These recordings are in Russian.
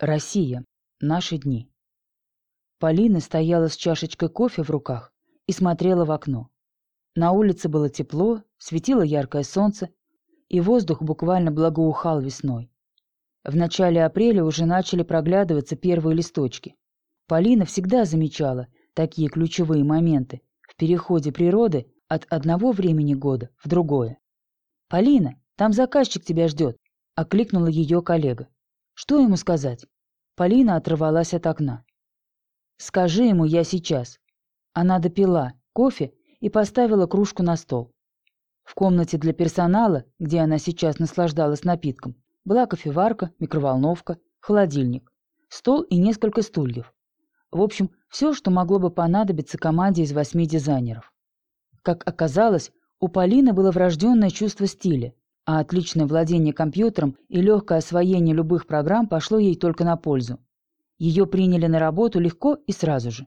Россия. Наши дни. Полина стояла с чашечкой кофе в руках и смотрела в окно. На улице было тепло, светило яркое солнце, и воздух буквально благоухал весной. В начале апреля уже начали проглядываться первые листочки. Полина всегда замечала такие ключевые моменты в переходе природы от одного времени года в другое. «Полина, там заказчик тебя ждет», — окликнула ее коллега. Что ему сказать? Полина отрывалась от окна. «Скажи ему, я сейчас». Она допила кофе и поставила кружку на стол. В комнате для персонала, где она сейчас наслаждалась напитком, была кофеварка, микроволновка, холодильник, стол и несколько стульев. В общем, все, что могло бы понадобиться команде из восьми дизайнеров. Как оказалось, у Полины было врожденное чувство стиля, а отличное владение компьютером и легкое освоение любых программ пошло ей только на пользу. Ее приняли на работу легко и сразу же.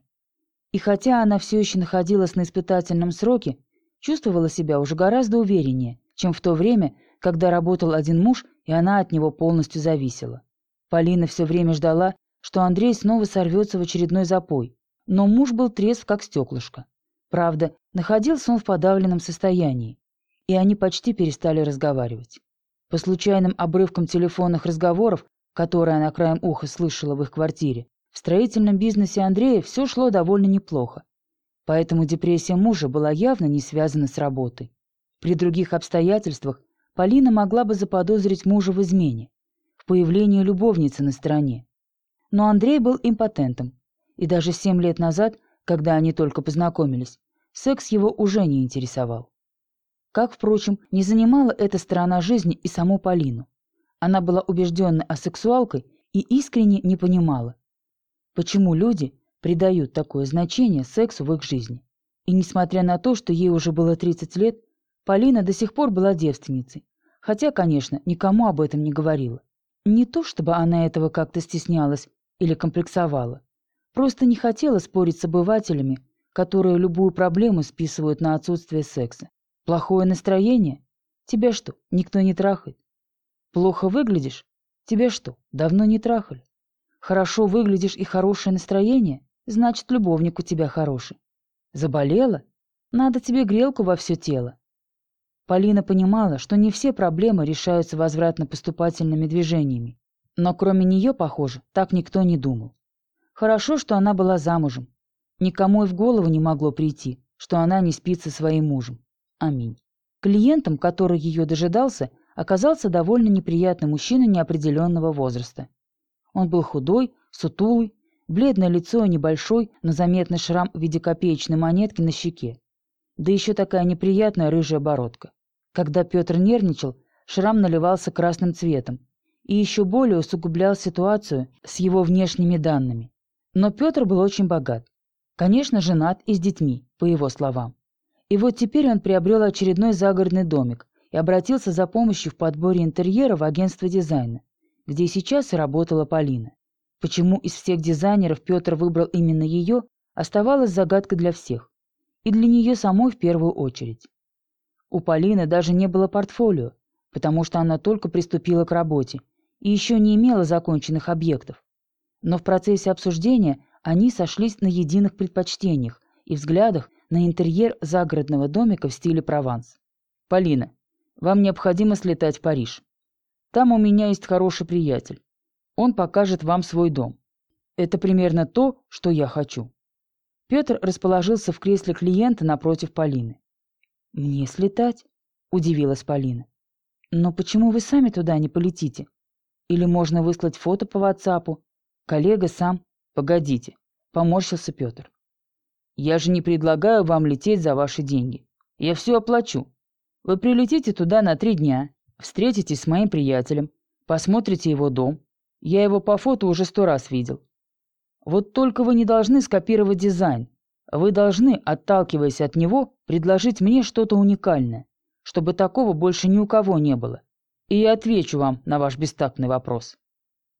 И хотя она все еще находилась на испытательном сроке, чувствовала себя уже гораздо увереннее, чем в то время, когда работал один муж, и она от него полностью зависела. Полина все время ждала, что Андрей снова сорвется в очередной запой, но муж был трезв, как стеклышко. Правда, находился он в подавленном состоянии, и они почти перестали разговаривать. По случайным обрывкам телефонных разговоров, которые она краем уха слышала в их квартире, в строительном бизнесе Андрея все шло довольно неплохо. Поэтому депрессия мужа была явно не связана с работой. При других обстоятельствах Полина могла бы заподозрить мужа в измене, в появлении любовницы на стороне. Но Андрей был импотентом, и даже семь лет назад, когда они только познакомились, секс его уже не интересовал. Как, впрочем, не занимала эта сторона жизни и саму Полину. Она была убежденной асексуалкой и искренне не понимала, почему люди придают такое значение сексу в их жизни. И несмотря на то, что ей уже было 30 лет, Полина до сих пор была девственницей, хотя, конечно, никому об этом не говорила. Не то, чтобы она этого как-то стеснялась или комплексовала, просто не хотела спорить с обывателями, которые любую проблему списывают на отсутствие секса. Плохое настроение? Тебя что, никто не трахает? Плохо выглядишь? Тебя что, давно не трахали? Хорошо выглядишь и хорошее настроение? Значит, любовник у тебя хороший. Заболела? Надо тебе грелку во все тело. Полина понимала, что не все проблемы решаются возвратно-поступательными движениями. Но кроме нее, похоже, так никто не думал. Хорошо, что она была замужем. Никому и в голову не могло прийти, что она не спит со своим мужем. Аминь. Клиентом, который ее дожидался, оказался довольно неприятный мужчина неопределенного возраста. Он был худой, сутулый, бледное лицо и небольшой, но заметный шрам в виде копеечной монетки на щеке. Да еще такая неприятная рыжая бородка. Когда Петр нервничал, шрам наливался красным цветом и еще более усугублял ситуацию с его внешними данными. Но Петр был очень богат. Конечно, женат и с детьми, по его словам. И вот теперь он приобрел очередной загородный домик и обратился за помощью в подборе интерьера в агентство дизайна, где сейчас и работала Полина. Почему из всех дизайнеров Петр выбрал именно ее, оставалось загадкой для всех. И для нее самой в первую очередь. У Полины даже не было портфолио, потому что она только приступила к работе и еще не имела законченных объектов. Но в процессе обсуждения они сошлись на единых предпочтениях и взглядах на интерьер загородного домика в стиле Прованс. «Полина, вам необходимо слетать в Париж. Там у меня есть хороший приятель. Он покажет вам свой дом. Это примерно то, что я хочу». Петр расположился в кресле клиента напротив Полины. «Мне слетать?» – удивилась Полина. «Но почему вы сами туда не полетите? Или можно выслать фото по WhatsApp? Коллега сам...» «Погодите», – поморщился Петр. Я же не предлагаю вам лететь за ваши деньги. Я все оплачу. Вы прилетите туда на три дня, встретитесь с моим приятелем, посмотрите его дом. Я его по фото уже сто раз видел. Вот только вы не должны скопировать дизайн. Вы должны, отталкиваясь от него, предложить мне что-то уникальное, чтобы такого больше ни у кого не было. И я отвечу вам на ваш бестактный вопрос.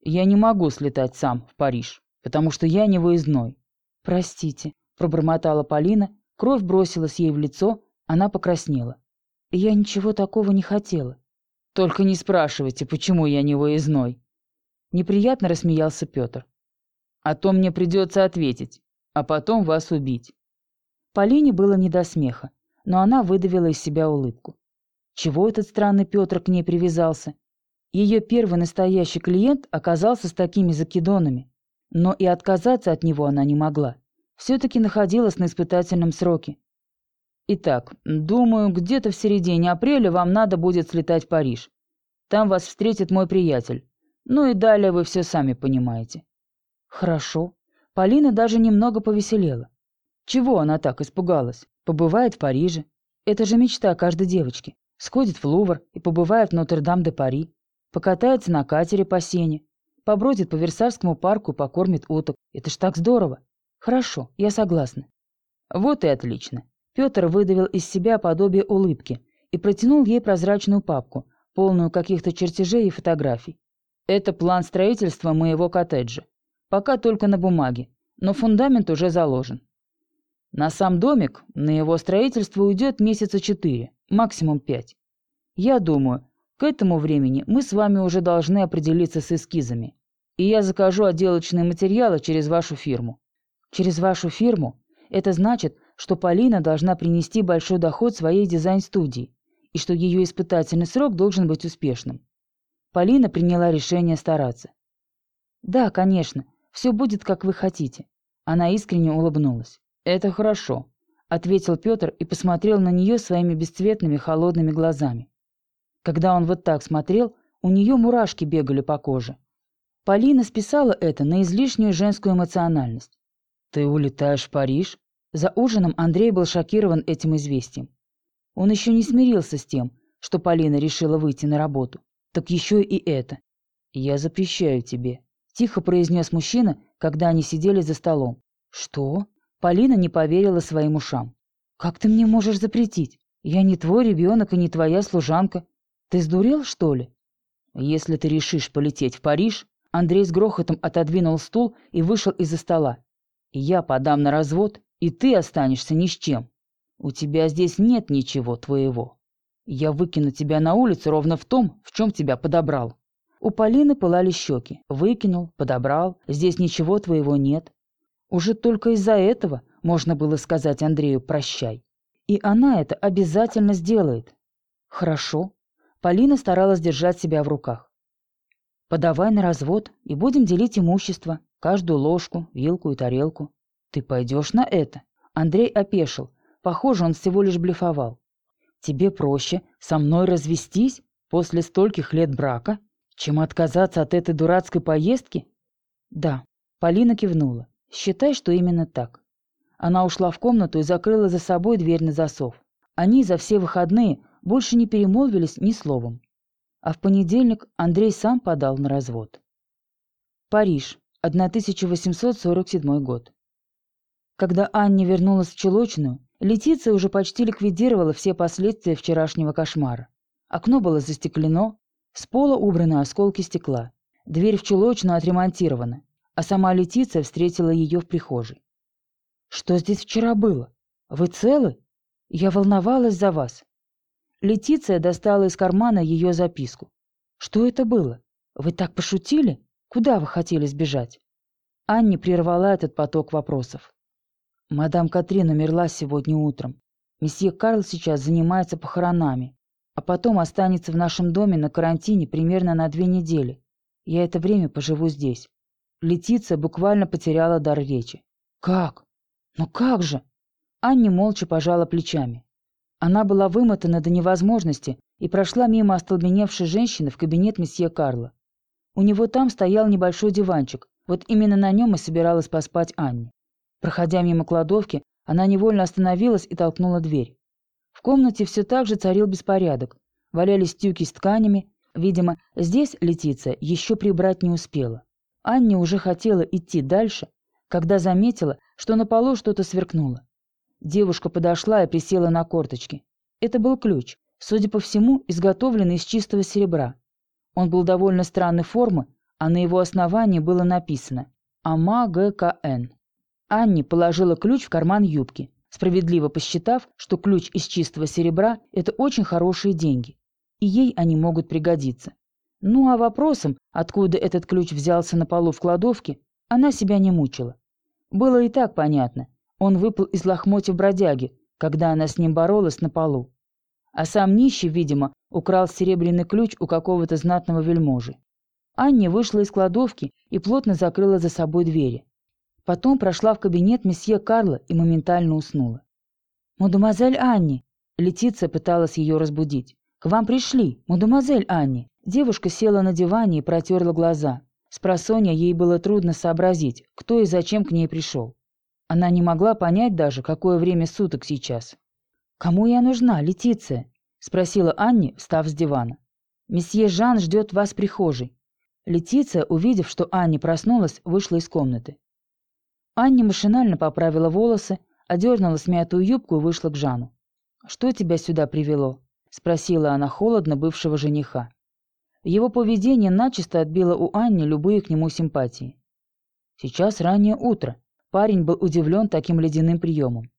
Я не могу слетать сам в Париж, потому что я не выездной. Простите, пробормотала Полина, кровь бросилась ей в лицо, она покраснела. «Я ничего такого не хотела». «Только не спрашивайте, почему я не выездной». Неприятно рассмеялся Петр. «А то мне придется ответить, а потом вас убить». Полине было не до смеха, но она выдавила из себя улыбку. Чего этот странный Петр к ней привязался? Ее первый настоящий клиент оказался с такими закидонами, но и отказаться от него она не могла. Все-таки находилась на испытательном сроке. Итак, думаю, где-то в середине апреля вам надо будет слетать в Париж. Там вас встретит мой приятель. Ну и далее вы все сами понимаете. Хорошо. Полина даже немного повеселела. Чего она так испугалась? Побывает в Париже. Это же мечта каждой девочки. Сходит в Лувр и побывает в Нотр-Дам-де-Пари. Покатается на катере по сене. Побродит по Версальскому парку и покормит уток. Это ж так здорово. Хорошо, я согласна. Вот и отлично. Петр выдавил из себя подобие улыбки и протянул ей прозрачную папку, полную каких-то чертежей и фотографий. Это план строительства моего коттеджа. Пока только на бумаге, но фундамент уже заложен. На сам домик, на его строительство уйдет месяца четыре, максимум пять. Я думаю, к этому времени мы с вами уже должны определиться с эскизами, и я закажу отделочные материалы через вашу фирму. Через вашу фирму? Это значит, что Полина должна принести большой доход своей дизайн-студии и что ее испытательный срок должен быть успешным. Полина приняла решение стараться. «Да, конечно, все будет, как вы хотите». Она искренне улыбнулась. «Это хорошо», — ответил Петр и посмотрел на нее своими бесцветными холодными глазами. Когда он вот так смотрел, у нее мурашки бегали по коже. Полина списала это на излишнюю женскую эмоциональность. «Ты улетаешь в Париж?» За ужином Андрей был шокирован этим известием. Он еще не смирился с тем, что Полина решила выйти на работу. Так еще и это. «Я запрещаю тебе», — тихо произнес мужчина, когда они сидели за столом. «Что?» Полина не поверила своим ушам. «Как ты мне можешь запретить? Я не твой ребенок и не твоя служанка. Ты сдурел, что ли?» «Если ты решишь полететь в Париж...» Андрей с грохотом отодвинул стул и вышел из-за стола. «Я подам на развод, и ты останешься ни с чем. У тебя здесь нет ничего твоего. Я выкину тебя на улицу ровно в том, в чем тебя подобрал. У Полины пылали щеки. Выкинул, подобрал, здесь ничего твоего нет. Уже только из-за этого можно было сказать Андрею «прощай». И она это обязательно сделает. Хорошо. Полина старалась держать себя в руках. Подавай на развод, и будем делить имущество, каждую ложку, вилку и тарелку. Ты пойдешь на это? Андрей опешил. Похоже, он всего лишь блефовал. Тебе проще со мной развестись после стольких лет брака, чем отказаться от этой дурацкой поездки? Да, Полина кивнула. Считай, что именно так. Она ушла в комнату и закрыла за собой дверь на засов. Они за все выходные больше не перемолвились ни словом. А в понедельник Андрей сам подал на развод. Париж, 1847 год. Когда Анне вернулась в Челочную, Летиция уже почти ликвидировала все последствия вчерашнего кошмара. Окно было застеклено, с пола убраны осколки стекла. Дверь в чулочную отремонтирована, а сама Летиция встретила ее в прихожей. «Что здесь вчера было? Вы целы? Я волновалась за вас». Летиция достала из кармана ее записку. «Что это было? Вы так пошутили? Куда вы хотели сбежать?» Анне прервала этот поток вопросов. Мадам Катрин умерла сегодня утром. Месье Карл сейчас занимается похоронами, а потом останется в нашем доме на карантине примерно на две недели. Я это время поживу здесь. Летиция буквально потеряла дар речи. «Как? Ну как же?» Анни молча пожала плечами. Она была вымотана до невозможности и прошла мимо остолбеневшей женщины в кабинет месье Карла. У него там стоял небольшой диванчик, вот именно на нем и собиралась поспать Анни. Проходя мимо кладовки, она невольно остановилась и толкнула дверь. В комнате все так же царил беспорядок. Валялись тюки с тканями. Видимо, здесь Летиция еще прибрать не успела. Анне уже хотела идти дальше, когда заметила, что на полу что-то сверкнуло. Девушка подошла и присела на корточки. Это был ключ, судя по всему, изготовленный из чистого серебра. Он был довольно странной формы, а на его основании было написано «Ама ГКН». Анни положила ключ в карман юбки, справедливо посчитав, что ключ из чистого серебра – это очень хорошие деньги, и ей они могут пригодиться. Ну а вопросом, откуда этот ключ взялся на полу в кладовке, она себя не мучила. Было и так понятно. Он выпал из лохмотьев бродяги, когда она с ним боролась на полу. А сам нищий, видимо, украл серебряный ключ у какого-то знатного вельможи. Анни вышла из кладовки и плотно закрыла за собой двери. Потом прошла в кабинет месье Карла и моментально уснула. «Мадемуазель Анни!» Летиция пыталась ее разбудить. «К вам пришли, мадемуазель Анни!» Девушка села на диване и протерла глаза. С просонья ей было трудно сообразить, кто и зачем к ней пришел. Она не могла понять даже, какое время суток сейчас. «Кому я нужна, Летиция?» — спросила Анни, встав с дивана. «Месье Жан ждет вас в прихожей». Летиция, увидев, что Анни проснулась, вышла из комнаты. Анни машинально поправила волосы, одернула смятую юбку и вышла к Жану. «Что тебя сюда привело?» — спросила она холодно бывшего жениха. Его поведение начисто отбило у Анни любые к нему симпатии. Сейчас раннее утро. Парень был удивлен таким ледяным приемом.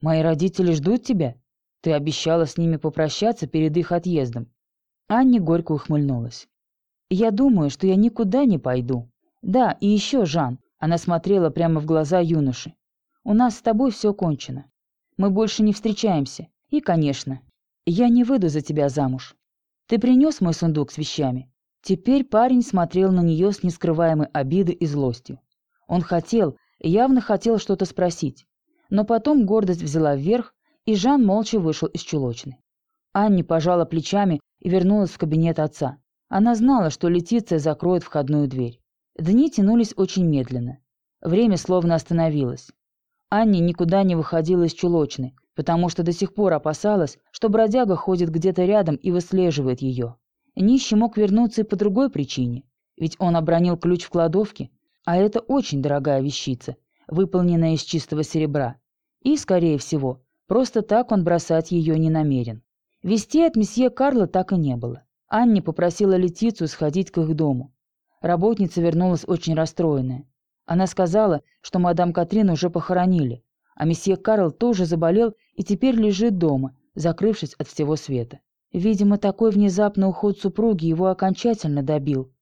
«Мои родители ждут тебя? Ты обещала с ними попрощаться перед их отъездом». Анни горько ухмыльнулась. «Я думаю, что я никуда не пойду. Да, и еще, Жан, она смотрела прямо в глаза юноши. «У нас с тобой все кончено. Мы больше не встречаемся. И, конечно, я не выйду за тебя замуж. Ты принес мой сундук с вещами?» Теперь парень смотрел на нее с нескрываемой обидой и злостью. Он хотел, явно хотел что-то спросить. Но потом гордость взяла вверх, и Жан молча вышел из чулочной. Анни пожала плечами и вернулась в кабинет отца. Она знала, что Летиция закроет входную дверь. Дни тянулись очень медленно. Время словно остановилось. Анни никуда не выходила из чулочной, потому что до сих пор опасалась, что бродяга ходит где-то рядом и выслеживает ее. Нищий мог вернуться и по другой причине, ведь он обронил ключ в кладовке, а это очень дорогая вещица, выполненная из чистого серебра. И, скорее всего, просто так он бросать ее не намерен. Вести от месье Карла так и не было. Анни попросила Летицию сходить к их дому. Работница вернулась очень расстроенная. Она сказала, что мадам Катрин уже похоронили, а месье Карл тоже заболел и теперь лежит дома, закрывшись от всего света. Видимо, такой внезапный уход супруги его окончательно добил.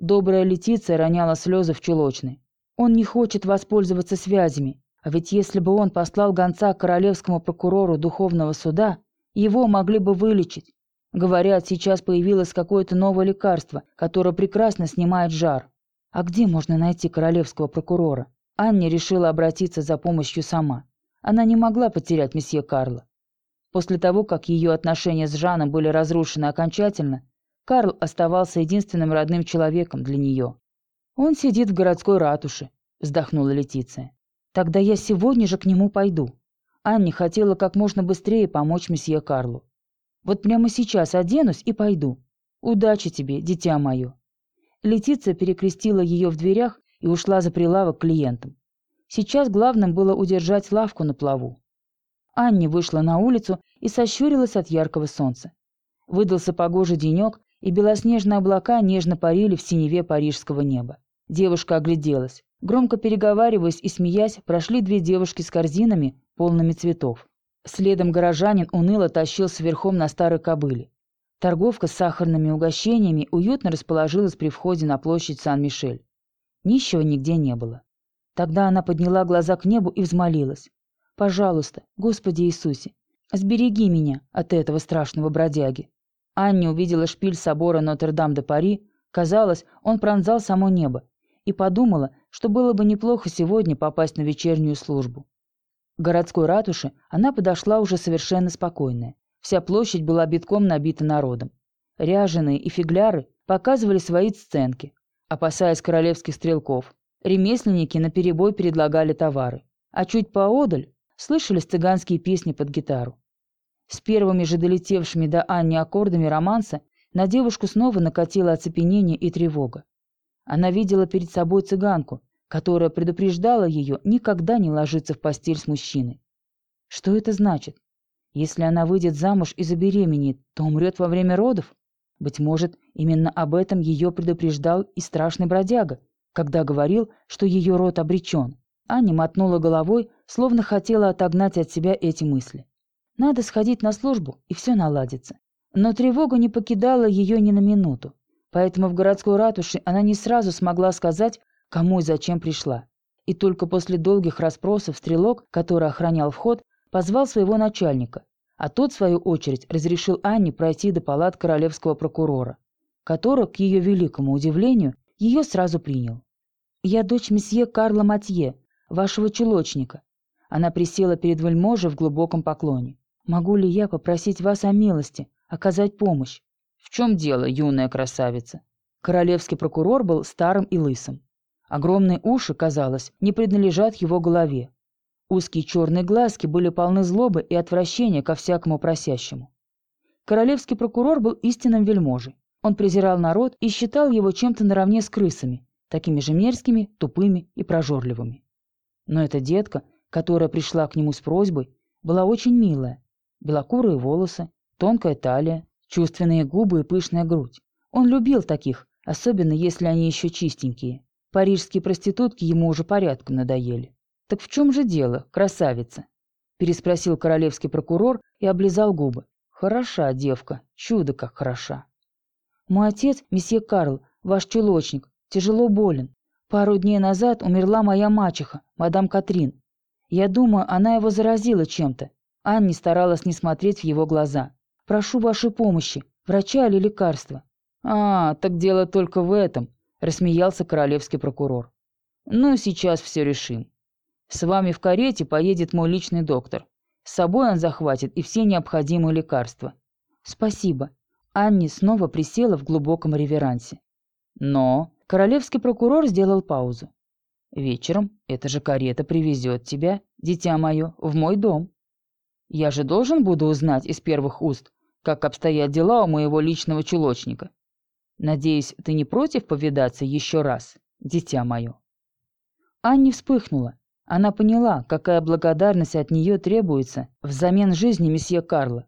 Добрая Летиция роняла слезы в чулочной. Он не хочет воспользоваться связями, а ведь если бы он послал гонца к королевскому прокурору духовного суда, его могли бы вылечить. Говорят, сейчас появилось какое-то новое лекарство, которое прекрасно снимает жар. А где можно найти королевского прокурора? Анне решила обратиться за помощью сама. Она не могла потерять месье Карла. После того, как ее отношения с Жаном были разрушены окончательно, Карл оставался единственным родным человеком для нее. «Он сидит в городской ратуше», — вздохнула Летиция. «Тогда я сегодня же к нему пойду». Анне хотела как можно быстрее помочь месье Карлу. Вот прямо сейчас оденусь и пойду. Удачи тебе, дитя мое». Летиция перекрестила ее в дверях и ушла за прилавок клиентам. Сейчас главным было удержать лавку на плаву. Анни вышла на улицу и сощурилась от яркого солнца. Выдался погожий денек, и белоснежные облака нежно парили в синеве парижского неба. Девушка огляделась. Громко переговариваясь и смеясь, прошли две девушки с корзинами, полными цветов. Следом горожанин уныло тащился верхом на старой кобыле. Торговка с сахарными угощениями уютно расположилась при входе на площадь Сан-Мишель. Нищего нигде не было. Тогда она подняла глаза к небу и взмолилась. «Пожалуйста, Господи Иисусе, сбереги меня от этого страшного бродяги». Анне увидела шпиль собора Нотр-Дам-де-Пари, казалось, он пронзал само небо, и подумала, что было бы неплохо сегодня попасть на вечернюю службу. К городской ратуше она подошла уже совершенно спокойная. Вся площадь была битком набита народом. Ряженые и фигляры показывали свои сценки, опасаясь королевских стрелков. Ремесленники наперебой предлагали товары. А чуть поодаль слышались цыганские песни под гитару. С первыми же долетевшими до Анни аккордами романса на девушку снова накатило оцепенение и тревога. Она видела перед собой цыганку, которая предупреждала ее никогда не ложиться в постель с мужчиной. Что это значит? Если она выйдет замуж и забеременеет, то умрет во время родов? Быть может, именно об этом ее предупреждал и страшный бродяга, когда говорил, что ее род обречен. Аня мотнула головой, словно хотела отогнать от себя эти мысли. Надо сходить на службу, и все наладится. Но тревога не покидала ее ни на минуту. Поэтому в городской ратуше она не сразу смогла сказать, кому и зачем пришла. И только после долгих расспросов стрелок, который охранял вход, позвал своего начальника, а тот, в свою очередь, разрешил Анне пройти до палат королевского прокурора, который, к ее великому удивлению, ее сразу принял. «Я дочь месье Карла Матье, вашего чулочника». Она присела перед вельможей в глубоком поклоне. «Могу ли я попросить вас о милости, оказать помощь?» «В чем дело, юная красавица?» Королевский прокурор был старым и лысым. Огромные уши, казалось, не принадлежат его голове. Узкие черные глазки были полны злобы и отвращения ко всякому просящему. Королевский прокурор был истинным вельможей. Он презирал народ и считал его чем-то наравне с крысами, такими же мерзкими, тупыми и прожорливыми. Но эта детка, которая пришла к нему с просьбой, была очень милая. Белокурые волосы, тонкая талия, чувственные губы и пышная грудь. Он любил таких, особенно если они еще чистенькие. Парижские проститутки ему уже порядком надоели. «Так в чем же дело, красавица?» переспросил королевский прокурор и облизал губы. «Хороша девка, чудо как хороша». «Мой отец, месье Карл, ваш чулочник, тяжело болен. Пару дней назад умерла моя мачеха, мадам Катрин. Я думаю, она его заразила чем-то». Анни старалась не смотреть в его глаза. «Прошу вашей помощи, врача или лекарства». «А, так дело только в этом», — рассмеялся королевский прокурор. «Ну, сейчас все решим. С вами в карете поедет мой личный доктор. С собой он захватит и все необходимые лекарства». «Спасибо». Анни снова присела в глубоком реверансе. Но королевский прокурор сделал паузу. «Вечером эта же карета привезет тебя, дитя мое, в мой дом. Я же должен буду узнать из первых уст, как обстоят дела у моего личного чулочника. Надеюсь, ты не против повидаться еще раз, дитя мое?» Анни вспыхнула. Она поняла, какая благодарность от нее требуется взамен жизни месье Карла.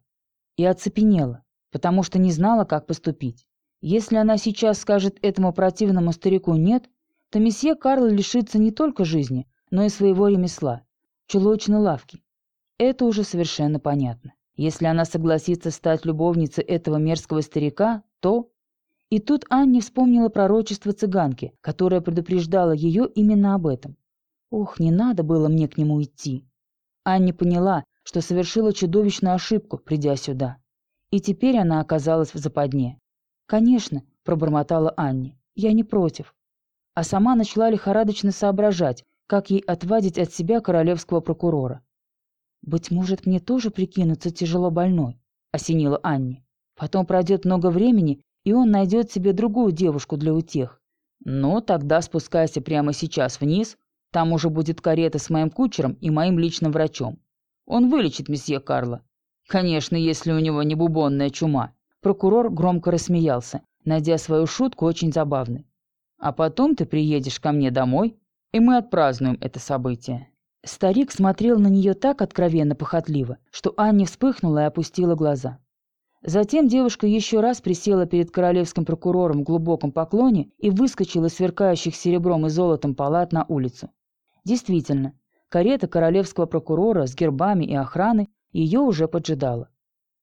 И оцепенела, потому что не знала, как поступить. Если она сейчас скажет этому противному старику «нет», то месье Карл лишится не только жизни, но и своего ремесла – чулочной лавки. Это уже совершенно понятно. Если она согласится стать любовницей этого мерзкого старика, то и тут Анне вспомнила пророчество цыганки, которая предупреждала ее именно об этом. Ох, не надо было мне к нему идти. Анне поняла, что совершила чудовищную ошибку, придя сюда. И теперь она оказалась в западне. «Конечно», — пробормотала Анне, — «я не против». А сама начала лихорадочно соображать, как ей отвадить от себя королевского прокурора. «Быть может, мне тоже прикинуться тяжело больной», — осенила Анне. «Потом пройдет много времени, и он найдет себе другую девушку для утех. Ну, тогда спускайся прямо сейчас вниз, там уже будет карета с моим кучером и моим личным врачом. Он вылечит месье Карла. Конечно, если у него не бубонная чума. Прокурор громко рассмеялся, найдя свою шутку очень забавной. А потом ты приедешь ко мне домой, и мы отпразднуем это событие. Старик смотрел на нее так откровенно похотливо, что Анне вспыхнула и опустила глаза. Затем девушка еще раз присела перед королевским прокурором в глубоком поклоне и выскочила из сверкающих серебром и золотом палат на улицу. Действительно, карета королевского прокурора с гербами и охраной ее уже поджидала.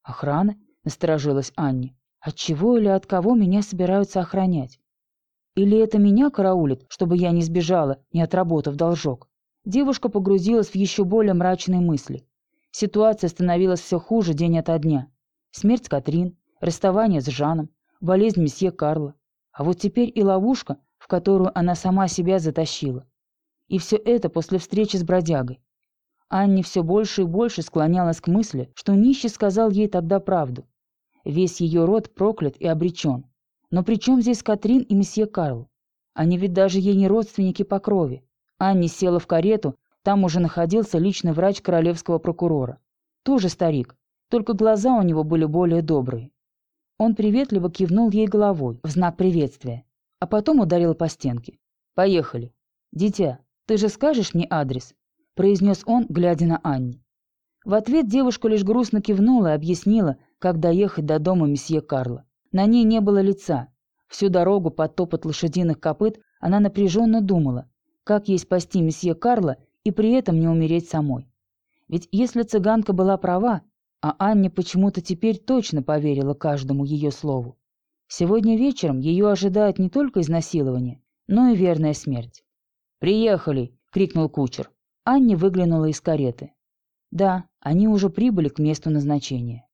«Охрана?» — насторожилась Анне. «От чего или от кого меня собираются охранять? Или это меня караулит, чтобы я не сбежала, не отработав должок?» Девушка погрузилась в еще более мрачные мысли. Ситуация становилась все хуже день ото дня. Смерть Катрин, расставание с Жаном, болезнь месье Карла. А вот теперь и ловушка, в которую она сама себя затащила. И все это после встречи с бродягой. Анне все больше и больше склонялась к мысли, что нищий сказал ей тогда правду. Весь ее род проклят и обречен. Но при чем здесь Катрин и месье Карл? Они ведь даже ей не родственники по крови. Анне села в карету, там уже находился личный врач королевского прокурора. Тоже старик, только глаза у него были более добрые. Он приветливо кивнул ей головой в знак приветствия, а потом ударил по стенке. «Поехали. Дитя, ты же скажешь мне адрес?» – произнес он, глядя на Анни. В ответ девушка лишь грустно кивнула и объяснила, как доехать до дома месье Карла. На ней не было лица. Всю дорогу под топот лошадиных копыт она напряженно думала, как ей спасти месье Карла и при этом не умереть самой. Ведь если цыганка была права, а Анне почему-то теперь точно поверила каждому ее слову. Сегодня вечером ее ожидает не только изнасилование, но и верная смерть. «Приехали!» — крикнул кучер. Анни выглянула из кареты. Да, они уже прибыли к месту назначения.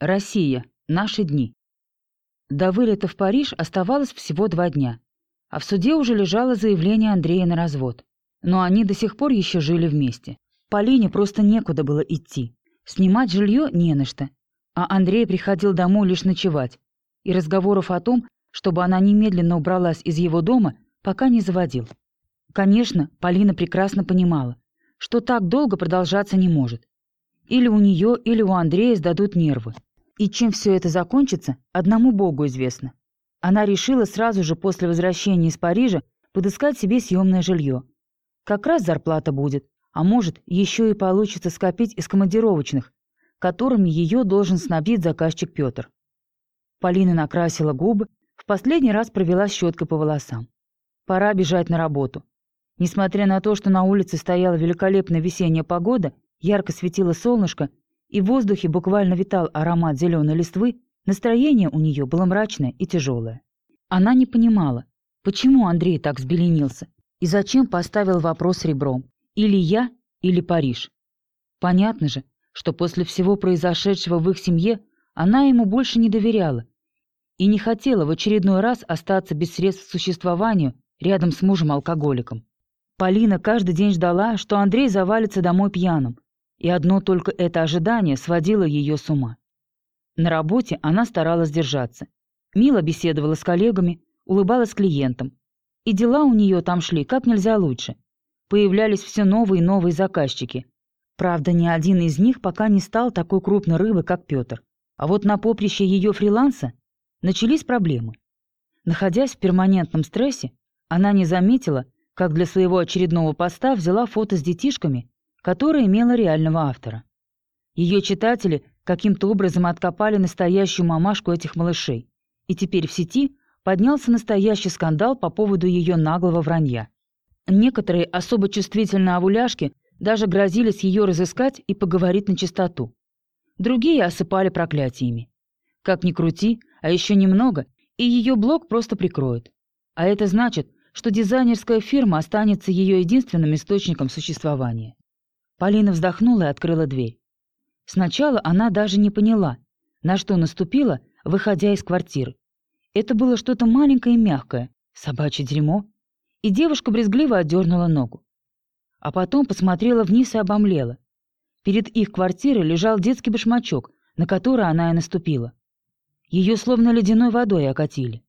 Россия. Наши дни. До вылета в Париж оставалось всего два дня, а в суде уже лежало заявление Андрея на развод. Но они до сих пор еще жили вместе. Полине просто некуда было идти. Снимать жилье не на что. А Андрей приходил домой лишь ночевать. И разговоров о том, чтобы она немедленно убралась из его дома, пока не заводил. Конечно, Полина прекрасно понимала, что так долго продолжаться не может. Или у нее, или у Андрея сдадут нервы. И чем все это закончится, одному Богу известно. Она решила сразу же после возвращения из Парижа подыскать себе съемное жилье. Как раз зарплата будет, а может, еще и получится скопить из командировочных, которыми ее должен снабдить заказчик Петр. Полина накрасила губы, в последний раз провела щеткой по волосам. Пора бежать на работу. Несмотря на то, что на улице стояла великолепная весенняя погода, ярко светило солнышко, и в воздухе буквально витал аромат зеленой листвы, настроение у нее было мрачное и тяжелое. Она не понимала, почему Андрей так взбеленился и зачем поставил вопрос ребром «или я, или Париж». Понятно же, что после всего произошедшего в их семье она ему больше не доверяла и не хотела в очередной раз остаться без средств к существованию рядом с мужем-алкоголиком. Полина каждый день ждала, что Андрей завалится домой пьяным, и одно только это ожидание сводило ее с ума. На работе она старалась держаться. Мило беседовала с коллегами, улыбалась клиентам. И дела у нее там шли как нельзя лучше. Появлялись все новые и новые заказчики. Правда, ни один из них пока не стал такой крупной рыбой, как Петр. А вот на поприще ее фриланса начались проблемы. Находясь в перманентном стрессе, она не заметила, как для своего очередного поста взяла фото с детишками, которое имело реального автора. Ее читатели каким-то образом откопали настоящую мамашку этих малышей, и теперь в сети поднялся настоящий скандал по поводу ее наглого вранья. Некоторые особо чувствительные овуляшки даже грозились ее разыскать и поговорить на чистоту. Другие осыпали проклятиями. Как ни крути, а еще немного, и ее блог просто прикроют. А это значит, что дизайнерская фирма останется ее единственным источником существования. Полина вздохнула и открыла дверь. Сначала она даже не поняла, на что наступила, выходя из квартиры. Это было что-то маленькое и мягкое, собачье дерьмо, и девушка брезгливо отдернула ногу. А потом посмотрела вниз и обомлела. Перед их квартирой лежал детский башмачок, на который она и наступила. Ее словно ледяной водой окатили.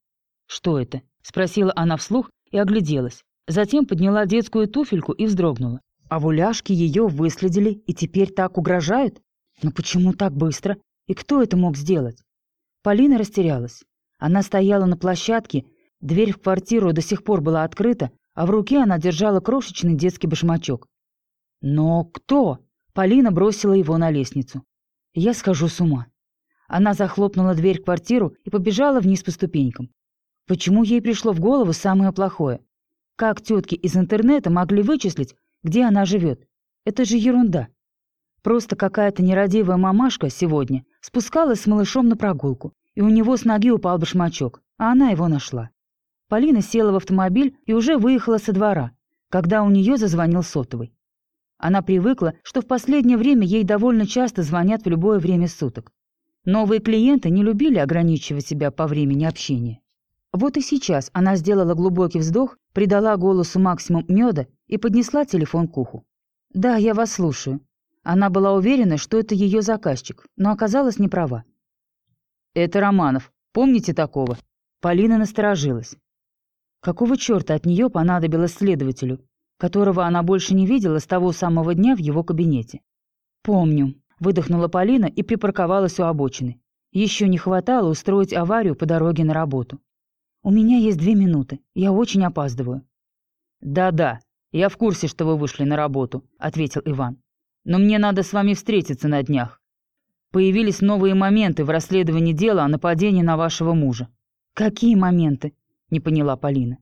«Что это?» — спросила она вслух и огляделась. Затем подняла детскую туфельку и вздрогнула. А вуляшки ее выследили и теперь так угрожают? Но почему так быстро? И кто это мог сделать? Полина растерялась. Она стояла на площадке, дверь в квартиру до сих пор была открыта, а в руке она держала крошечный детский башмачок. Но кто? Полина бросила его на лестницу. Я схожу с ума. Она захлопнула дверь в квартиру и побежала вниз по ступенькам. Почему ей пришло в голову самое плохое? Как тетки из интернета могли вычислить, где она живет? Это же ерунда. Просто какая-то нерадивая мамашка сегодня спускалась с малышом на прогулку, и у него с ноги упал башмачок, а она его нашла. Полина села в автомобиль и уже выехала со двора, когда у нее зазвонил сотовый. Она привыкла, что в последнее время ей довольно часто звонят в любое время суток. Новые клиенты не любили ограничивать себя по времени общения. Вот и сейчас она сделала глубокий вздох, придала голосу максимум меда и поднесла телефон к уху. «Да, я вас слушаю». Она была уверена, что это ее заказчик, но оказалась не права. «Это Романов. Помните такого?» Полина насторожилась. Какого черта от нее понадобилось следователю, которого она больше не видела с того самого дня в его кабинете? «Помню», — выдохнула Полина и припарковалась у обочины. Еще не хватало устроить аварию по дороге на работу. «У меня есть две минуты. Я очень опаздываю». «Да-да, я в курсе, что вы вышли на работу», — ответил Иван. «Но мне надо с вами встретиться на днях. Появились новые моменты в расследовании дела о нападении на вашего мужа». «Какие моменты?» — не поняла Полина.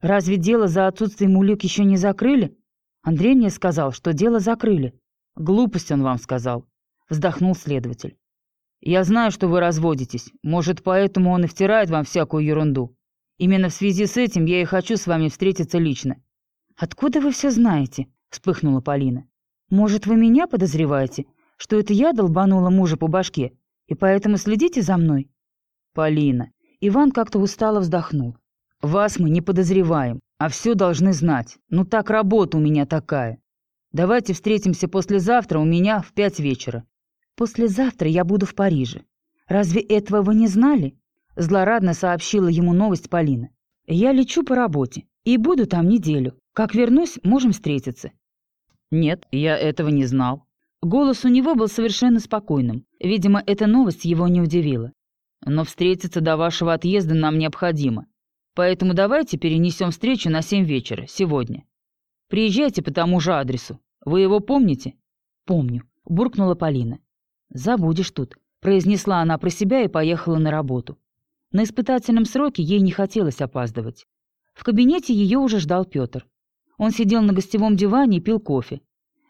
«Разве дело за отсутствием улик еще не закрыли? Андрей мне сказал, что дело закрыли». «Глупость он вам сказал», — вздохнул следователь. Я знаю, что вы разводитесь. Может, поэтому он и втирает вам всякую ерунду. Именно в связи с этим я и хочу с вами встретиться лично». «Откуда вы все знаете?» — вспыхнула Полина. «Может, вы меня подозреваете, что это я долбанула мужа по башке, и поэтому следите за мной?» «Полина». Иван как-то устало вздохнул. «Вас мы не подозреваем, а все должны знать. Ну так работа у меня такая. Давайте встретимся послезавтра у меня в пять вечера. Послезавтра я буду в Париже. Разве этого вы не знали?» Злорадно сообщила ему новость Полина. «Я лечу по работе и буду там неделю. Как вернусь, можем встретиться». «Нет, я этого не знал». Голос у него был совершенно спокойным. Видимо, эта новость его не удивила. «Но встретиться до вашего отъезда нам необходимо. Поэтому давайте перенесем встречу на семь вечера, сегодня. Приезжайте по тому же адресу. Вы его помните?» «Помню», — буркнула Полина. «Забудешь тут», — произнесла она про себя и поехала на работу. На испытательном сроке ей не хотелось опаздывать. В кабинете ее уже ждал Петр. Он сидел на гостевом диване и пил кофе.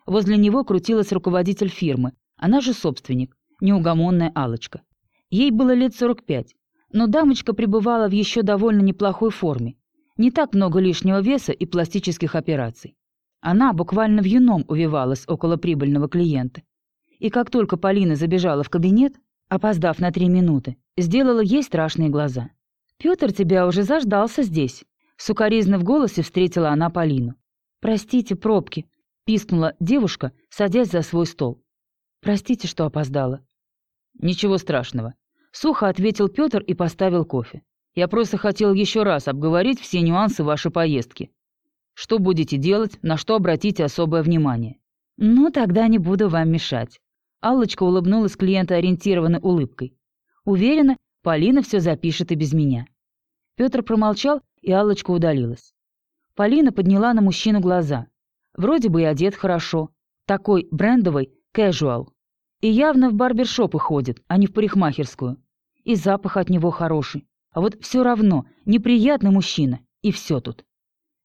Возле него крутилась руководитель фирмы, она же собственник, неугомонная алочка Ей было лет 45, но дамочка пребывала в еще довольно неплохой форме. Не так много лишнего веса и пластических операций. Она буквально в юном увивалась около прибыльного клиента. И как только Полина забежала в кабинет, опоздав на три минуты, сделала ей страшные глаза. «Пётр тебя уже заждался здесь», — сукоризно в голосе встретила она Полину. «Простите, пробки», — пискнула девушка, садясь за свой стол. «Простите, что опоздала». «Ничего страшного», — сухо ответил Пётр и поставил кофе. «Я просто хотел еще раз обговорить все нюансы вашей поездки. Что будете делать, на что обратите особое внимание?» «Ну, тогда не буду вам мешать». Аллочка улыбнулась клиентоориентированной улыбкой. «Уверена, Полина все запишет и без меня». Петр промолчал, и Аллочка удалилась. Полина подняла на мужчину глаза. Вроде бы и одет хорошо. Такой брендовый, casual. И явно в барбершопы ходит, а не в парикмахерскую. И запах от него хороший. А вот все равно неприятный мужчина, и все тут.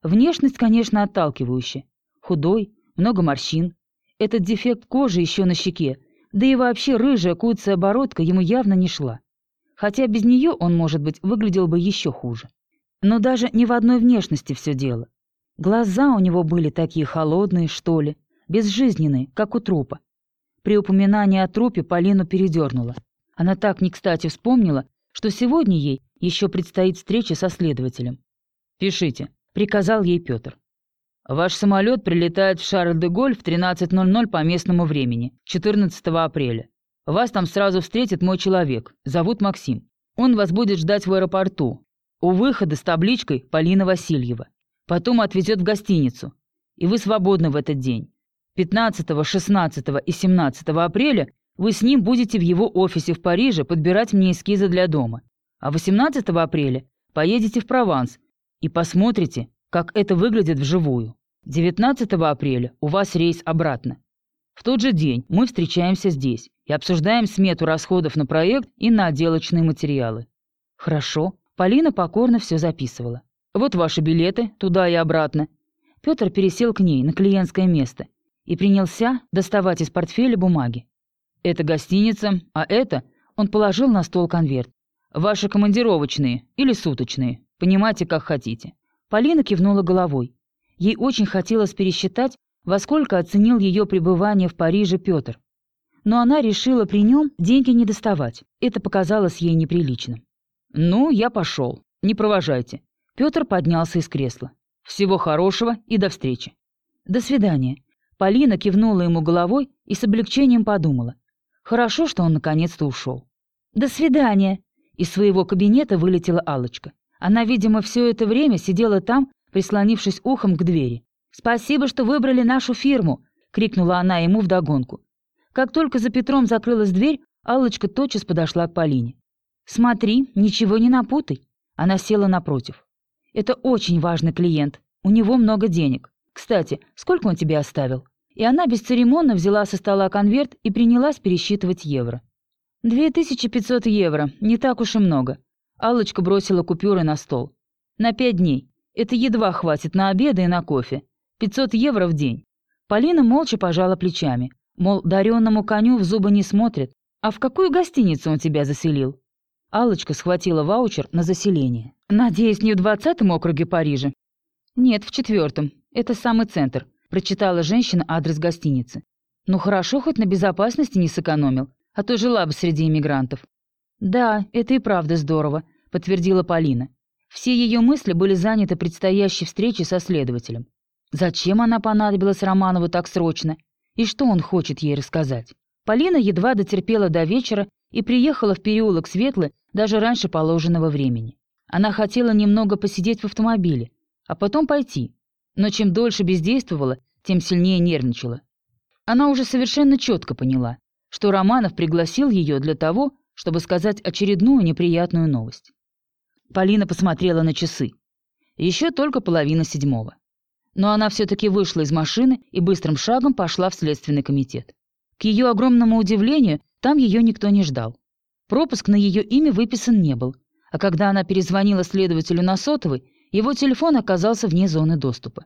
Внешность, конечно, отталкивающая. Худой, много морщин. Этот дефект кожи еще на щеке, да и вообще рыжая куцая бородка ему явно не шла. Хотя без нее он, может быть, выглядел бы еще хуже. Но даже не в одной внешности все дело. Глаза у него были такие холодные, что ли, безжизненные, как у трупа. При упоминании о трупе Полину передернула. Она так не кстати вспомнила, что сегодня ей еще предстоит встреча со следователем. «Пишите», — приказал ей Петр. Ваш самолет прилетает в Шарль-де-Голь в 13.00 по местному времени, 14 апреля. Вас там сразу встретит мой человек, зовут Максим. Он вас будет ждать в аэропорту. У выхода с табличкой «Полина Васильева». Потом отвезет в гостиницу. И вы свободны в этот день. 15, 16 и 17 апреля вы с ним будете в его офисе в Париже подбирать мне эскизы для дома. А 18 апреля поедете в Прованс и посмотрите, как это выглядит вживую. 19 апреля у вас рейс обратно. В тот же день мы встречаемся здесь и обсуждаем смету расходов на проект и на отделочные материалы. Хорошо. Полина покорно все записывала. Вот ваши билеты, туда и обратно. Петр пересел к ней на клиентское место и принялся доставать из портфеля бумаги. Это гостиница, а это он положил на стол конверт. Ваши командировочные или суточные, понимаете, как хотите. Полина кивнула головой. Ей очень хотелось пересчитать, во сколько оценил ее пребывание в Париже Петр. Но она решила при нем деньги не доставать. Это показалось ей неприличным. «Ну, я пошел. Не провожайте». Петр поднялся из кресла. «Всего хорошего и до встречи». «До свидания». Полина кивнула ему головой и с облегчением подумала. Хорошо, что он наконец-то ушел. «До свидания!» Из своего кабинета вылетела алочка она, видимо, все это время сидела там, прислонившись ухом к двери. «Спасибо, что выбрали нашу фирму!» — крикнула она ему вдогонку. Как только за Петром закрылась дверь, Аллочка тотчас подошла к Полине. «Смотри, ничего не напутай!» Она села напротив. «Это очень важный клиент. У него много денег. Кстати, сколько он тебе оставил?» И она бесцеремонно взяла со стола конверт и принялась пересчитывать евро. «Две тысячи пятьсот евро. Не так уж и много. Аллочка бросила купюры на стол. «На пять дней. Это едва хватит на обеды и на кофе. 500 евро в день». Полина молча пожала плечами. Мол, даренному коню в зубы не смотрит, «А в какую гостиницу он тебя заселил?» Алочка схватила ваучер на заселение. «Надеюсь, не в двадцатом округе Парижа?» «Нет, в четвертом. Это самый центр», — прочитала женщина адрес гостиницы. «Ну хорошо, хоть на безопасности не сэкономил, а то жила бы среди иммигрантов». «Да, это и правда здорово», — подтвердила Полина. Все ее мысли были заняты предстоящей встречей со следователем. Зачем она понадобилась Романову так срочно? И что он хочет ей рассказать? Полина едва дотерпела до вечера и приехала в переулок Светлый даже раньше положенного времени. Она хотела немного посидеть в автомобиле, а потом пойти, но чем дольше бездействовала, тем сильнее нервничала. Она уже совершенно четко поняла, что Романов пригласил ее для того, чтобы сказать очередную неприятную новость. Полина посмотрела на часы. Еще только половина седьмого. Но она все-таки вышла из машины и быстрым шагом пошла в Следственный комитет. К ее огромному удивлению, там ее никто не ждал. Пропуск на ее имя выписан не был, а когда она перезвонила следователю на сотовый, его телефон оказался вне зоны доступа.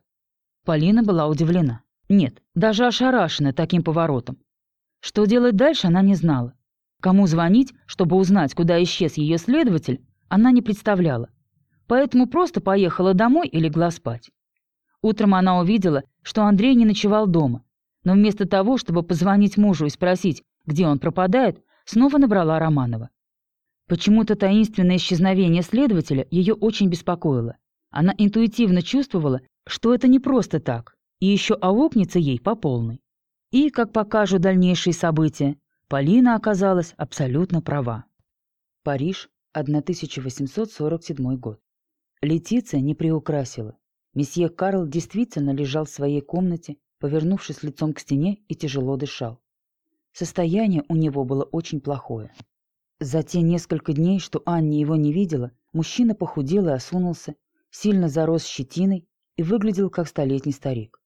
Полина была удивлена. Нет, даже ошарашена таким поворотом. Что делать дальше, она не знала. Кому звонить, чтобы узнать, куда исчез ее следователь, она не представляла. Поэтому просто поехала домой и легла спать. Утром она увидела, что Андрей не ночевал дома, но вместо того, чтобы позвонить мужу и спросить, где он пропадает, снова набрала Романова. Почему-то таинственное исчезновение следователя ее очень беспокоило. Она интуитивно чувствовала, что это не просто так, и еще аукнется ей по полной. И, как покажут дальнейшие события, Полина оказалась абсолютно права. Париж, 1847 год. Летиция не приукрасила. Месье Карл действительно лежал в своей комнате, повернувшись лицом к стене и тяжело дышал. Состояние у него было очень плохое. За те несколько дней, что Анни его не видела, мужчина похудел и осунулся, сильно зарос щетиной и выглядел как столетний старик.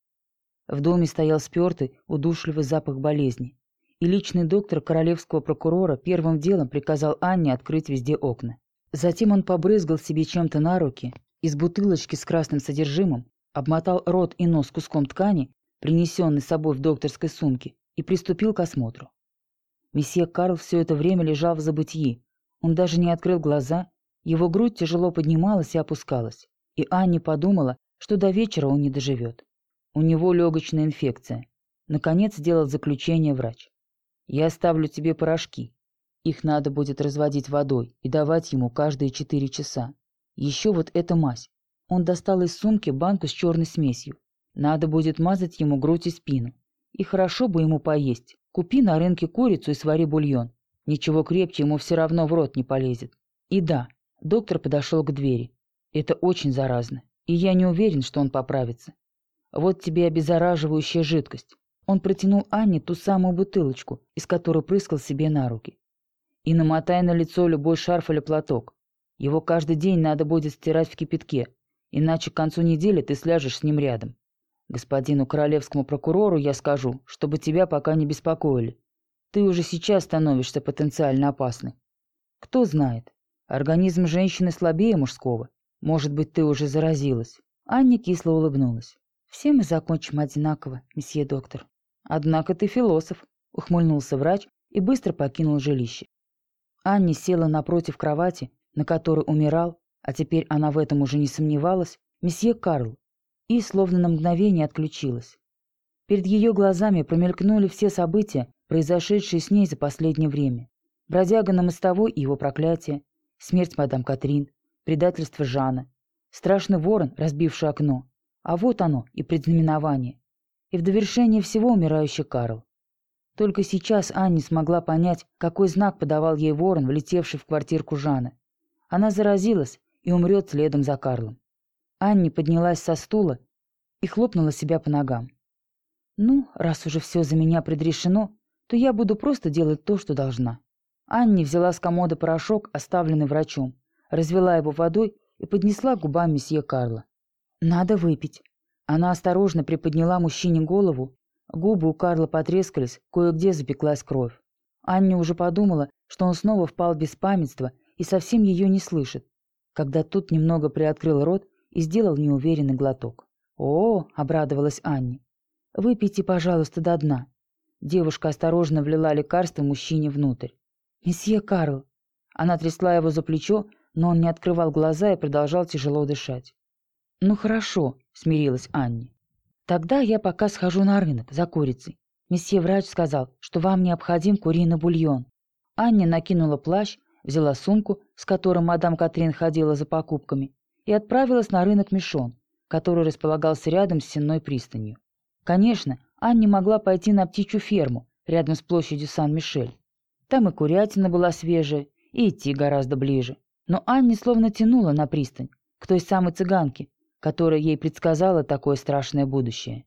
В доме стоял спертый, удушливый запах болезни, и личный доктор королевского прокурора первым делом приказал Анне открыть везде окна. Затем он побрызгал себе чем-то на руки, из бутылочки с красным содержимым, обмотал рот и нос куском ткани, принесенный с собой в докторской сумке, и приступил к осмотру. Месье Карл все это время лежал в забытии. Он даже не открыл глаза, его грудь тяжело поднималась и опускалась. И Анне подумала, что до вечера он не доживет. У него легочная инфекция. Наконец сделал заключение врач. «Я оставлю тебе порошки. Их надо будет разводить водой и давать ему каждые четыре часа. Еще вот эта мазь. Он достал из сумки банку с черной смесью. Надо будет мазать ему грудь и спину. И хорошо бы ему поесть. Купи на рынке курицу и свари бульон. Ничего крепче ему все равно в рот не полезет. И да, доктор подошел к двери. Это очень заразно. И я не уверен, что он поправится. Вот тебе обеззараживающая жидкость. Он протянул Анне ту самую бутылочку, из которой прыскал себе на руки. И намотай на лицо любой шарф или платок. Его каждый день надо будет стирать в кипятке, иначе к концу недели ты сляжешь с ним рядом. Господину королевскому прокурору я скажу, чтобы тебя пока не беспокоили. Ты уже сейчас становишься потенциально опасной. Кто знает, организм женщины слабее мужского. Может быть, ты уже заразилась. Анне кисло улыбнулась. Все мы закончим одинаково, месье доктор. Однако ты философ, ухмыльнулся врач и быстро покинул жилище. Анне села напротив кровати, на которой умирал, а теперь она в этом уже не сомневалась, месье Карл, и словно на мгновение отключилась. Перед ее глазами промелькнули все события, произошедшие с ней за последнее время. Бродяга на мостовой и его проклятие, смерть мадам Катрин, предательство Жана, страшный ворон, разбивший окно, а вот оно и предзнаменование. И в довершение всего умирающий Карл. Только сейчас Анни смогла понять, какой знак подавал ей ворон, влетевший в квартирку Жана. Она заразилась и умрет следом за Карлом. Анни поднялась со стула и хлопнула себя по ногам. «Ну, раз уже все за меня предрешено, то я буду просто делать то, что должна». Анни взяла с комода порошок, оставленный врачом, развела его водой и поднесла к губам месье Карла. «Надо выпить». Она осторожно приподняла мужчине голову, губы у Карла потрескались, кое-где запеклась кровь. Анни уже подумала, что он снова впал в беспамятство и совсем ее не слышит, когда тут немного приоткрыл рот и сделал неуверенный глоток. «О!» — обрадовалась Анне. «Выпейте, пожалуйста, до дна». Девушка осторожно влила лекарство мужчине внутрь. «Месье Карл!» Она трясла его за плечо, но он не открывал глаза и продолжал тяжело дышать. «Ну хорошо», — смирилась Анни. «Тогда я пока схожу на рынок за курицей. Месье врач сказал, что вам необходим куриный бульон». Анни накинула плащ, взяла сумку, с которой мадам Катрин ходила за покупками, и отправилась на рынок Мишон, который располагался рядом с сенной пристанью. Конечно, Анни могла пойти на птичью ферму, рядом с площадью Сан-Мишель. Там и курятина была свежая, и идти гораздо ближе. Но Анни словно тянула на пристань, к той самой цыганке, которая ей предсказала такое страшное будущее.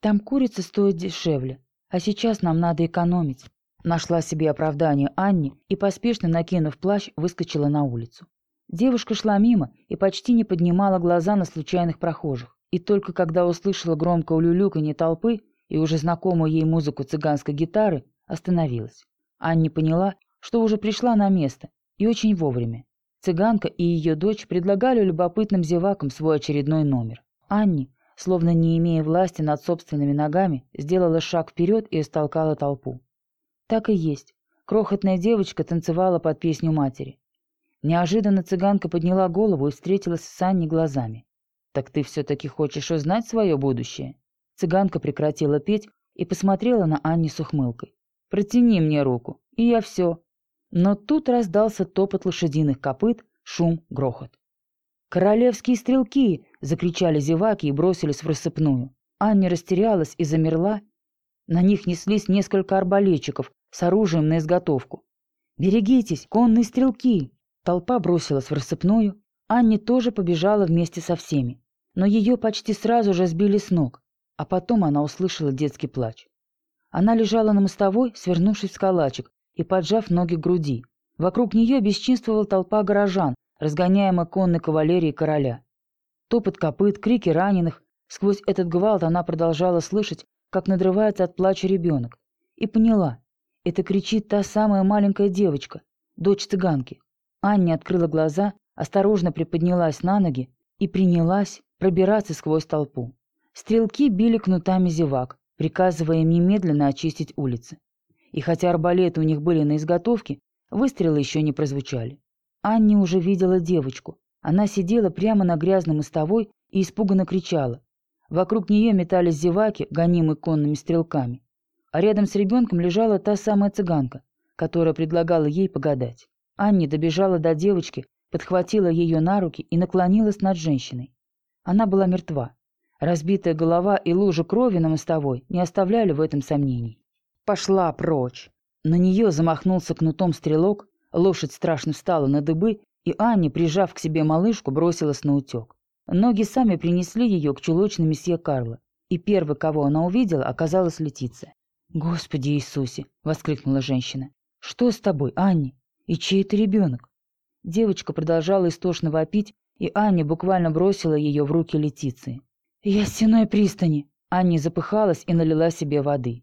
«Там курица стоит дешевле, а сейчас нам надо экономить», Нашла себе оправдание Анни и, поспешно накинув плащ, выскочила на улицу. Девушка шла мимо и почти не поднимала глаза на случайных прохожих. И только когда услышала громкое улюлюканье толпы и уже знакомую ей музыку цыганской гитары, остановилась. Анни поняла, что уже пришла на место, и очень вовремя. Цыганка и ее дочь предлагали любопытным зевакам свой очередной номер. Анни, словно не имея власти над собственными ногами, сделала шаг вперед и истолкала толпу. Так и есть. Крохотная девочка танцевала под песню матери. Неожиданно цыганка подняла голову и встретилась с Анней глазами. «Так ты все-таки хочешь узнать свое будущее?» Цыганка прекратила петь и посмотрела на Анни с ухмылкой. «Протяни мне руку, и я все». Но тут раздался топот лошадиных копыт, шум, грохот. «Королевские стрелки!» — закричали зеваки и бросились в рассыпную. Анни растерялась и замерла. На них неслись несколько арбалетчиков, с оружием на изготовку. «Берегитесь, конные стрелки!» Толпа бросилась в рассыпную. Анни тоже побежала вместе со всеми. Но ее почти сразу же сбили с ног, а потом она услышала детский плач. Она лежала на мостовой, свернувшись в калачик и поджав ноги к груди. Вокруг нее бесчинствовала толпа горожан, разгоняемая конной кавалерией короля. Топот копыт, крики раненых. Сквозь этот гвалт она продолжала слышать, как надрывается от плача ребенок. И поняла, это кричит та самая маленькая девочка, дочь цыганки. Ання открыла глаза, осторожно приподнялась на ноги и принялась пробираться сквозь толпу. Стрелки били кнутами зевак, приказывая им немедленно очистить улицы. И хотя арбалеты у них были на изготовке, выстрелы еще не прозвучали. Анни уже видела девочку. Она сидела прямо на грязном мостовой и испуганно кричала. Вокруг нее метались зеваки, гонимые конными стрелками а рядом с ребенком лежала та самая цыганка, которая предлагала ей погадать. Анни добежала до девочки, подхватила ее на руки и наклонилась над женщиной. Она была мертва. Разбитая голова и лужа крови на мостовой не оставляли в этом сомнений. Пошла прочь. На нее замахнулся кнутом стрелок, лошадь страшно встала на дыбы, и Анни, прижав к себе малышку, бросилась на утек. Ноги сами принесли ее к чулочной месье Карла, и первой, кого она увидела, оказалась Летиция. «Господи Иисусе!» — воскликнула женщина. «Что с тобой, Анни? И чей это ребенок?» Девочка продолжала истошно вопить, и Анни буквально бросила ее в руки Летиции. «Я стеной пристани!» Анни запыхалась и налила себе воды.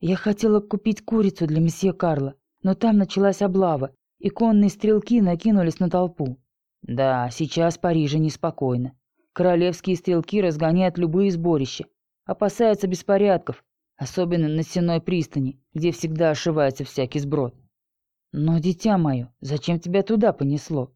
«Я хотела купить курицу для месье Карла, но там началась облава, и конные стрелки накинулись на толпу. Да, сейчас в Париже неспокойно. Королевские стрелки разгоняют любые сборища, опасаются беспорядков, особенно на Сенной пристани, где всегда ошивается всякий сброд. Но, дитя мое, зачем тебя туда понесло?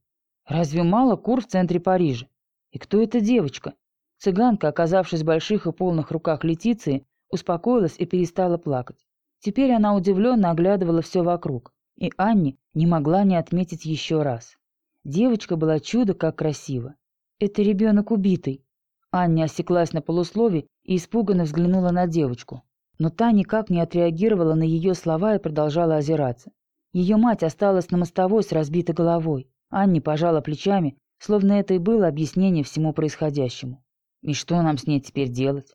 Разве мало кур в центре Парижа? И кто эта девочка? Цыганка, оказавшись в больших и полных руках Летиции, успокоилась и перестала плакать. Теперь она удивленно оглядывала все вокруг, и Анни не могла не отметить еще раз. Девочка была чудо как красиво. «Это ребенок убитый». Ання осеклась на полуслове и испуганно взглянула на девочку. Но та никак не отреагировала на ее слова и продолжала озираться. Ее мать осталась на мостовой с разбитой головой. Анни пожала плечами, словно это и было объяснение всему происходящему. И что нам с ней теперь делать?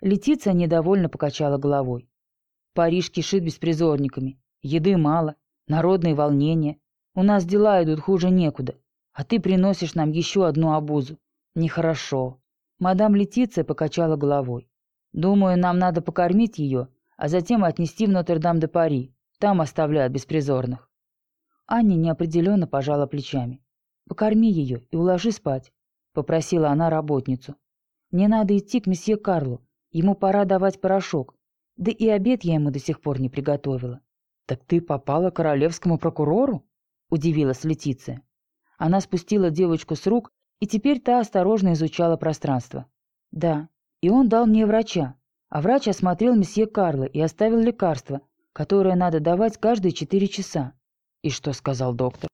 Летиция недовольно покачала головой. Париж кишит беспризорниками. Еды мало, народные волнения. У нас дела идут хуже некуда. А ты приносишь нам еще одну обузу. Нехорошо. Мадам Летиция покачала головой. Думаю, нам надо покормить ее, а затем отнести в Нотр-Дам-де-Пари. Там оставляют беспризорных». Аня неопределенно пожала плечами. «Покорми ее и уложи спать», — попросила она работницу. «Мне надо идти к месье Карлу. Ему пора давать порошок. Да и обед я ему до сих пор не приготовила». «Так ты попала к королевскому прокурору?» – удивилась Летиция. Она спустила девочку с рук, и теперь та осторожно изучала пространство. «Да, и он дал мне врача, а врач осмотрел месье Карла и оставил лекарство, которое надо давать каждые четыре часа». «И что сказал доктор?»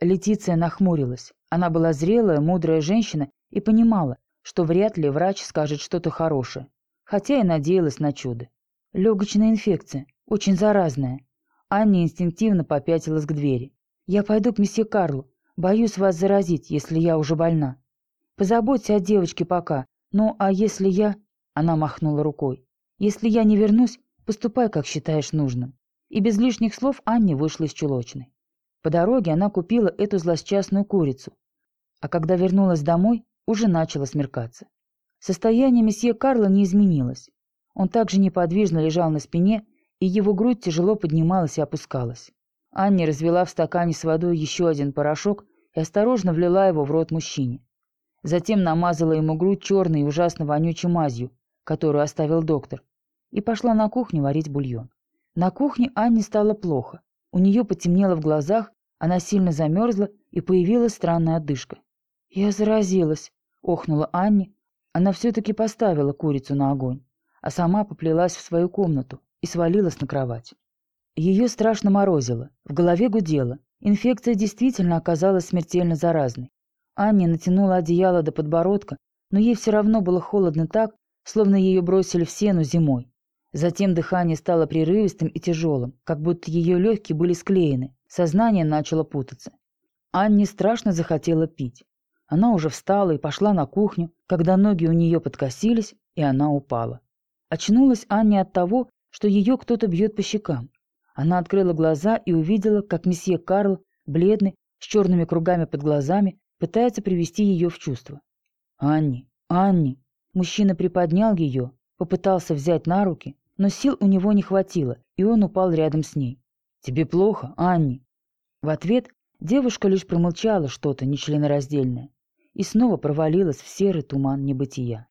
Летиция нахмурилась. Она была зрелая, мудрая женщина и понимала, что вряд ли врач скажет что-то хорошее, хотя и надеялась на чудо. Легочная инфекция, очень заразная. Анна инстинктивно попятилась к двери. «Я пойду к месье Карлу. Боюсь вас заразить, если я уже больна. Позаботься о девочке пока. Ну, а если я...» Она махнула рукой. «Если я не вернусь, поступай, как считаешь нужным». И без лишних слов Анне вышла из чулочной. По дороге она купила эту злосчастную курицу. А когда вернулась домой, уже начало смеркаться. Состояние месье Карла не изменилось. Он также неподвижно лежал на спине, и его грудь тяжело поднималась и опускалась. Анни развела в стакане с водой еще один порошок и осторожно влила его в рот мужчине. Затем намазала ему грудь черной и ужасно вонючей мазью, которую оставил доктор, и пошла на кухню варить бульон. На кухне Анне стало плохо. У нее потемнело в глазах, она сильно замерзла и появилась странная одышка. «Я заразилась», — охнула Анни. Она все-таки поставила курицу на огонь, а сама поплелась в свою комнату и свалилась на кровать. Ее страшно морозило, в голове гудело. Инфекция действительно оказалась смертельно заразной. Анни натянула одеяло до подбородка, но ей все равно было холодно так, словно ее бросили в сену зимой. Затем дыхание стало прерывистым и тяжелым, как будто ее легкие были склеены, сознание начало путаться. Анне страшно захотела пить. Она уже встала и пошла на кухню, когда ноги у нее подкосились, и она упала. Очнулась Анне от того, что ее кто-то бьет по щекам. Она открыла глаза и увидела, как месье Карл, бледный, с черными кругами под глазами, пытается привести ее в чувство. «Анни! Анни!» Мужчина приподнял ее, попытался взять на руки, но сил у него не хватило, и он упал рядом с ней. «Тебе плохо, Анни?» В ответ девушка лишь промолчала что-то нечленораздельное и снова провалилась в серый туман небытия.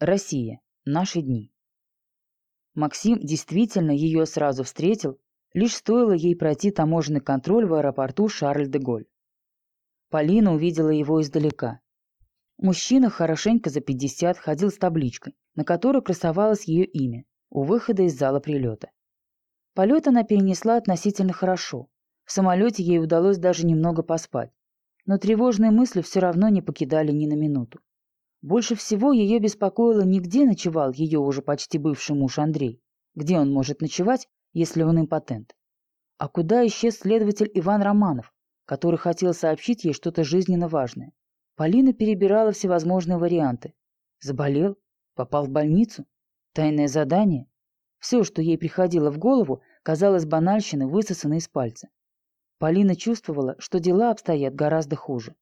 Россия. Наши дни. Максим действительно ее сразу встретил, лишь стоило ей пройти таможенный контроль в аэропорту Шарль-де-Голь. Полина увидела его издалека. Мужчина хорошенько за 50 ходил с табличкой, на которой красовалось ее имя, у выхода из зала прилета. Полет она перенесла относительно хорошо. В самолете ей удалось даже немного поспать но тревожные мысли все равно не покидали ни на минуту. Больше всего ее беспокоило не где ночевал ее уже почти бывший муж Андрей, где он может ночевать, если он импотент, а куда исчез следователь Иван Романов, который хотел сообщить ей что-то жизненно важное. Полина перебирала всевозможные варианты. Заболел? Попал в больницу? Тайное задание? Все, что ей приходило в голову, казалось банальщиной, высосанной из пальца. Полина чувствовала, что дела обстоят гораздо хуже.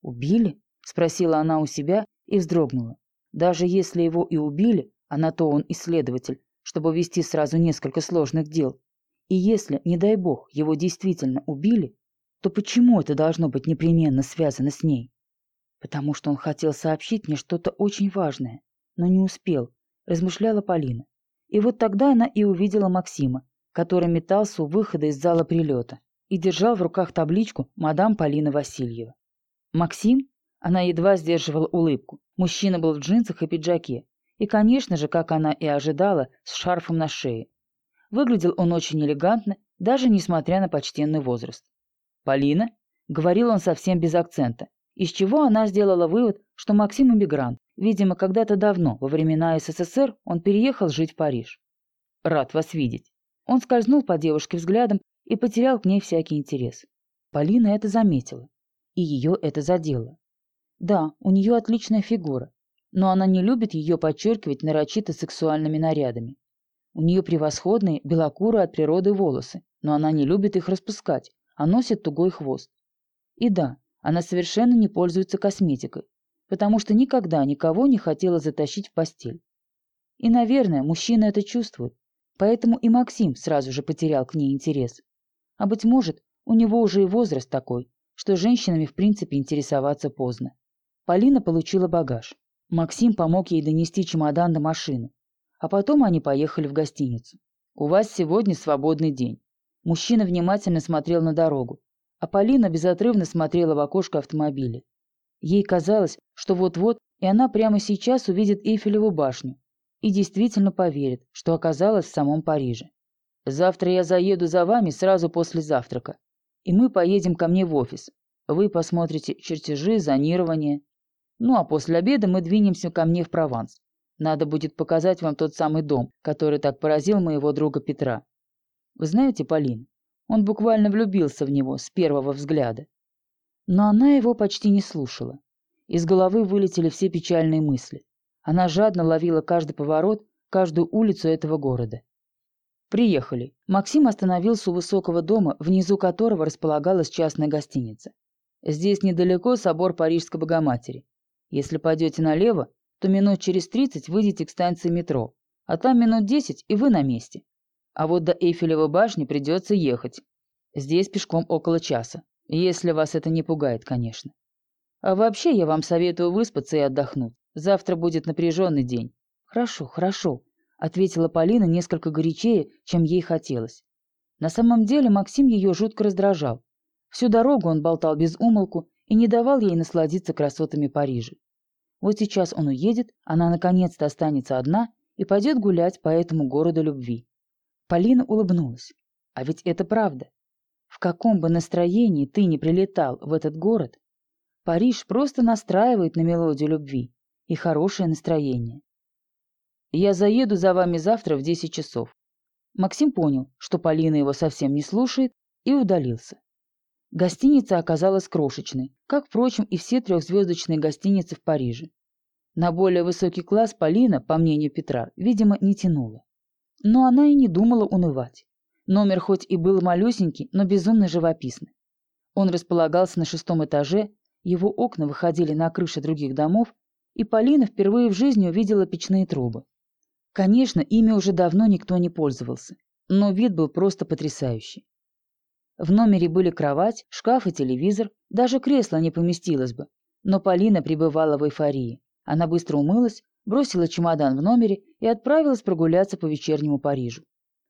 «Убили?» – спросила она у себя и вздрогнула. Даже если его и убили, а на то он исследователь, чтобы вести сразу несколько сложных дел, и если, не дай бог, его действительно убили, то почему это должно быть непременно связано с ней? Потому что он хотел сообщить мне что-то очень важное, но не успел, размышляла Полина. И вот тогда она и увидела Максима, который метался у выхода из зала прилета и держал в руках табличку «Мадам Полина Васильева». «Максим?» Она едва сдерживала улыбку. Мужчина был в джинсах и пиджаке. И, конечно же, как она и ожидала, с шарфом на шее. Выглядел он очень элегантно, даже несмотря на почтенный возраст. «Полина?» — говорил он совсем без акцента, из чего она сделала вывод, что Максим иммигрант. Видимо, когда-то давно, во времена СССР, он переехал жить в Париж. «Рад вас видеть». Он скользнул по девушке взглядом и потерял к ней всякий интерес. Полина это заметила, и ее это задело. Да, у нее отличная фигура, но она не любит ее подчеркивать нарочито сексуальными нарядами. У нее превосходные белокурые от природы волосы, но она не любит их распускать, а носит тугой хвост. И да, она совершенно не пользуется косметикой, потому что никогда никого не хотела затащить в постель. И, наверное, мужчина это чувствует, поэтому и Максим сразу же потерял к ней интерес. А быть может, у него уже и возраст такой, что женщинами в принципе интересоваться поздно. Полина получила багаж. Максим помог ей донести чемодан до машины. А потом они поехали в гостиницу. «У вас сегодня свободный день. Мужчина внимательно смотрел на дорогу, а Полина безотрывно смотрела в окошко автомобиля. Ей казалось, что вот-вот и она прямо сейчас увидит Эйфелеву башню и действительно поверит, что оказалась в самом Париже. «Завтра я заеду за вами сразу после завтрака, и мы поедем ко мне в офис. Вы посмотрите чертежи, зонирование. Ну а после обеда мы двинемся ко мне в Прованс. Надо будет показать вам тот самый дом, который так поразил моего друга Петра. Вы знаете, Полин, он буквально влюбился в него с первого взгляда. Но она его почти не слушала. Из головы вылетели все печальные мысли. Она жадно ловила каждый поворот, каждую улицу этого города. Приехали. Максим остановился у высокого дома, внизу которого располагалась частная гостиница. Здесь недалеко собор Парижской Богоматери. Если пойдете налево, то минут через 30 выйдете к станции метро, а там минут 10 и вы на месте. А вот до Эйфелевой башни придется ехать. Здесь пешком около часа, если вас это не пугает, конечно. А вообще я вам советую выспаться и отдохнуть. Завтра будет напряженный день. Хорошо, хорошо, ответила Полина несколько горячее, чем ей хотелось. На самом деле Максим ее жутко раздражал. Всю дорогу он болтал без умолку и не давал ей насладиться красотами Парижа. Вот сейчас он уедет, она наконец-то останется одна и пойдет гулять по этому городу любви. Полина улыбнулась. А ведь это правда. В каком бы настроении ты ни прилетал в этот город, Париж просто настраивает на мелодию любви и хорошее настроение. Я заеду за вами завтра в 10 часов. Максим понял, что Полина его совсем не слушает, и удалился. Гостиница оказалась крошечной, как, впрочем, и все трехзвездочные гостиницы в Париже. На более высокий класс Полина, по мнению Петра, видимо, не тянула. Но она и не думала унывать. Номер хоть и был малюсенький, но безумно живописный. Он располагался на шестом этаже, его окна выходили на крыши других домов, и Полина впервые в жизни увидела печные трубы. Конечно, ими уже давно никто не пользовался, но вид был просто потрясающий. В номере были кровать, шкаф и телевизор, даже кресло не поместилось бы. Но Полина пребывала в эйфории. Она быстро умылась, бросила чемодан в номере и отправилась прогуляться по вечернему Парижу.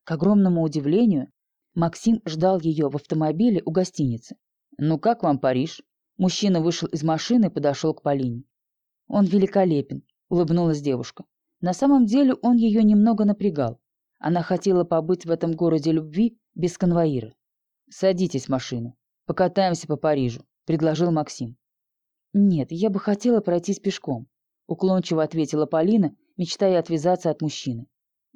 К огромному удивлению, Максим ждал ее в автомобиле у гостиницы. «Ну как вам Париж?» Мужчина вышел из машины и подошел к Полине. «Он великолепен», — улыбнулась девушка. На самом деле он ее немного напрягал. Она хотела побыть в этом городе любви без конвоира. «Садитесь в машину. Покатаемся по Парижу», — предложил Максим. «Нет, я бы хотела пройтись пешком», — уклончиво ответила Полина, мечтая отвязаться от мужчины.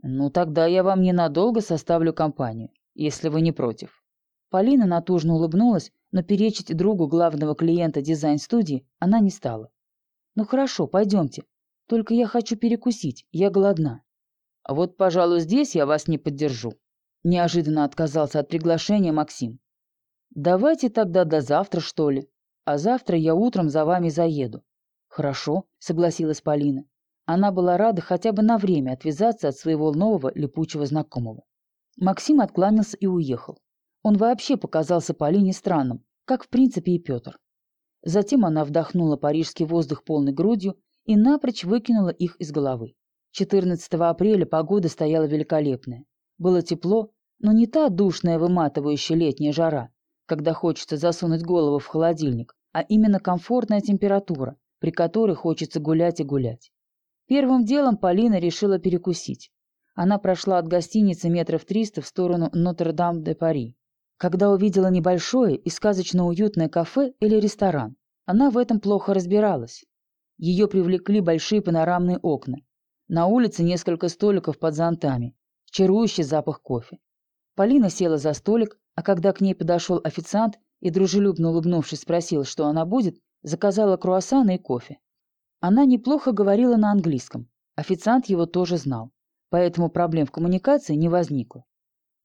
«Ну, тогда я вам ненадолго составлю компанию, если вы не против». Полина натужно улыбнулась, но перечить другу главного клиента дизайн-студии она не стала. «Ну хорошо, пойдемте. Только я хочу перекусить, я голодна». «А вот, пожалуй, здесь я вас не поддержу», Неожиданно отказался от приглашения Максим. «Давайте тогда до завтра, что ли. А завтра я утром за вами заеду». «Хорошо», — согласилась Полина. Она была рада хотя бы на время отвязаться от своего нового липучего знакомого. Максим откланялся и уехал. Он вообще показался Полине странным, как в принципе и Петр. Затем она вдохнула парижский воздух полной грудью и напрочь выкинула их из головы. 14 апреля погода стояла великолепная. Было тепло, но не та душная выматывающая летняя жара, когда хочется засунуть голову в холодильник, а именно комфортная температура, при которой хочется гулять и гулять. Первым делом Полина решила перекусить. Она прошла от гостиницы метров триста в сторону Нотр-Дам-де-Пари. Когда увидела небольшое и сказочно уютное кафе или ресторан, она в этом плохо разбиралась. Ее привлекли большие панорамные окна. На улице несколько столиков под зонтами, чарующий запах кофе. Полина села за столик, а когда к ней подошел официант и, дружелюбно улыбнувшись, спросил, что она будет, заказала круассаны и кофе. Она неплохо говорила на английском. Официант его тоже знал, поэтому проблем в коммуникации не возникло.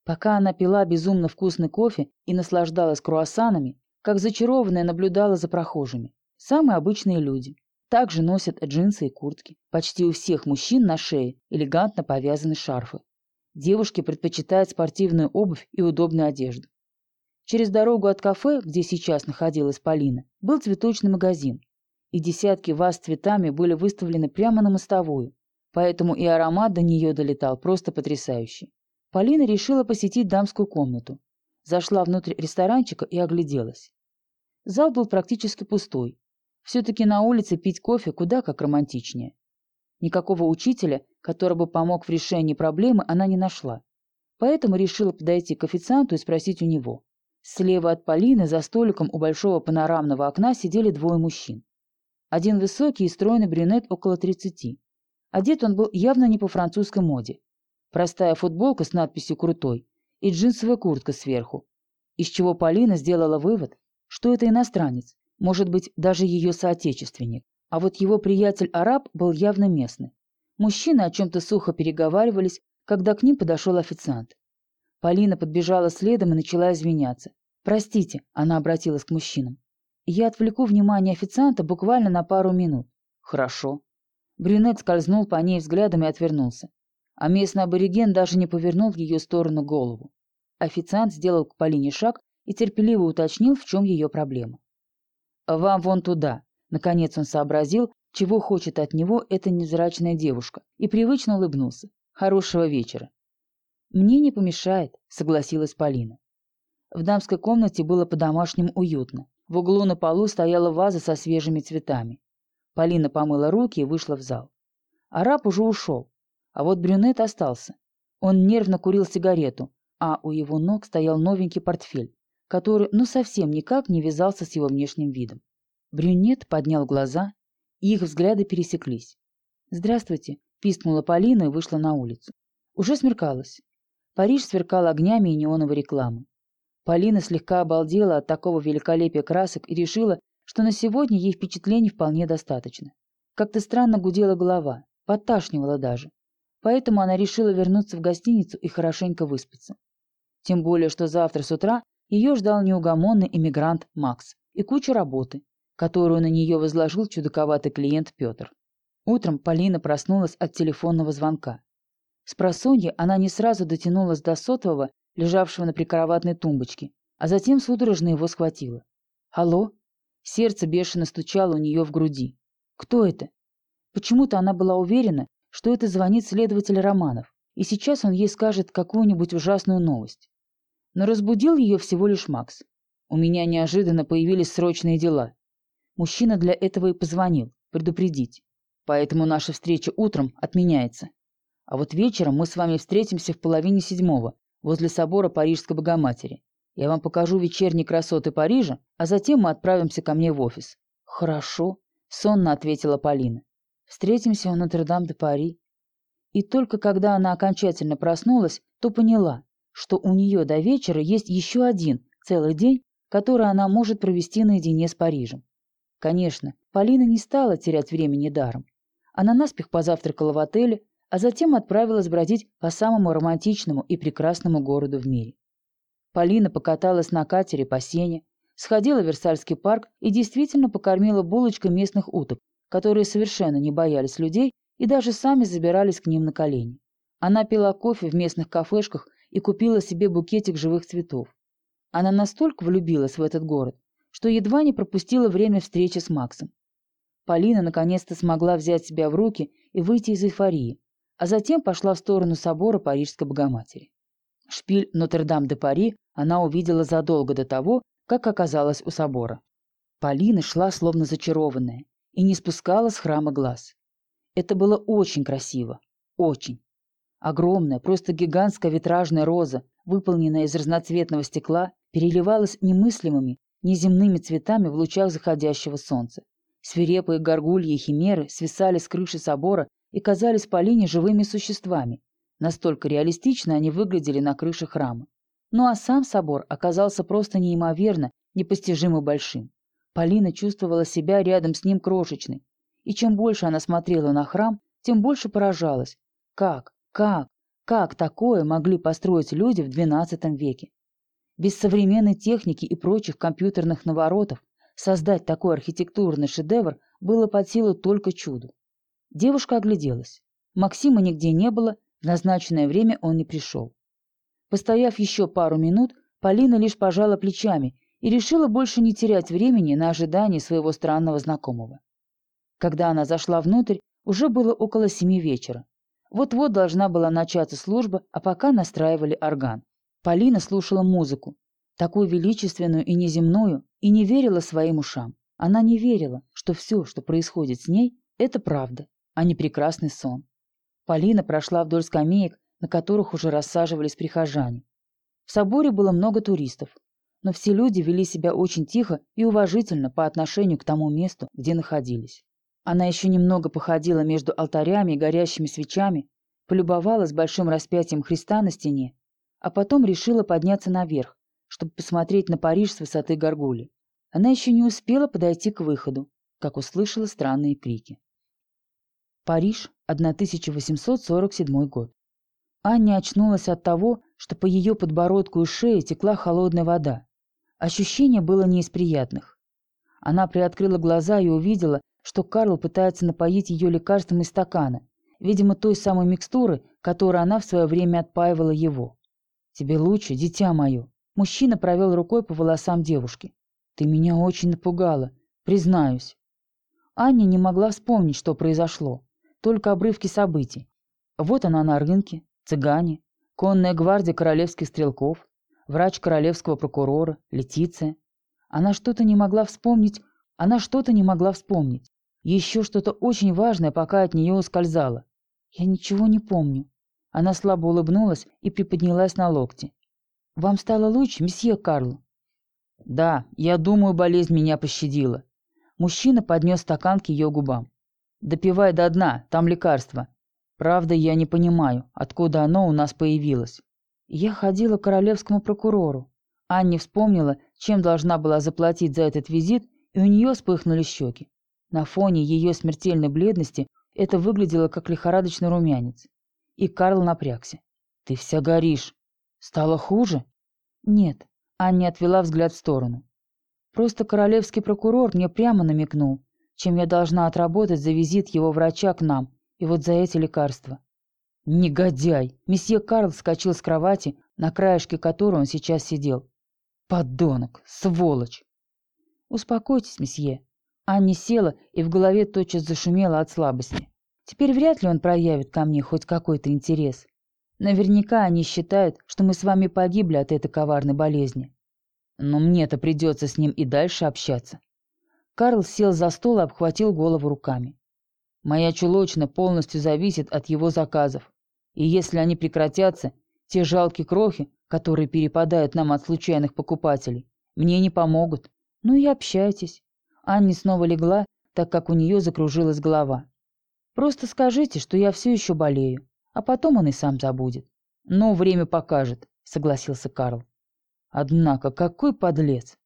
Пока она пила безумно вкусный кофе и наслаждалась круассанами, как зачарованная наблюдала за прохожими. Самые обычные люди. Также носят джинсы и куртки. Почти у всех мужчин на шее элегантно повязаны шарфы. Девушки предпочитают спортивную обувь и удобную одежду. Через дорогу от кафе, где сейчас находилась Полина, был цветочный магазин, и десятки ваз с цветами были выставлены прямо на мостовую, поэтому и аромат до нее долетал просто потрясающий. Полина решила посетить дамскую комнату. зашла внутрь ресторанчика и огляделась. Зал был практически пустой. Все-таки на улице пить кофе куда как романтичнее. Никакого учителя, который бы помог в решении проблемы, она не нашла. Поэтому решила подойти к официанту и спросить у него. Слева от Полины за столиком у большого панорамного окна сидели двое мужчин. Один высокий и стройный брюнет около 30. Одет он был явно не по французской моде. Простая футболка с надписью «Крутой» и джинсовая куртка сверху. Из чего Полина сделала вывод, что это иностранец, может быть, даже ее соотечественник. А вот его приятель-араб был явно местный. Мужчины о чем-то сухо переговаривались, когда к ним подошел официант. Полина подбежала следом и начала извиняться. «Простите», — она обратилась к мужчинам. «Я отвлеку внимание официанта буквально на пару минут». «Хорошо». Брюнет скользнул по ней взглядом и отвернулся. А местный абориген даже не повернул в ее сторону голову. Официант сделал к Полине шаг и терпеливо уточнил, в чем ее проблема. «Вам вон туда». Наконец он сообразил, чего хочет от него эта невзрачная девушка, и привычно улыбнулся. «Хорошего вечера». «Мне не помешает», — согласилась Полина. В дамской комнате было по-домашнему уютно. В углу на полу стояла ваза со свежими цветами. Полина помыла руки и вышла в зал. Араб уже ушел, а вот брюнет остался. Он нервно курил сигарету, а у его ног стоял новенький портфель, который ну совсем никак не вязался с его внешним видом. Брюнет поднял глаза, и их взгляды пересеклись. «Здравствуйте», — пискнула Полина и вышла на улицу. Уже смеркалось. Париж сверкал огнями и неоновой рекламы. Полина слегка обалдела от такого великолепия красок и решила, что на сегодня ей впечатлений вполне достаточно. Как-то странно гудела голова, подташнивала даже. Поэтому она решила вернуться в гостиницу и хорошенько выспаться. Тем более, что завтра с утра ее ждал неугомонный эмигрант Макс и куча работы, которую на нее возложил чудаковатый клиент Петр. Утром Полина проснулась от телефонного звонка. С просонья она не сразу дотянулась до сотового, лежавшего на прикроватной тумбочке, а затем судорожно его схватила. «Алло?» Сердце бешено стучало у нее в груди. «Кто это?» Почему-то она была уверена, что это звонит следователь Романов, и сейчас он ей скажет какую-нибудь ужасную новость. Но разбудил ее всего лишь Макс. У меня неожиданно появились срочные дела. Мужчина для этого и позвонил, предупредить. Поэтому наша встреча утром отменяется. А вот вечером мы с вами встретимся в половине седьмого возле собора Парижской Богоматери. Я вам покажу вечерние красоты Парижа, а затем мы отправимся ко мне в офис». «Хорошо», — сонно ответила Полина. «Встретимся у Нотр-Дам-де-Пари». И только когда она окончательно проснулась, то поняла, что у нее до вечера есть еще один целый день, который она может провести наедине с Парижем. Конечно, Полина не стала терять времени даром. Она наспех позавтракала в отеле, а затем отправилась бродить по самому романтичному и прекрасному городу в мире. Полина покаталась на катере по сене, сходила в Версальский парк и действительно покормила булочкой местных уток, которые совершенно не боялись людей и даже сами забирались к ним на колени. Она пила кофе в местных кафешках и купила себе букетик живых цветов. Она настолько влюбилась в этот город, что едва не пропустила время встречи с Максом. Полина наконец-то смогла взять себя в руки и выйти из эйфории, а затем пошла в сторону собора Парижской Богоматери. Шпиль Нотр-Дам-де-Пари она увидела задолго до того, как оказалась у собора. Полина шла словно зачарованная и не спускала с храма глаз. Это было очень красиво. Очень. Огромная, просто гигантская витражная роза, выполненная из разноцветного стекла, переливалась немыслимыми, неземными цветами в лучах заходящего солнца. Свирепые горгульи и химеры свисали с крыши собора и казались Полине живыми существами. Настолько реалистично они выглядели на крыше храма. Ну а сам собор оказался просто неимоверно, непостижимо большим. Полина чувствовала себя рядом с ним крошечной. И чем больше она смотрела на храм, тем больше поражалась. Как, как, как такое могли построить люди в XII веке? Без современной техники и прочих компьютерных наворотов создать такой архитектурный шедевр было под силу только чуду. Девушка огляделась. Максима нигде не было, в назначенное время он не пришел. Постояв еще пару минут, Полина лишь пожала плечами и решила больше не терять времени на ожидание своего странного знакомого. Когда она зашла внутрь, уже было около семи вечера. Вот-вот должна была начаться служба, а пока настраивали орган. Полина слушала музыку, такую величественную и неземную, и не верила своим ушам. Она не верила, что все, что происходит с ней, это правда, а не прекрасный сон. Полина прошла вдоль скамеек, на которых уже рассаживались прихожане. В соборе было много туристов, но все люди вели себя очень тихо и уважительно по отношению к тому месту, где находились. Она еще немного походила между алтарями и горящими свечами, полюбовалась большим распятием Христа на стене, а потом решила подняться наверх, чтобы посмотреть на Париж с высоты горгули. Она еще не успела подойти к выходу, как услышала странные крики. Париж, 1847 год. Аня очнулась от того, что по ее подбородку и шее текла холодная вода. Ощущение было не из приятных. Она приоткрыла глаза и увидела, что Карл пытается напоить ее лекарством из стакана, видимо, той самой микстуры, которой она в свое время отпаивала его. «Тебе лучше, дитя мое». Мужчина провел рукой по волосам девушки. «Ты меня очень напугала, признаюсь». Аня не могла вспомнить, что произошло, только обрывки событий. Вот она на рынке, цыгане, конная гвардия королевских стрелков, врач королевского прокурора, Летиция. Она что-то не могла вспомнить, она что-то не могла вспомнить. Еще что-то очень важное пока от нее ускользало. Я ничего не помню. Она слабо улыбнулась и приподнялась на локте. «Вам стало лучше, месье Карл?» «Да, я думаю, болезнь меня пощадила». Мужчина поднес стакан к ее губам. «Допивай до дна, там лекарство. Правда, я не понимаю, откуда оно у нас появилось». Я ходила к королевскому прокурору. Анне вспомнила, чем должна была заплатить за этот визит, и у нее вспыхнули щеки. На фоне ее смертельной бледности это выглядело как лихорадочный румянец. И Карл напрягся. «Ты вся горишь. Стало хуже?» «Нет». Анне отвела взгляд в сторону. «Просто королевский прокурор мне прямо намекнул, чем я должна отработать за визит его врача к нам и вот за эти лекарства». «Негодяй!» Месье Карл вскочил с кровати, на краешке которой он сейчас сидел. «Подонок! Сволочь!» «Успокойтесь, месье». Анни села и в голове тотчас зашумела от слабости. Теперь вряд ли он проявит ко мне хоть какой-то интерес. Наверняка они считают, что мы с вами погибли от этой коварной болезни. Но мне-то придется с ним и дальше общаться. Карл сел за стол и обхватил голову руками. Моя чулочная полностью зависит от его заказов. И если они прекратятся, те жалкие крохи, которые перепадают нам от случайных покупателей, мне не помогут. Ну и общайтесь. Анни снова легла, так как у нее закружилась голова. Просто скажите, что я все еще болею, а потом он и сам забудет. Но время покажет, согласился Карл. Однако, какой подлец!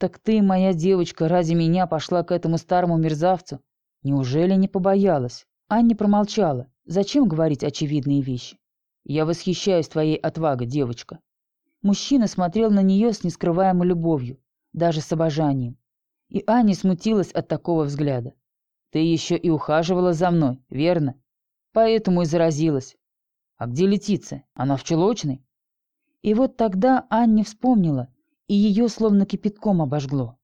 Так ты, моя девочка, ради меня пошла к этому старому мерзавцу? Неужели не побоялась? Анни промолчала. Зачем говорить очевидные вещи? Я восхищаюсь твоей отвагой, девочка. Мужчина смотрел на нее с нескрываемой любовью, даже с обожанием. И Аня смутилась от такого взгляда. Ты еще и ухаживала за мной, верно? Поэтому и заразилась. А где Летиция? Она в чулочной? И вот тогда Анне вспомнила, и ее словно кипятком обожгло.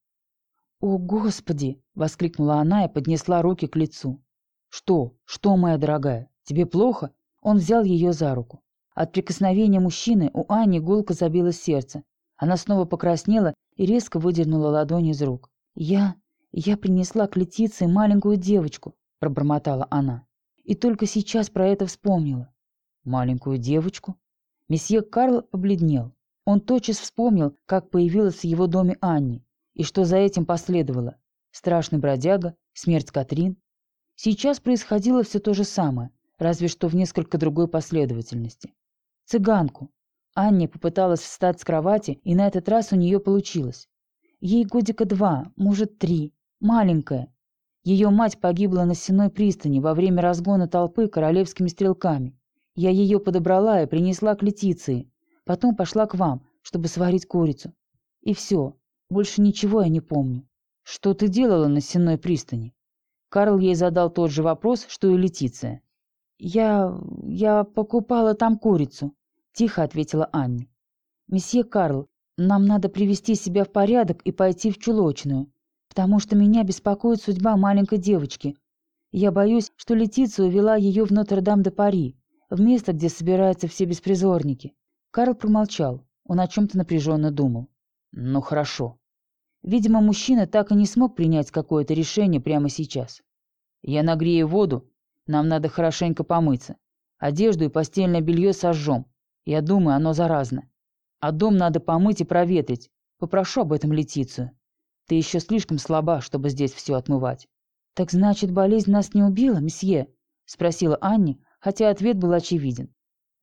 «О, Господи!» — воскликнула она и поднесла руки к лицу. «Что? Что, моя дорогая? Тебе плохо?» Он взял ее за руку. От прикосновения мужчины у Ани гулко забилось сердце. Она снова покраснела и резко выдернула ладонь из рук. «Я... «Я принесла к Летиции маленькую девочку», — пробормотала она. «И только сейчас про это вспомнила». «Маленькую девочку?» Месье Карл побледнел. Он тотчас вспомнил, как появилась в его доме Анни, и что за этим последовало. Страшный бродяга, смерть Катрин. Сейчас происходило все то же самое, разве что в несколько другой последовательности. Цыганку. Анне попыталась встать с кровати, и на этот раз у нее получилось. Ей годика два, может, три. Маленькая. Ее мать погибла на Сенной пристани во время разгона толпы королевскими стрелками. Я ее подобрала и принесла к Летиции. Потом пошла к вам, чтобы сварить курицу. И все. Больше ничего я не помню. Что ты делала на Сенной пристани? Карл ей задал тот же вопрос, что и Летиция. «Я... я покупала там курицу», — тихо ответила Анне. «Месье Карл, нам надо привести себя в порядок и пойти в чулочную потому что меня беспокоит судьба маленькой девочки. Я боюсь, что Летиция увела ее в Нотр-Дам-де-Пари, в место, где собираются все беспризорники». Карл промолчал. Он о чем-то напряженно думал. Ну хорошо. Видимо, мужчина так и не смог принять какое-то решение прямо сейчас. Я нагрею воду, нам надо хорошенько помыться. Одежду и постельное белье сожжем. Я думаю, оно заразно. А дом надо помыть и проветрить. Попрошу об этом Летицию. Ты еще слишком слаба, чтобы здесь все отмывать. «Так значит, болезнь нас не убила, месье?» — спросила Анни, хотя ответ был очевиден.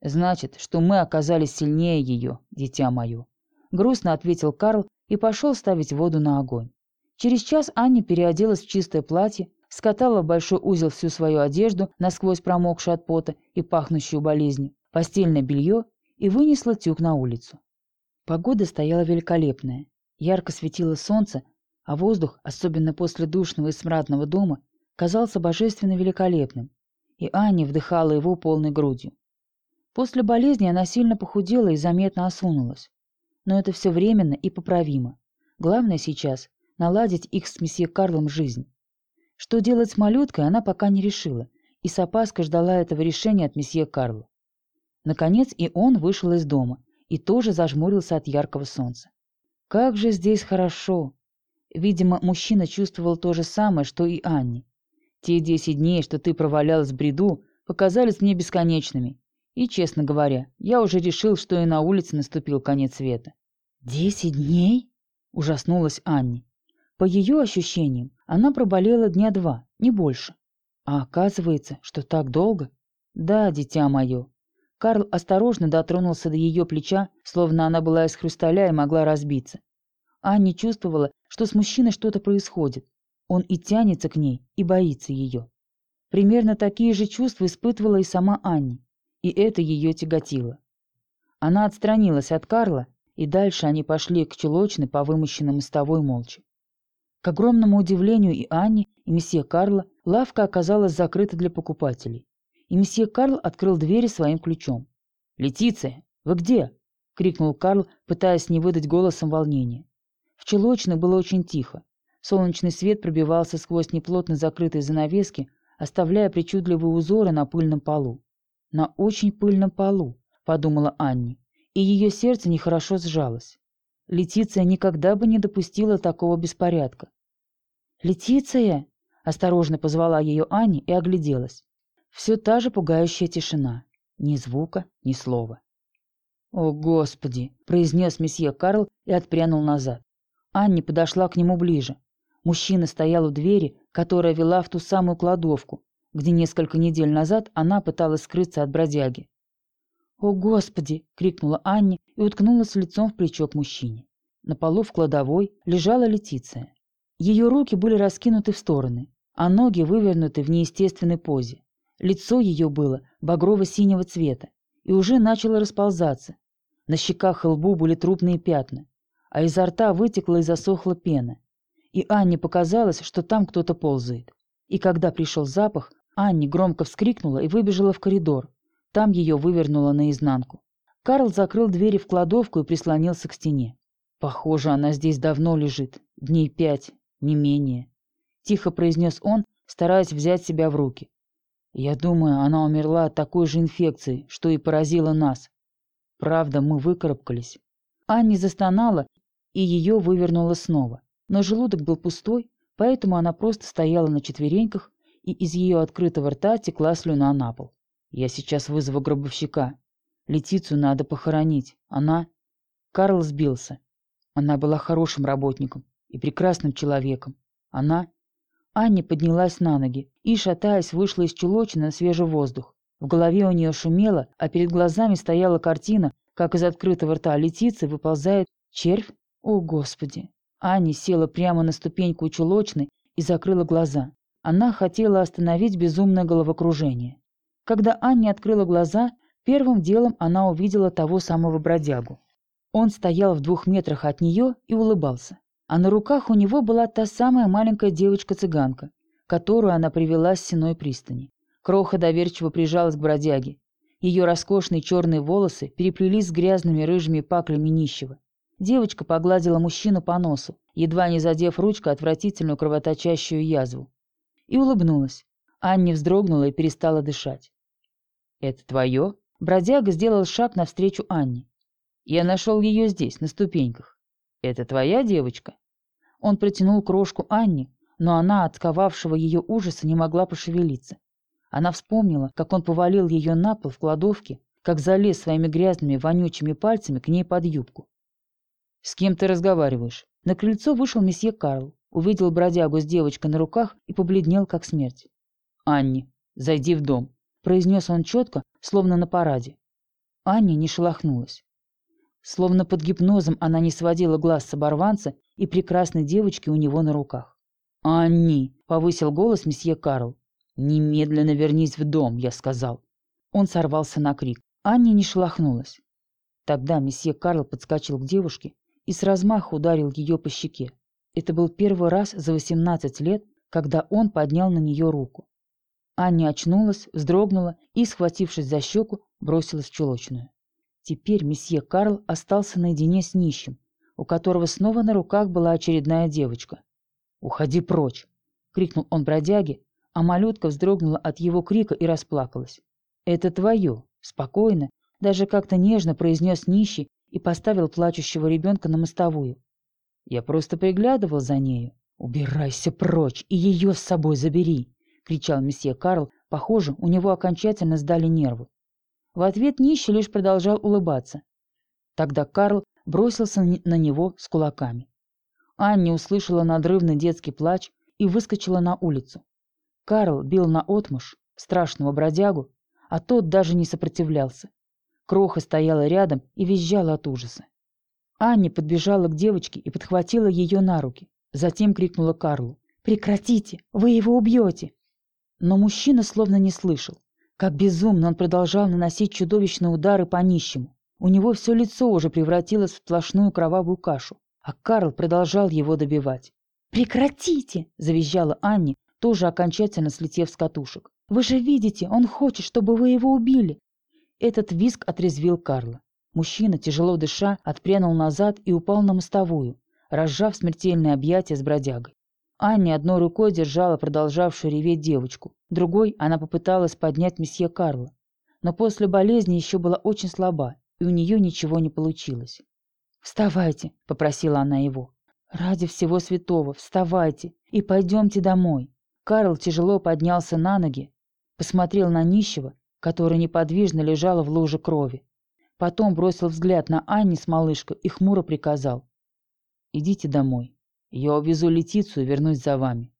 «Значит, что мы оказались сильнее ее, дитя мое», — грустно ответил Карл и пошел ставить воду на огонь. Через час Анни переоделась в чистое платье, скатала в большой узел всю свою одежду, насквозь промокшую от пота и пахнущую болезнью, постельное белье и вынесла тюк на улицу. Погода стояла великолепная. Ярко светило солнце, а воздух, особенно после душного и смрадного дома, казался божественно великолепным, и Аня вдыхала его полной грудью. После болезни она сильно похудела и заметно осунулась. Но это все временно и поправимо. Главное сейчас — наладить их с месье Карлом жизнь. Что делать с малюткой, она пока не решила, и с опаской ждала этого решения от месье Карла. Наконец и он вышел из дома и тоже зажмурился от яркого солнца. «Как же здесь хорошо!» Видимо, мужчина чувствовал то же самое, что и Анни. Те десять дней, что ты провалялась в бреду, показались мне бесконечными. И, честно говоря, я уже решил, что и на улице наступил конец света. «Десять дней?» – ужаснулась Анни. По ее ощущениям, она проболела дня два, не больше. А оказывается, что так долго? Да, дитя мое. Карл осторожно дотронулся до ее плеча, словно она была из хрусталя и могла разбиться. Анни чувствовала, что с мужчиной что-то происходит. Он и тянется к ней, и боится ее. Примерно такие же чувства испытывала и сама Анни, и это ее тяготило. Она отстранилась от Карла, и дальше они пошли к чулочной по вымощенной мостовой молча. К огромному удивлению и Анни, и месье Карла, лавка оказалась закрыта для покупателей. И месье Карл открыл двери своим ключом. «Летиция, вы где?» — крикнул Карл, пытаясь не выдать голосом волнения. В челочной было очень тихо. Солнечный свет пробивался сквозь неплотно закрытые занавески, оставляя причудливые узоры на пыльном полу. «На очень пыльном полу», — подумала Анни, и ее сердце нехорошо сжалось. Летиция никогда бы не допустила такого беспорядка. «Летиция!» — осторожно позвала ее Анни и огляделась. Все та же пугающая тишина. Ни звука, ни слова. «О, Господи!» — произнес месье Карл и отпрянул назад. Анни подошла к нему ближе. Мужчина стоял у двери, которая вела в ту самую кладовку, где несколько недель назад она пыталась скрыться от бродяги. «О, Господи!» — крикнула Анни и уткнулась лицом в плечо к мужчине. На полу в кладовой лежала Летиция. Ее руки были раскинуты в стороны, а ноги вывернуты в неестественной позе. Лицо ее было багрово-синего цвета и уже начало расползаться. На щеках и лбу были трупные пятна а изо рта вытекла и засохла пена. И Анне показалось, что там кто-то ползает. И когда пришел запах, Анне громко вскрикнула и выбежала в коридор. Там ее вывернуло наизнанку. Карл закрыл двери в кладовку и прислонился к стене. «Похоже, она здесь давно лежит. Дней пять, не менее», — тихо произнес он, стараясь взять себя в руки. «Я думаю, она умерла от такой же инфекции, что и поразила нас. Правда, мы выкарабкались». Анни застонала и ее вывернуло снова. Но желудок был пустой, поэтому она просто стояла на четвереньках, и из ее открытого рта текла слюна на пол. «Я сейчас вызову гробовщика. Летицу надо похоронить. Она...» Карл сбился. Она была хорошим работником и прекрасным человеком. Она... Анни поднялась на ноги и, шатаясь, вышла из чулочины на свежий воздух. В голове у нее шумело, а перед глазами стояла картина, как из открытого рта летицы выползает червь о, Господи! Аня села прямо на ступеньку чулочной и закрыла глаза. Она хотела остановить безумное головокружение. Когда Аня открыла глаза, первым делом она увидела того самого бродягу. Он стоял в двух метрах от нее и улыбался. А на руках у него была та самая маленькая девочка-цыганка, которую она привела с сеной пристани. Кроха доверчиво прижалась к бродяге. Ее роскошные черные волосы переплелись с грязными рыжими паклями нищего. Девочка погладила мужчину по носу, едва не задев ручкой отвратительную кровоточащую язву. И улыбнулась. Анни вздрогнула и перестала дышать. «Это твое?» Бродяга сделал шаг навстречу Анне. Я нашел ее здесь, на ступеньках. Это твоя девочка?» Он протянул крошку Анне, но она от сковавшего ее ужаса не могла пошевелиться. Она вспомнила, как он повалил ее на пол в кладовке, как залез своими грязными, вонючими пальцами к ней под юбку. «С кем ты разговариваешь?» На крыльцо вышел месье Карл, увидел бродягу с девочкой на руках и побледнел, как смерть. «Анни, зайди в дом», — произнес он четко, словно на параде. Анни не шелохнулась. Словно под гипнозом она не сводила глаз с оборванца и прекрасной девочки у него на руках. «Анни!» — повысил голос месье Карл. «Немедленно вернись в дом», — я сказал. Он сорвался на крик. Анни не шелохнулась. Тогда месье Карл подскочил к девушке и с размаху ударил ее по щеке. Это был первый раз за 18 лет, когда он поднял на нее руку. Анни очнулась, вздрогнула и, схватившись за щеку, бросилась в чулочную. Теперь месье Карл остался наедине с нищим, у которого снова на руках была очередная девочка. «Уходи прочь!» — крикнул он бродяге, а малютка вздрогнула от его крика и расплакалась. «Это твое!» — спокойно, даже как-то нежно произнес нищий и поставил плачущего ребенка на мостовую. «Я просто приглядывал за нею. Убирайся прочь и ее с собой забери!» — кричал месье Карл. Похоже, у него окончательно сдали нервы. В ответ нищий лишь продолжал улыбаться. Тогда Карл бросился на него с кулаками. Анни услышала надрывный детский плач и выскочила на улицу. Карл бил на отмуж страшного бродягу, а тот даже не сопротивлялся. Кроха стояла рядом и визжала от ужаса. Анни подбежала к девочке и подхватила ее на руки. Затем крикнула Карлу. «Прекратите! Вы его убьете!» Но мужчина словно не слышал. Как безумно он продолжал наносить чудовищные удары по нищему. У него все лицо уже превратилось в сплошную кровавую кашу, а Карл продолжал его добивать. «Прекратите!» – завизжала Анни, тоже окончательно слетев с катушек. «Вы же видите, он хочет, чтобы вы его убили!» Этот визг отрезвил Карла. Мужчина, тяжело дыша, отпрянул назад и упал на мостовую, разжав смертельное объятие с бродягой. Анни одной рукой держала продолжавшую реветь девочку, другой она попыталась поднять месье Карла. Но после болезни еще была очень слаба, и у нее ничего не получилось. «Вставайте», — попросила она его. «Ради всего святого, вставайте и пойдемте домой». Карл тяжело поднялся на ноги, посмотрел на нищего, который неподвижно лежала в луже крови. Потом бросил взгляд на Анни с малышкой и хмуро приказал. «Идите домой. Я увезу Летицию и вернусь за вами.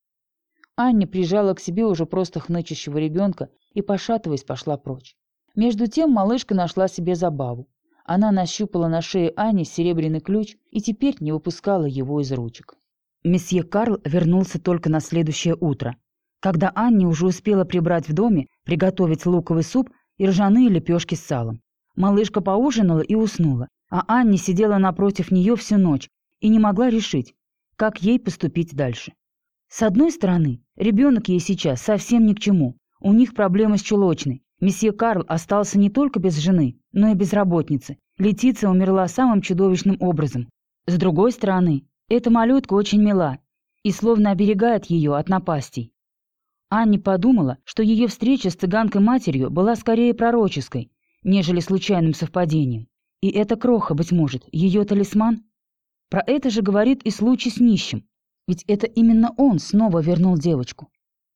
Анне прижала к себе уже просто хнычущего ребенка и, пошатываясь, пошла прочь. Между тем малышка нашла себе забаву. Она нащупала на шее Ани серебряный ключ и теперь не выпускала его из ручек. Месье Карл вернулся только на следующее утро, когда Анне уже успела прибрать в доме, приготовить луковый суп и ржаные лепешки с салом. Малышка поужинала и уснула, а Анне сидела напротив нее всю ночь и не могла решить, как ей поступить дальше. С одной стороны, ребенок ей сейчас совсем ни к чему. У них проблемы с чулочной. Месье Карл остался не только без жены, но и без работницы. Летиция умерла самым чудовищным образом. С другой стороны, эта малютка очень мила и словно оберегает ее от напастей. Анни подумала, что ее встреча с цыганкой-матерью была скорее пророческой, нежели случайным совпадением. И эта кроха, быть может, ее талисман? Про это же говорит и случай с нищим. Ведь это именно он снова вернул девочку.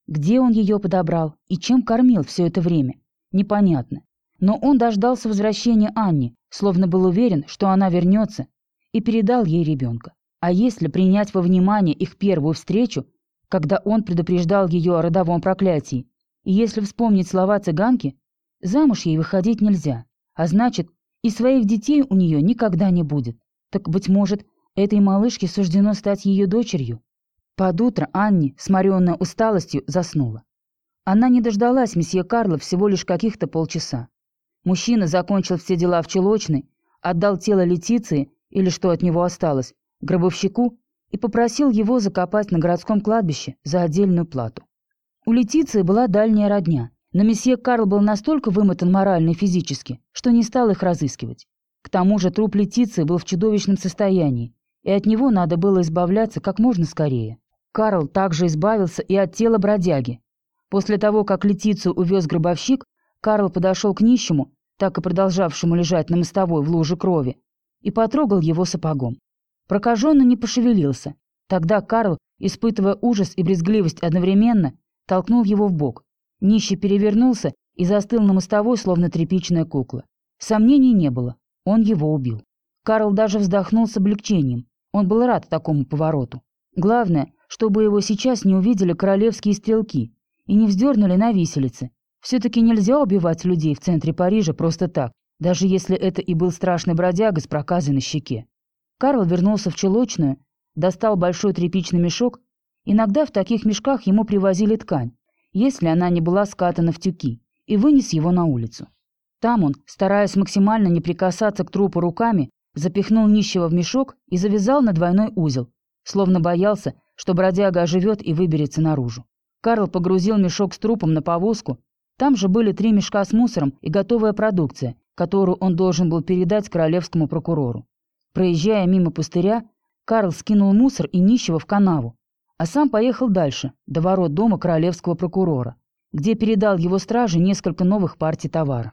Где он ее подобрал и чем кормил все это время, непонятно. Но он дождался возвращения Анни, словно был уверен, что она вернется, и передал ей ребенка. А если принять во внимание их первую встречу, когда он предупреждал ее о родовом проклятии, и если вспомнить слова цыганки, замуж ей выходить нельзя, а значит, и своих детей у нее никогда не будет. Так, быть может, Этой малышке суждено стать ее дочерью. Под утро Анни, сморенная усталостью, заснула. Она не дождалась месье Карла всего лишь каких-то полчаса. Мужчина закончил все дела в чулочной, отдал тело Летиции, или что от него осталось, гробовщику и попросил его закопать на городском кладбище за отдельную плату. У Летиции была дальняя родня, но месье Карл был настолько вымотан морально и физически, что не стал их разыскивать. К тому же труп Летиции был в чудовищном состоянии, и от него надо было избавляться как можно скорее. Карл также избавился и от тела бродяги. После того, как Летицу увез гробовщик, Карл подошел к нищему, так и продолжавшему лежать на мостовой в луже крови, и потрогал его сапогом. Прокаженный не пошевелился. Тогда Карл, испытывая ужас и брезгливость одновременно, толкнул его в бок. Нищий перевернулся и застыл на мостовой, словно тряпичная кукла. Сомнений не было. Он его убил. Карл даже вздохнул с облегчением. Он был рад такому повороту. Главное, чтобы его сейчас не увидели королевские стрелки и не вздернули на виселице. Все-таки нельзя убивать людей в центре Парижа просто так, даже если это и был страшный бродяга с проказой на щеке. Карл вернулся в чулочную, достал большой тряпичный мешок. Иногда в таких мешках ему привозили ткань, если она не была скатана в тюки, и вынес его на улицу. Там он, стараясь максимально не прикасаться к трупу руками, запихнул нищего в мешок и завязал на двойной узел, словно боялся, что бродяга оживет и выберется наружу. Карл погрузил мешок с трупом на повозку. Там же были три мешка с мусором и готовая продукция, которую он должен был передать королевскому прокурору. Проезжая мимо пустыря, Карл скинул мусор и нищего в канаву, а сам поехал дальше, до ворот дома королевского прокурора, где передал его страже несколько новых партий товара.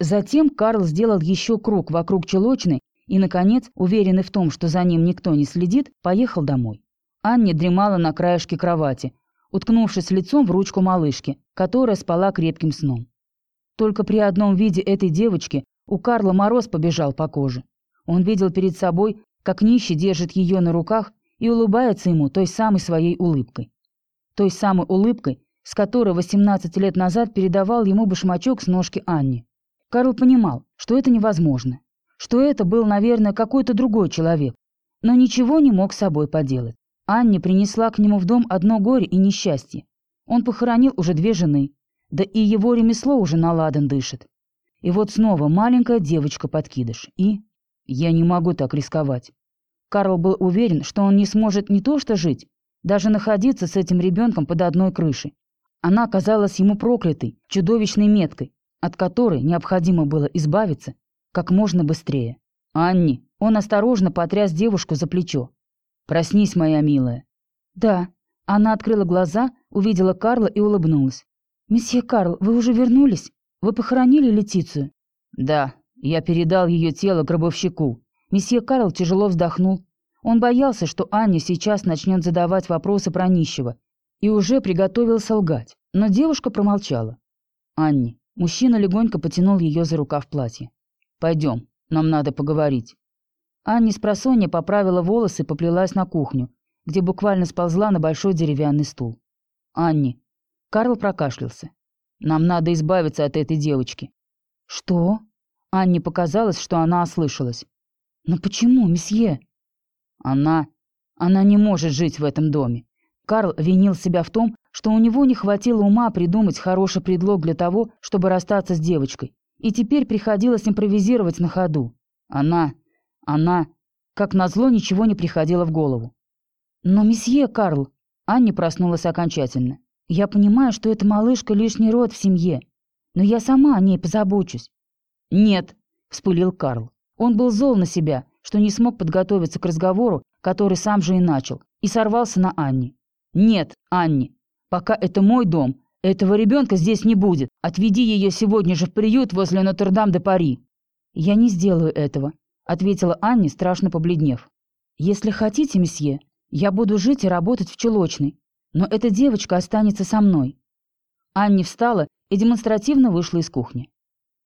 Затем Карл сделал еще круг вокруг челочной и, наконец, уверенный в том, что за ним никто не следит, поехал домой. Анне дремала на краешке кровати, уткнувшись лицом в ручку малышки, которая спала крепким сном. Только при одном виде этой девочки у Карла мороз побежал по коже. Он видел перед собой, как нищий держит ее на руках и улыбается ему той самой своей улыбкой. Той самой улыбкой, с которой 18 лет назад передавал ему башмачок с ножки Анни. Карл понимал, что это невозможно, что это был, наверное, какой-то другой человек, но ничего не мог с собой поделать. Анни принесла к нему в дом одно горе и несчастье. Он похоронил уже две жены, да и его ремесло уже наладан дышит. И вот снова маленькая девочка-подкидыш. И я не могу так рисковать. Карл был уверен, что он не сможет не то что жить, даже находиться с этим ребенком под одной крышей. Она казалась ему проклятой, чудовищной меткой, от которой необходимо было избавиться как можно быстрее. «Анни!» Он осторожно потряс девушку за плечо. «Проснись, моя милая». «Да». Она открыла глаза, увидела Карла и улыбнулась. «Месье Карл, вы уже вернулись? Вы похоронили Летицию?» «Да, я передал ее тело гробовщику». Месье Карл тяжело вздохнул. Он боялся, что Аня сейчас начнет задавать вопросы про нищего, и уже приготовился лгать. Но девушка промолчала. «Анни, Мужчина легонько потянул ее за рукав платья. «Пойдем, нам надо поговорить». Анни с просонья поправила волосы и поплелась на кухню, где буквально сползла на большой деревянный стул. «Анни». Карл прокашлялся. «Нам надо избавиться от этой девочки». «Что?» Анне показалось, что она ослышалась. «Но почему, месье?» «Она... Она не может жить в этом доме. Карл винил себя в том, что у него не хватило ума придумать хороший предлог для того, чтобы расстаться с девочкой. И теперь приходилось импровизировать на ходу. Она... она... Как назло, ничего не приходило в голову. «Но, месье Карл...» Анне проснулась окончательно. «Я понимаю, что эта малышка лишний род в семье, но я сама о ней позабочусь». «Нет», — вспылил Карл. Он был зол на себя, что не смог подготовиться к разговору, который сам же и начал, и сорвался на Анне. «Нет, Анни, пока это мой дом, этого ребенка здесь не будет. Отведи ее сегодня же в приют возле Нотр-Дам-де-Пари». «Я не сделаю этого», — ответила Анни, страшно побледнев. «Если хотите, месье, я буду жить и работать в чулочной, но эта девочка останется со мной». Анни встала и демонстративно вышла из кухни.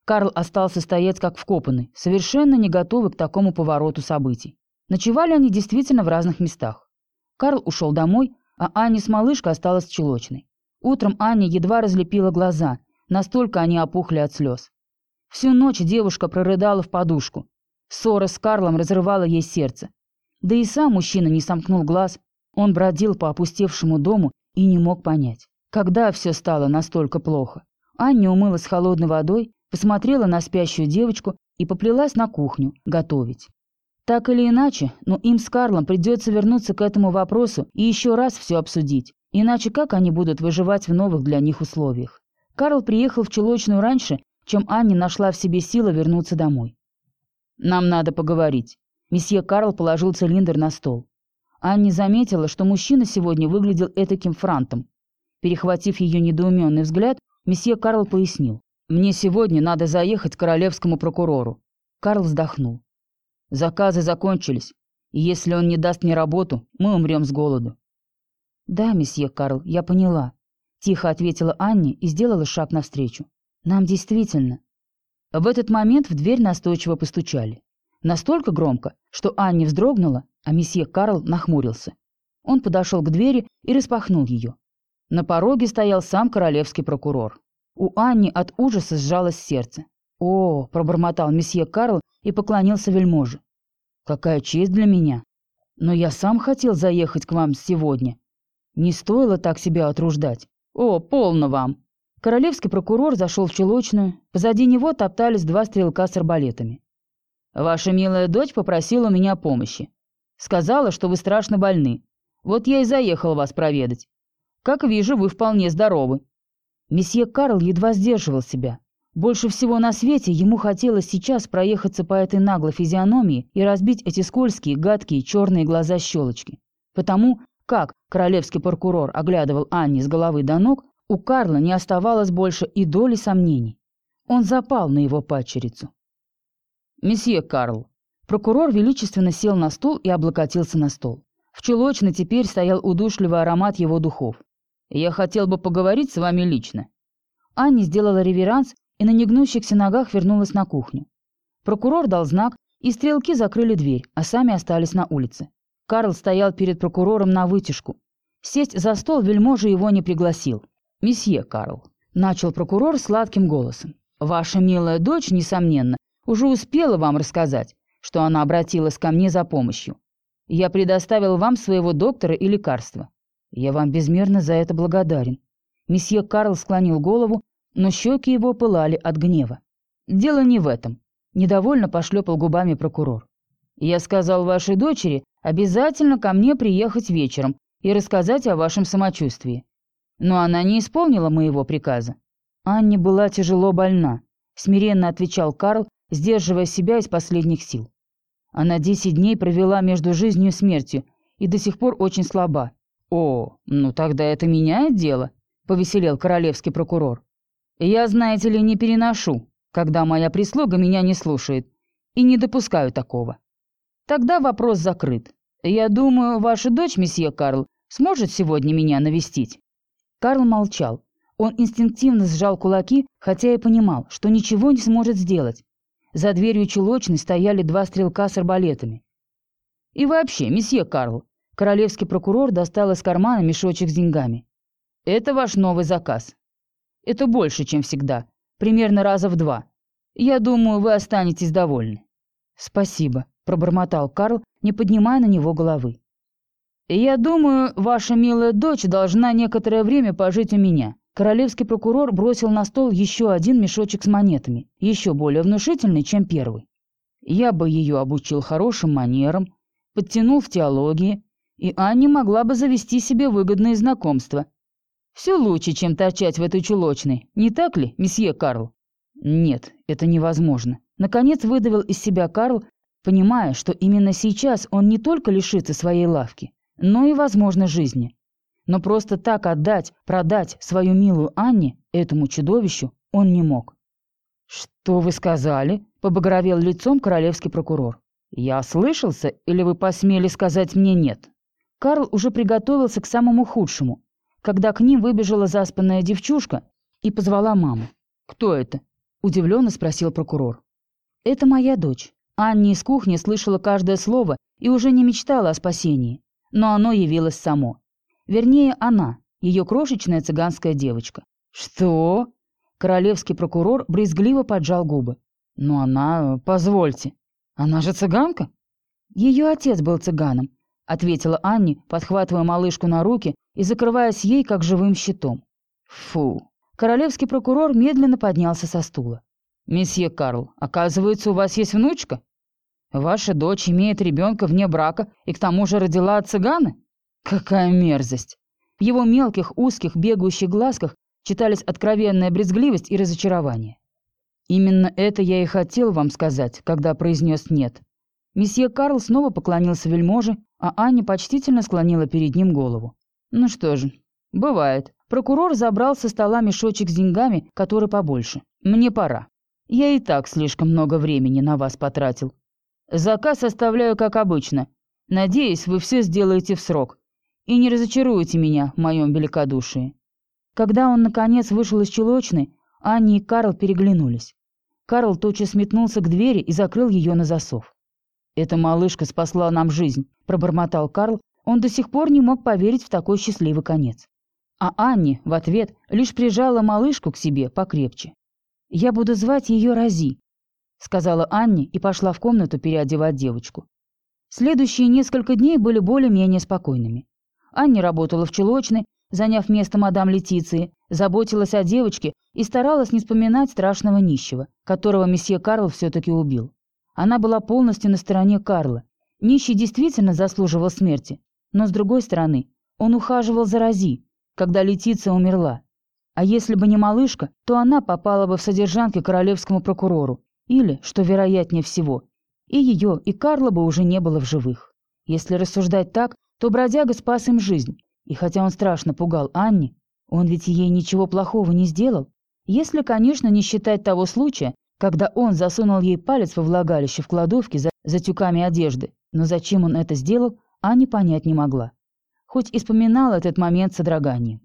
Карл остался стоять как вкопанный, совершенно не готовый к такому повороту событий. Ночевали они действительно в разных местах. Карл ушел домой, а Аня с малышкой осталась чулочной. Утром Аня едва разлепила глаза, настолько они опухли от слез. Всю ночь девушка прорыдала в подушку. Ссора с Карлом разрывала ей сердце. Да и сам мужчина не сомкнул глаз. Он бродил по опустевшему дому и не мог понять, когда все стало настолько плохо. Аня умылась холодной водой, посмотрела на спящую девочку и поплелась на кухню готовить. Так или иначе, но им с Карлом придется вернуться к этому вопросу и еще раз все обсудить. Иначе как они будут выживать в новых для них условиях? Карл приехал в чулочную раньше, чем Анни нашла в себе силы вернуться домой. «Нам надо поговорить». Месье Карл положил цилиндр на стол. Анни заметила, что мужчина сегодня выглядел этаким франтом. Перехватив ее недоуменный взгляд, месье Карл пояснил. «Мне сегодня надо заехать к королевскому прокурору». Карл вздохнул. Заказы закончились, и если он не даст мне работу, мы умрем с голоду». «Да, месье Карл, я поняла», — тихо ответила Анне и сделала шаг навстречу. «Нам действительно». В этот момент в дверь настойчиво постучали. Настолько громко, что Анне вздрогнула, а месье Карл нахмурился. Он подошел к двери и распахнул ее. На пороге стоял сам королевский прокурор. У Анни от ужаса сжалось сердце. «О!» – пробормотал месье Карл и поклонился вельможе. «Какая честь для меня! Но я сам хотел заехать к вам сегодня. Не стоило так себя отруждать. О, полно вам!» Королевский прокурор зашел в чулочную. Позади него топтались два стрелка с арбалетами. «Ваша милая дочь попросила у меня помощи. Сказала, что вы страшно больны. Вот я и заехал вас проведать. Как вижу, вы вполне здоровы». Месье Карл едва сдерживал себя. Больше всего на свете ему хотелось сейчас проехаться по этой наглой физиономии и разбить эти скользкие, гадкие, черные глаза-щелочки. Потому как королевский прокурор оглядывал Анни с головы до ног, у Карла не оставалось больше и доли сомнений. Он запал на его падчерицу. «Месье Карл». Прокурор величественно сел на стул и облокотился на стол. В чулочной теперь стоял удушливый аромат его духов. «Я хотел бы поговорить с вами лично». Анни сделала реверанс и на негнущихся ногах вернулась на кухню. Прокурор дал знак, и стрелки закрыли дверь, а сами остались на улице. Карл стоял перед прокурором на вытяжку. Сесть за стол вельможа его не пригласил. «Месье Карл», — начал прокурор сладким голосом, «ваша милая дочь, несомненно, уже успела вам рассказать, что она обратилась ко мне за помощью. Я предоставил вам своего доктора и лекарства. Я вам безмерно за это благодарен». Месье Карл склонил голову, но щеки его пылали от гнева. «Дело не в этом», — недовольно пошлепал губами прокурор. «Я сказал вашей дочери обязательно ко мне приехать вечером и рассказать о вашем самочувствии. Но она не исполнила моего приказа. Анне была тяжело больна», — смиренно отвечал Карл, сдерживая себя из последних сил. Она десять дней провела между жизнью и смертью и до сих пор очень слаба. «О, ну тогда это меняет дело», — повеселел королевский прокурор. Я, знаете ли, не переношу, когда моя прислуга меня не слушает, и не допускаю такого. Тогда вопрос закрыт. Я думаю, ваша дочь, месье Карл, сможет сегодня меня навестить». Карл молчал. Он инстинктивно сжал кулаки, хотя и понимал, что ничего не сможет сделать. За дверью чулочной стояли два стрелка с арбалетами. «И вообще, месье Карл», королевский прокурор достал из кармана мешочек с деньгами. «Это ваш новый заказ. Это больше, чем всегда. Примерно раза в два. Я думаю, вы останетесь довольны». «Спасибо», — пробормотал Карл, не поднимая на него головы. «Я думаю, ваша милая дочь должна некоторое время пожить у меня». Королевский прокурор бросил на стол еще один мешочек с монетами, еще более внушительный, чем первый. Я бы ее обучил хорошим манерам, подтянул в теологии, и Анне могла бы завести себе выгодные знакомства, все лучше, чем торчать в этой чулочной, не так ли, месье Карл? Нет, это невозможно. Наконец выдавил из себя Карл, понимая, что именно сейчас он не только лишится своей лавки, но и, возможно, жизни. Но просто так отдать, продать свою милую Анне, этому чудовищу, он не мог. «Что вы сказали?» — побагровел лицом королевский прокурор. «Я слышался, или вы посмели сказать мне нет?» Карл уже приготовился к самому худшему, когда к ним выбежала заспанная девчушка и позвала маму. «Кто это?» – удивленно спросил прокурор. «Это моя дочь». Анни из кухни слышала каждое слово и уже не мечтала о спасении, но оно явилось само. Вернее, она, ее крошечная цыганская девочка. «Что?» Королевский прокурор брезгливо поджал губы. «Но она... Позвольте. Она же цыганка?» Ее отец был цыганом, ответила Анни, подхватывая малышку на руки и закрываясь ей как живым щитом. Фу. Королевский прокурор медленно поднялся со стула. «Месье Карл, оказывается, у вас есть внучка? Ваша дочь имеет ребенка вне брака и к тому же родила от цыгана? Какая мерзость!» В его мелких, узких, бегающих глазках читались откровенная брезгливость и разочарование. «Именно это я и хотел вам сказать, когда произнес «нет». Месье Карл снова поклонился вельможе, а Аня почтительно склонила перед ним голову. «Ну что же, бывает. Прокурор забрал со стола мешочек с деньгами, который побольше. Мне пора. Я и так слишком много времени на вас потратил. Заказ оставляю как обычно. Надеюсь, вы все сделаете в срок. И не разочаруете меня в моем великодушии». Когда он, наконец, вышел из чулочной, Анни и Карл переглянулись. Карл тотчас метнулся к двери и закрыл ее на засов. «Эта малышка спасла нам жизнь», — пробормотал Карл. Он до сих пор не мог поверить в такой счастливый конец. А Анни в ответ лишь прижала малышку к себе покрепче. «Я буду звать ее Рази», — сказала Анни и пошла в комнату переодевать девочку. Следующие несколько дней были более-менее спокойными. Анни работала в чулочной, заняв место мадам Летиции, заботилась о девочке и старалась не вспоминать страшного нищего, которого месье Карл все-таки убил. Она была полностью на стороне Карла. Нищий действительно заслуживал смерти, но, с другой стороны, он ухаживал за Рози, когда Летиция умерла. А если бы не малышка, то она попала бы в содержанки королевскому прокурору, или, что вероятнее всего, и ее, и Карла бы уже не было в живых. Если рассуждать так, то бродяга спас им жизнь, и хотя он страшно пугал Анни, он ведь ей ничего плохого не сделал, если, конечно, не считать того случая, когда он засунул ей палец во влагалище в кладовке за, за тюками одежды. Но зачем он это сделал, Анни понять не могла. Хоть и вспоминала этот момент с содроганием.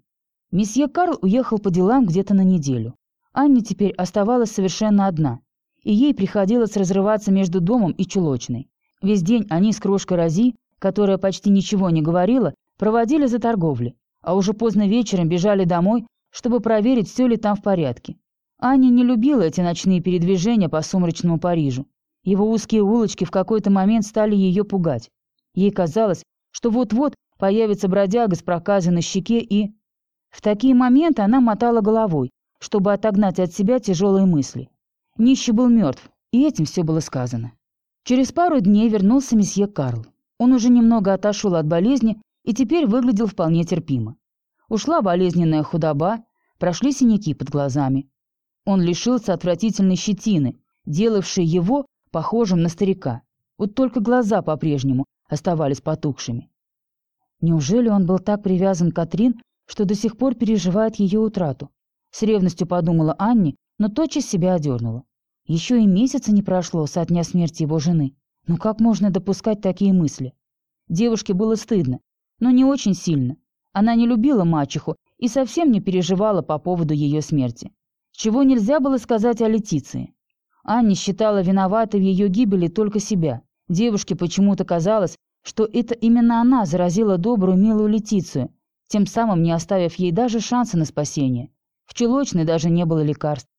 Месье Карл уехал по делам где-то на неделю. Анне теперь оставалась совершенно одна, и ей приходилось разрываться между домом и чулочной. Весь день они с крошкой Рози, которая почти ничего не говорила, проводили за торговлей, а уже поздно вечером бежали домой, чтобы проверить, все ли там в порядке. Аня не любила эти ночные передвижения по сумрачному Парижу. Его узкие улочки в какой-то момент стали ее пугать. Ей казалось, что вот-вот появится бродяга с проказой на щеке и... В такие моменты она мотала головой, чтобы отогнать от себя тяжелые мысли. Нищий был мертв, и этим все было сказано. Через пару дней вернулся месье Карл. Он уже немного отошел от болезни и теперь выглядел вполне терпимо. Ушла болезненная худоба, прошли синяки под глазами. Он лишился отвратительной щетины, делавшей его похожим на старика. Вот только глаза по-прежнему оставались потухшими. Неужели он был так привязан к Катрин, что до сих пор переживает ее утрату? С ревностью подумала Анни, но тотчас себя одернула. Еще и месяца не прошло со дня смерти его жены. Ну как можно допускать такие мысли? Девушке было стыдно, но не очень сильно. Она не любила мачеху и совсем не переживала по поводу ее смерти. Чего нельзя было сказать о Летиции. Анне считала виноватой в ее гибели только себя. Девушке почему-то казалось, что это именно она заразила добрую, милую Летицию, тем самым не оставив ей даже шанса на спасение. В чулочной даже не было лекарств.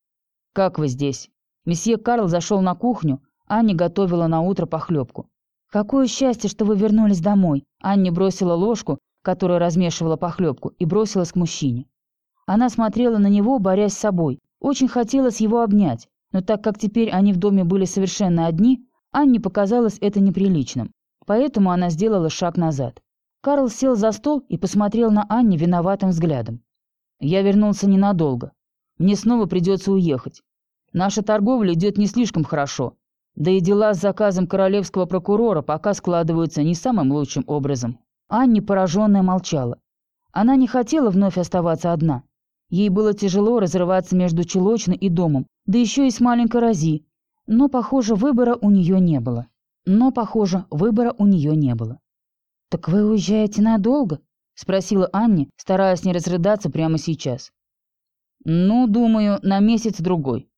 «Как вы здесь?» Месье Карл зашел на кухню, Анне готовила на утро похлебку. «Какое счастье, что вы вернулись домой!» Анне бросила ложку, которая размешивала похлебку, и бросилась к мужчине. Она смотрела на него, борясь с собой. Очень хотелось его обнять, но так как теперь они в доме были совершенно одни, Анне показалось это неприличным. Поэтому она сделала шаг назад. Карл сел за стол и посмотрел на Анне виноватым взглядом. «Я вернулся ненадолго. Мне снова придется уехать. Наша торговля идет не слишком хорошо, да и дела с заказом королевского прокурора пока складываются не самым лучшим образом. Анни, пораженная, молчала. Она не хотела вновь оставаться одна. Ей было тяжело разрываться между Челочной и домом, да еще и с маленькой Рози. Но, похоже, выбора у нее не было. Но, похоже, выбора у нее не было. «Так вы уезжаете надолго?» — спросила Анни, стараясь не разрыдаться прямо сейчас. «Ну, думаю, на месяц-другой».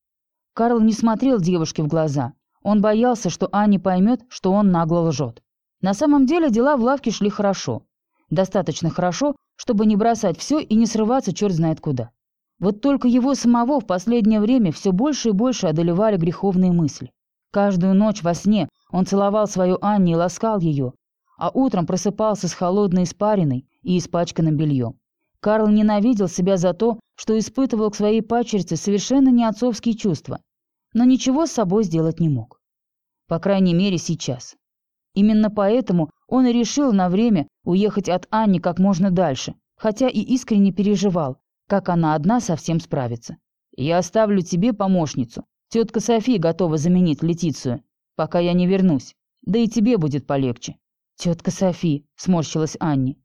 Карл не смотрел девушке в глаза. Он боялся, что Аня поймет, что он нагло лжет. На самом деле дела в лавке шли хорошо. Достаточно хорошо, чтобы не бросать все и не срываться черт знает куда. Вот только его самого в последнее время все больше и больше одолевали греховные мысли. Каждую ночь во сне он целовал свою Анне и ласкал ее, а утром просыпался с холодной испариной и испачканным бельем. Карл ненавидел себя за то, что испытывал к своей пачерице совершенно не отцовские чувства, но ничего с собой сделать не мог. По крайней мере, сейчас. Именно поэтому он и решил на время уехать от Анни как можно дальше, хотя и искренне переживал, как она одна совсем справится. «Я оставлю тебе помощницу. Тетка София готова заменить Летицию, пока я не вернусь. Да и тебе будет полегче». «Тетка Софи», — сморщилась Анни.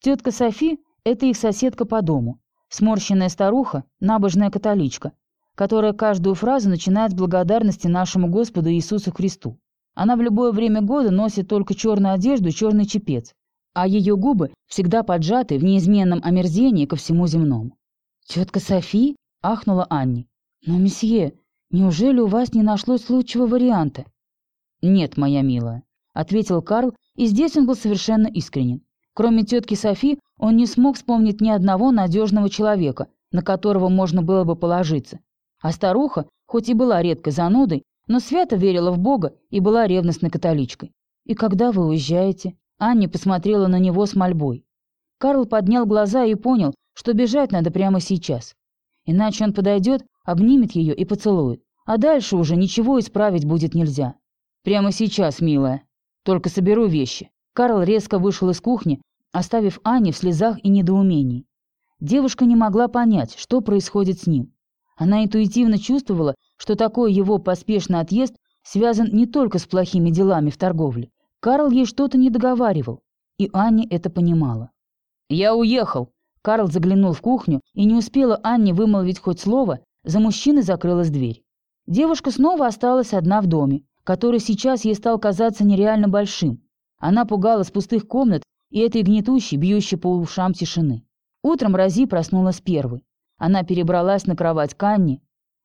Тетка Софи — это их соседка по дому. Сморщенная старуха, набожная католичка, которая каждую фразу начинает с благодарности нашему Господу Иисусу Христу. Она в любое время года носит только черную одежду и черный чепец, а ее губы всегда поджаты в неизменном омерзении ко всему земному. «Тетка Софи?» — ахнула Анни. «Но, месье, неужели у вас не нашлось лучшего варианта?» «Нет, моя милая», — ответил Карл, и здесь он был совершенно искренен. Кроме тетки Софи, он не смог вспомнить ни одного надежного человека, на которого можно было бы положиться. А старуха, хоть и была редкой занудой, но свято верила в Бога и была ревностной католичкой. «И когда вы уезжаете?» Анни посмотрела на него с мольбой. Карл поднял глаза и понял, что бежать надо прямо сейчас. Иначе он подойдет, обнимет ее и поцелует. А дальше уже ничего исправить будет нельзя. «Прямо сейчас, милая. Только соберу вещи». Карл резко вышел из кухни, оставив Анни в слезах и недоумении. Девушка не могла понять, что происходит с ним. Она интуитивно чувствовала, что такой его поспешный отъезд связан не только с плохими делами в торговле. Карл ей что-то не договаривал, и Анни это понимала. «Я уехал!» Карл заглянул в кухню, и не успела Анне вымолвить хоть слово, за мужчиной закрылась дверь. Девушка снова осталась одна в доме, который сейчас ей стал казаться нереально большим. Она пугалась пустых комнат и этой гнетущей, бьющей по ушам тишины. Утром Рози проснулась первой. Она перебралась на кровать к Анне,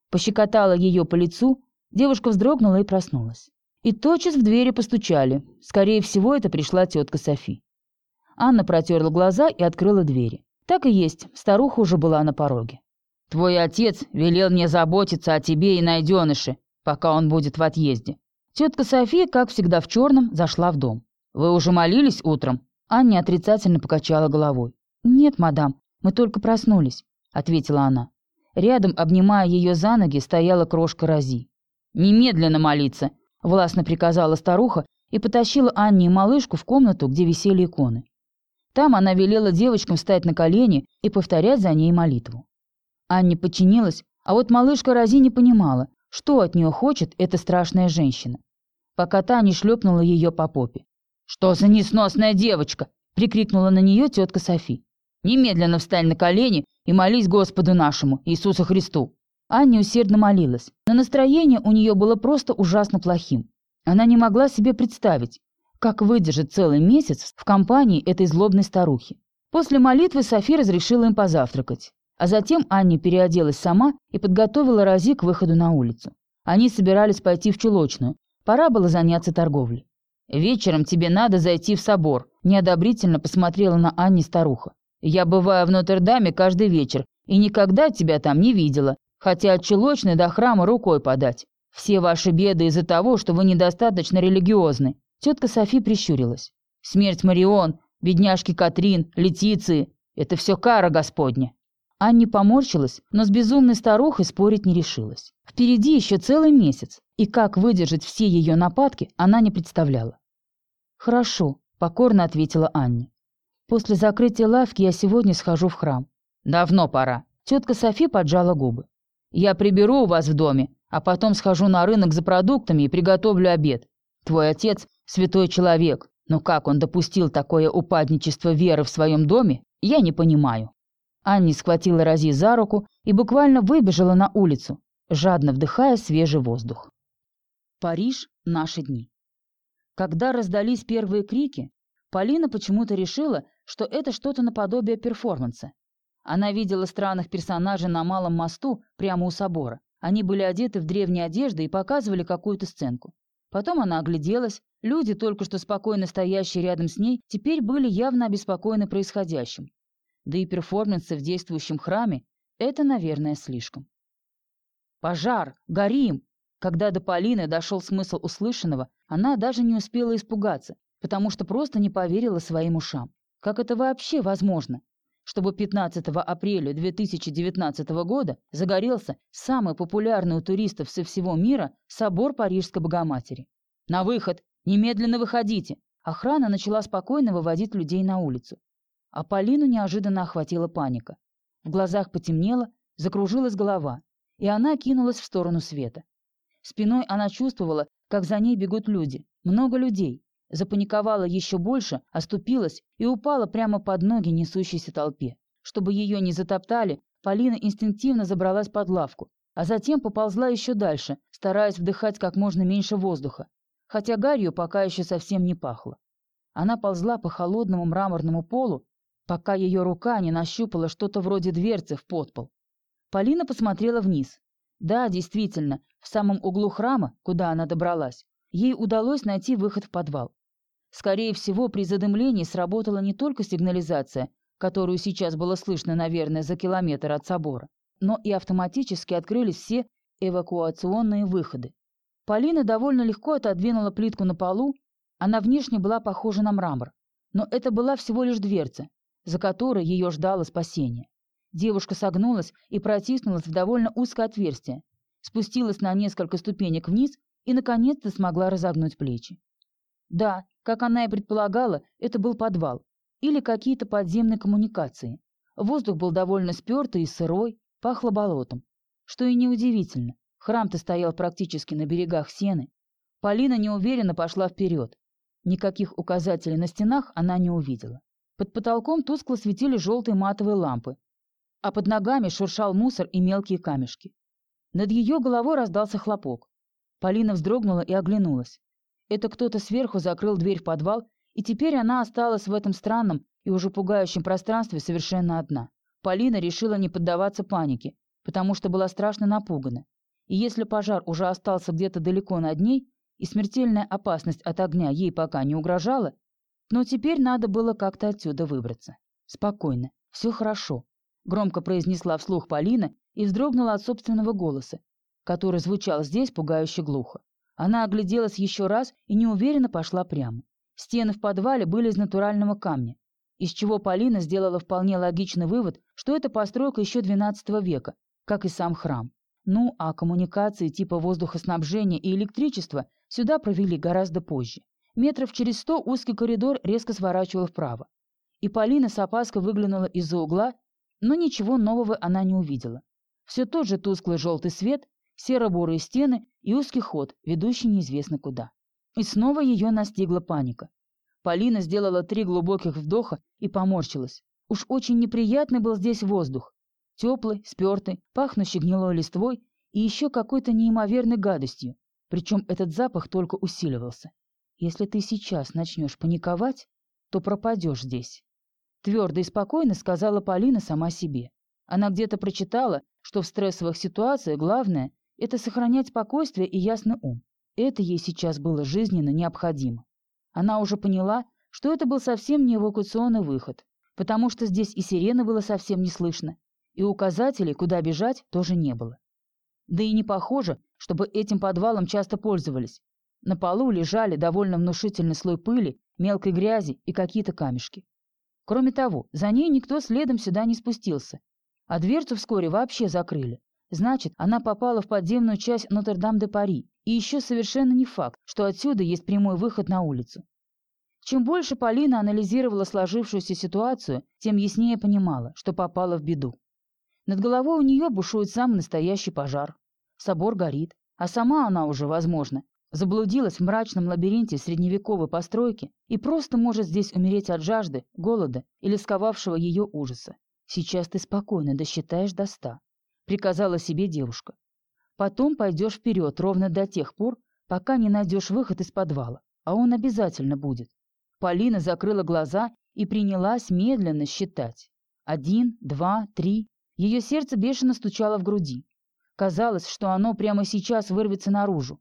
пощекотала ее по лицу, девушка вздрогнула и проснулась. И тотчас в двери постучали. Скорее всего, это пришла тетка Софи. Анна протерла глаза и открыла двери. Так и есть, старуха уже была на пороге. «Твой отец велел мне заботиться о тебе и найденыше, пока он будет в отъезде». Тетка София, как всегда в черном, зашла в дом. «Вы уже молились утром?» Анна отрицательно покачала головой. «Нет, мадам, мы только проснулись ответила она. Рядом, обнимая ее за ноги, стояла крошка Рози. «Немедленно молиться!» — властно приказала старуха и потащила Анне и малышку в комнату, где висели иконы. Там она велела девочкам встать на колени и повторять за ней молитву. Анне подчинилась, а вот малышка Рози не понимала, что от нее хочет эта страшная женщина, пока та не шлепнула ее по попе. «Что за несносная девочка!» — прикрикнула на нее тетка Софи. «Немедленно встань на колени и молись Господу нашему, Иисусу Христу». Аня усердно молилась, но настроение у нее было просто ужасно плохим. Она не могла себе представить, как выдержит целый месяц в компании этой злобной старухи. После молитвы Софи разрешила им позавтракать. А затем Аня переоделась сама и подготовила Рози к выходу на улицу. Они собирались пойти в чулочную. Пора было заняться торговлей. «Вечером тебе надо зайти в собор», – неодобрительно посмотрела на Анни старуха. Я бываю в Нотр-Даме каждый вечер и никогда тебя там не видела, хотя от чулочной до храма рукой подать. Все ваши беды из-за того, что вы недостаточно религиозны». Тетка Софи прищурилась. «Смерть Марион, бедняжки Катрин, Летиции — это все кара Господня». Анни поморщилась, но с безумной старухой спорить не решилась. Впереди еще целый месяц, и как выдержать все ее нападки, она не представляла. «Хорошо», — покорно ответила Анни. После закрытия лавки я сегодня схожу в храм. Давно пора. Тетка Софи поджала губы. Я приберу у вас в доме, а потом схожу на рынок за продуктами и приготовлю обед. Твой отец – святой человек, но как он допустил такое упадничество веры в своем доме, я не понимаю». Анни схватила Рози за руку и буквально выбежала на улицу, жадно вдыхая свежий воздух. Париж – наши дни. Когда раздались первые крики, Полина почему-то решила, что это что-то наподобие перформанса. Она видела странных персонажей на Малом мосту прямо у собора. Они были одеты в древние одежды и показывали какую-то сценку. Потом она огляделась. Люди, только что спокойно стоящие рядом с ней, теперь были явно обеспокоены происходящим. Да и перформансы в действующем храме – это, наверное, слишком. «Пожар! Горим!» Когда до Полины дошел смысл услышанного, она даже не успела испугаться, потому что просто не поверила своим ушам. Как это вообще возможно? Чтобы 15 апреля 2019 года загорелся самый популярный у туристов со всего мира собор Парижской Богоматери. «На выход! Немедленно выходите!» Охрана начала спокойно выводить людей на улицу. А Полину неожиданно охватила паника. В глазах потемнело, закружилась голова, и она кинулась в сторону света. Спиной она чувствовала, как за ней бегут люди, много людей, Запаниковала еще больше, оступилась и упала прямо под ноги несущейся толпе. Чтобы ее не затоптали, Полина инстинктивно забралась под лавку, а затем поползла еще дальше, стараясь вдыхать как можно меньше воздуха. хотя гарью пока еще совсем не пахло. Она ползла по холодному мраморному полу, пока ее рука не нащупала что-то вроде дверцы в подпол. Полина посмотрела вниз. Да, действительно, в самом углу храма, куда она добралась, ей удалось найти выход в подвал. Скорее всего, при задымлении сработала не только сигнализация, которую сейчас было слышно, наверное, за километр от собора, но и автоматически открылись все эвакуационные выходы. Полина довольно легко отодвинула плитку на полу, она внешне была похожа на мрамор, но это была всего лишь дверца, за которой ее ждало спасение. Девушка согнулась и протиснулась в довольно узкое отверстие, спустилась на несколько ступенек вниз и, наконец-то, смогла разогнуть плечи. Да, как она и предполагала, это был подвал или какие-то подземные коммуникации. Воздух был довольно спертый и сырой, пахло болотом. Что и неудивительно, храм-то стоял практически на берегах сены. Полина неуверенно пошла вперед. Никаких указателей на стенах она не увидела. Под потолком тускло светили желтые матовые лампы, а под ногами шуршал мусор и мелкие камешки. Над ее головой раздался хлопок. Полина вздрогнула и оглянулась. Это кто-то сверху закрыл дверь в подвал, и теперь она осталась в этом странном и уже пугающем пространстве совершенно одна. Полина решила не поддаваться панике, потому что была страшно напугана. И если пожар уже остался где-то далеко над ней, и смертельная опасность от огня ей пока не угрожала, но теперь надо было как-то отсюда выбраться. Спокойно, все хорошо громко произнесла вслух Полина и вздрогнула от собственного голоса, который звучал здесь пугающе глухо. Она огляделась еще раз и неуверенно пошла прямо. Стены в подвале были из натурального камня, из чего Полина сделала вполне логичный вывод, что это постройка еще XII века, как и сам храм. Ну, а коммуникации типа воздухоснабжения и электричества сюда провели гораздо позже. Метров через сто узкий коридор резко сворачивал вправо. И Полина с опаской выглянула из-за угла но ничего нового она не увидела. Все тот же тусклый желтый свет, серо-бурые стены и узкий ход, ведущий неизвестно куда. И снова ее настигла паника. Полина сделала три глубоких вдоха и поморщилась. Уж очень неприятный был здесь воздух. Теплый, спертый, пахнущий гнилой листвой и еще какой-то неимоверной гадостью. Причем этот запах только усиливался. Если ты сейчас начнешь паниковать, то пропадешь здесь. Твердо и спокойно сказала Полина сама себе. Она где-то прочитала, что в стрессовых ситуациях главное – это сохранять спокойствие и ясный ум. Это ей сейчас было жизненно необходимо. Она уже поняла, что это был совсем не эвакуационный выход, потому что здесь и сирены было совсем не слышно, и указателей, куда бежать, тоже не было. Да и не похоже, чтобы этим подвалом часто пользовались. На полу лежали довольно внушительный слой пыли, мелкой грязи и какие-то камешки. Кроме того, за ней никто следом сюда не спустился, а дверцу вскоре вообще закрыли. Значит, она попала в подземную часть Нотр-Дам-де-Пари, и еще совершенно не факт, что отсюда есть прямой выход на улицу. Чем больше Полина анализировала сложившуюся ситуацию, тем яснее понимала, что попала в беду. Над головой у нее бушует самый настоящий пожар. Собор горит, а сама она уже, возможно, заблудилась в мрачном лабиринте средневековой постройки и просто может здесь умереть от жажды, голода или сковавшего ее ужаса. Сейчас ты спокойно досчитаешь до ста, приказала себе девушка. Потом пойдешь вперед ровно до тех пор, пока не найдешь выход из подвала, а он обязательно будет. Полина закрыла глаза и принялась медленно считать. Один, два, три. Ее сердце бешено стучало в груди. Казалось, что оно прямо сейчас вырвется наружу.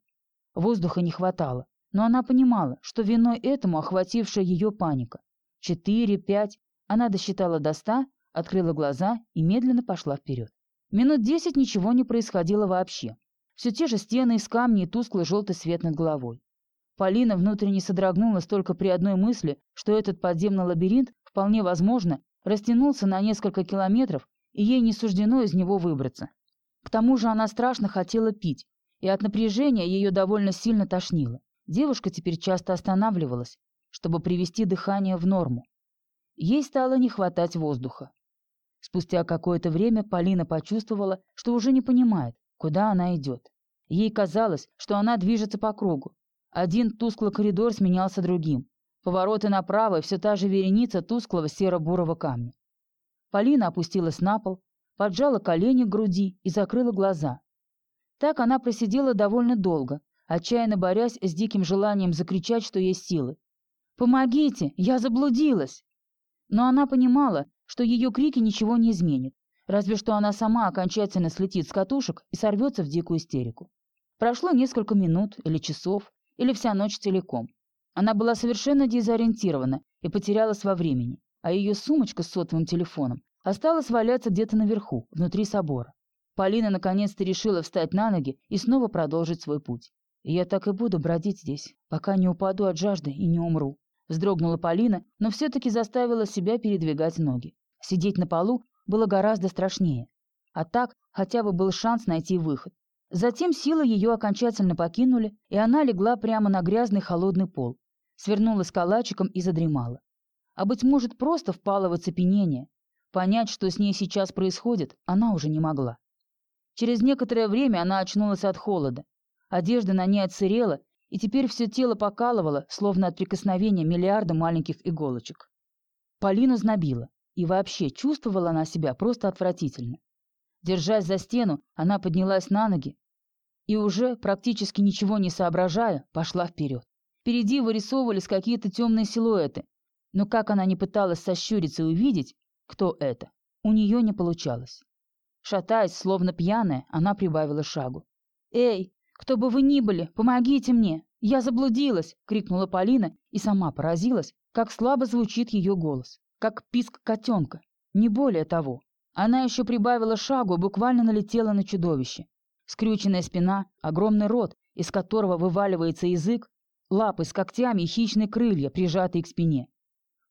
Воздуха не хватало, но она понимала, что виной этому охватившая ее паника. Четыре, пять. Она досчитала до ста, открыла глаза и медленно пошла вперед. Минут десять ничего не происходило вообще. Все те же стены из камня и тусклый желтый свет над головой. Полина внутренне содрогнулась только при одной мысли, что этот подземный лабиринт, вполне возможно, растянулся на несколько километров, и ей не суждено из него выбраться. К тому же она страшно хотела пить, и от напряжения ее довольно сильно тошнило. Девушка теперь часто останавливалась, чтобы привести дыхание в норму. Ей стало не хватать воздуха. Спустя какое-то время Полина почувствовала, что уже не понимает, куда она идет. Ей казалось, что она движется по кругу. Один тусклый коридор сменялся другим. Повороты направо и все та же вереница тусклого серо-бурого камня. Полина опустилась на пол, поджала колени к груди и закрыла глаза. Так она просидела довольно долго, отчаянно борясь с диким желанием закричать, что есть силы. «Помогите! Я заблудилась!» Но она понимала, что ее крики ничего не изменят, разве что она сама окончательно слетит с катушек и сорвется в дикую истерику. Прошло несколько минут или часов, или вся ночь целиком. Она была совершенно дезориентирована и потерялась во времени, а ее сумочка с сотовым телефоном осталась валяться где-то наверху, внутри собора. Полина наконец-то решила встать на ноги и снова продолжить свой путь. «Я так и буду бродить здесь, пока не упаду от жажды и не умру», вздрогнула Полина, но все-таки заставила себя передвигать ноги. Сидеть на полу было гораздо страшнее. А так хотя бы был шанс найти выход. Затем силы ее окончательно покинули, и она легла прямо на грязный холодный пол, свернулась калачиком и задремала. А быть может, просто впала в оцепенение. Понять, что с ней сейчас происходит, она уже не могла. Через некоторое время она очнулась от холода. Одежда на ней отсырела, и теперь все тело покалывало, словно от прикосновения миллиарда маленьких иголочек. Полину знобила, и вообще чувствовала она себя просто отвратительно. Держась за стену, она поднялась на ноги и уже, практически ничего не соображая, пошла вперед. Впереди вырисовывались какие-то темные силуэты, но как она не пыталась сощуриться и увидеть, кто это, у нее не получалось. Шатаясь, словно пьяная, она прибавила шагу. «Эй, кто бы вы ни были, помогите мне! Я заблудилась!» — крикнула Полина и сама поразилась, как слабо звучит ее голос, как писк котенка, не более того. Она еще прибавила шагу и буквально налетела на чудовище. Скрюченная спина, огромный рот, из которого вываливается язык, лапы с когтями и хищные крылья, прижатые к спине.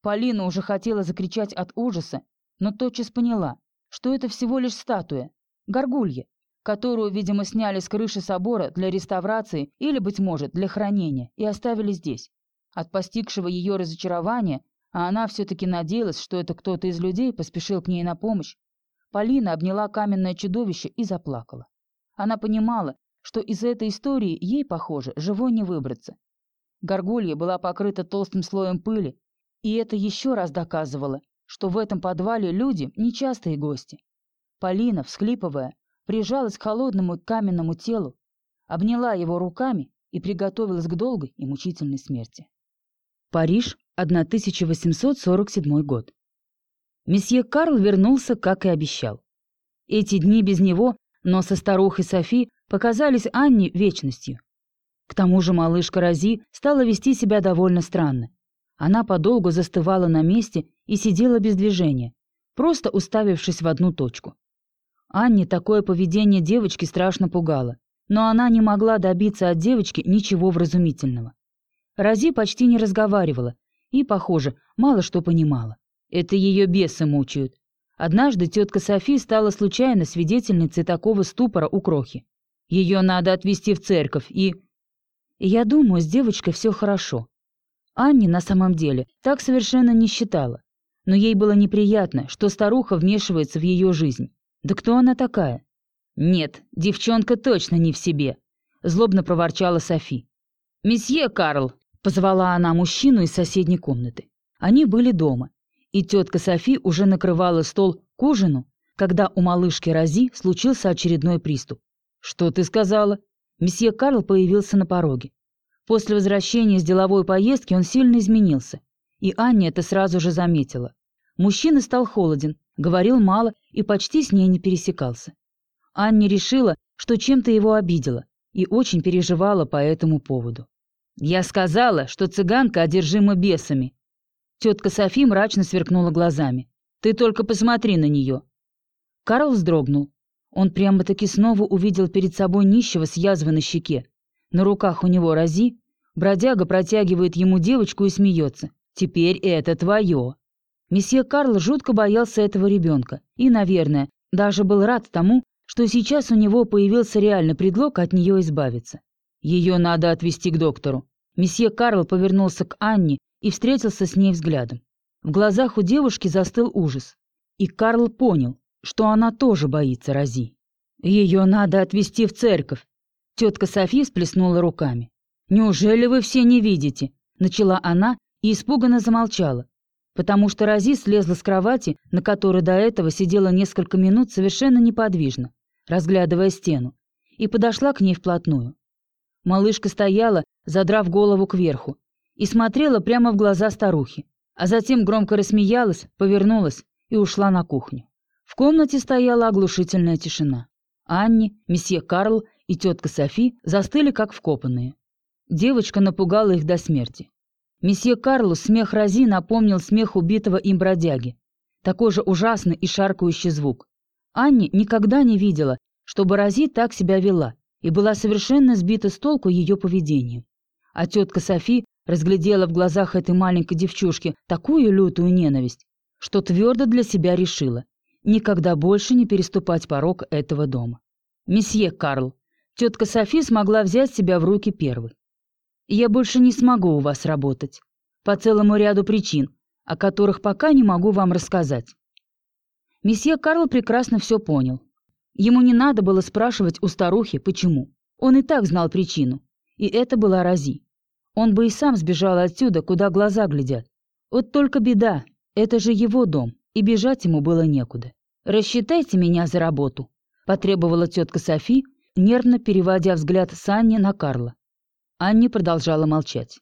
Полина уже хотела закричать от ужаса, но тотчас поняла, что это всего лишь статуя, горгулья, которую, видимо, сняли с крыши собора для реставрации или, быть может, для хранения и оставили здесь. От постигшего ее разочарования, а она все-таки надеялась, что это кто-то из людей поспешил к ней на помощь, Полина обняла каменное чудовище и заплакала. Она понимала, что из этой истории ей, похоже, живой не выбраться. Горгулья была покрыта толстым слоем пыли, и это еще раз доказывало, что в этом подвале люди – нечастые гости. Полина, всхлипывая, прижалась к холодному каменному телу, обняла его руками и приготовилась к долгой и мучительной смерти. Париж, 1847 год. Месье Карл вернулся, как и обещал. Эти дни без него, но со старухой Софи, показались Анне вечностью. К тому же малышка Рози стала вести себя довольно странно. Она подолгу застывала на месте и сидела без движения, просто уставившись в одну точку. Анне такое поведение девочки страшно пугало, но она не могла добиться от девочки ничего вразумительного. Рози почти не разговаривала и, похоже, мало что понимала. Это ее бесы мучают. Однажды тетка Софи стала случайно свидетельницей такого ступора у крохи. Ее надо отвезти в церковь и... Я думаю, с девочкой все хорошо. Анне на самом деле так совершенно не считала. Но ей было неприятно, что старуха вмешивается в ее жизнь. Да кто она такая? Нет, девчонка точно не в себе, злобно проворчала Софи. «Месье Карл!» — позвала она мужчину из соседней комнаты. Они были дома, и тетка Софи уже накрывала стол к ужину, когда у малышки Рози случился очередной приступ. «Что ты сказала?» Месье Карл появился на пороге. После возвращения с деловой поездки он сильно изменился, и Анне это сразу же заметила. Мужчина стал холоден, говорил мало и почти с ней не пересекался. Анне решила, что чем-то его обидела, и очень переживала по этому поводу. «Я сказала, что цыганка одержима бесами». Тетка Софи мрачно сверкнула глазами. «Ты только посмотри на нее». Карл вздрогнул. Он прямо-таки снова увидел перед собой нищего с язвой на щеке, на руках у него рази, бродяга протягивает ему девочку и смеется. «Теперь это твое». Месье Карл жутко боялся этого ребенка и, наверное, даже был рад тому, что сейчас у него появился реальный предлог от нее избавиться. Ее надо отвезти к доктору. Месье Карл повернулся к Анне и встретился с ней взглядом. В глазах у девушки застыл ужас. И Карл понял, что она тоже боится Рози. Ее надо отвезти в церковь. Тетка Софи сплеснула руками. «Неужели вы все не видите?» Начала она и испуганно замолчала, потому что Рози слезла с кровати, на которой до этого сидела несколько минут совершенно неподвижно, разглядывая стену, и подошла к ней вплотную. Малышка стояла, задрав голову кверху, и смотрела прямо в глаза старухи, а затем громко рассмеялась, повернулась и ушла на кухню. В комнате стояла оглушительная тишина. Анни, месье Карл и тетка Софи застыли как вкопанные. Девочка напугала их до смерти. Месье Карлу смех Рози напомнил смех убитого им бродяги. Такой же ужасный и шаркающий звук. Анни никогда не видела, чтобы Рози так себя вела, и была совершенно сбита с толку ее поведением. А тетка Софи разглядела в глазах этой маленькой девчушки такую лютую ненависть, что твердо для себя решила никогда больше не переступать порог этого дома. «Месье Карл, тетка Софи смогла взять себя в руки первой. Я больше не смогу у вас работать. По целому ряду причин, о которых пока не могу вам рассказать». Месье Карл прекрасно все понял. Ему не надо было спрашивать у старухи, почему. Он и так знал причину. И это была Рази. Он бы и сам сбежал отсюда, куда глаза глядят. Вот только беда, это же его дом, и бежать ему было некуда. «Рассчитайте меня за работу», — потребовала тетка Софи, нервно переводя взгляд с Анни на Карла. Анни продолжала молчать.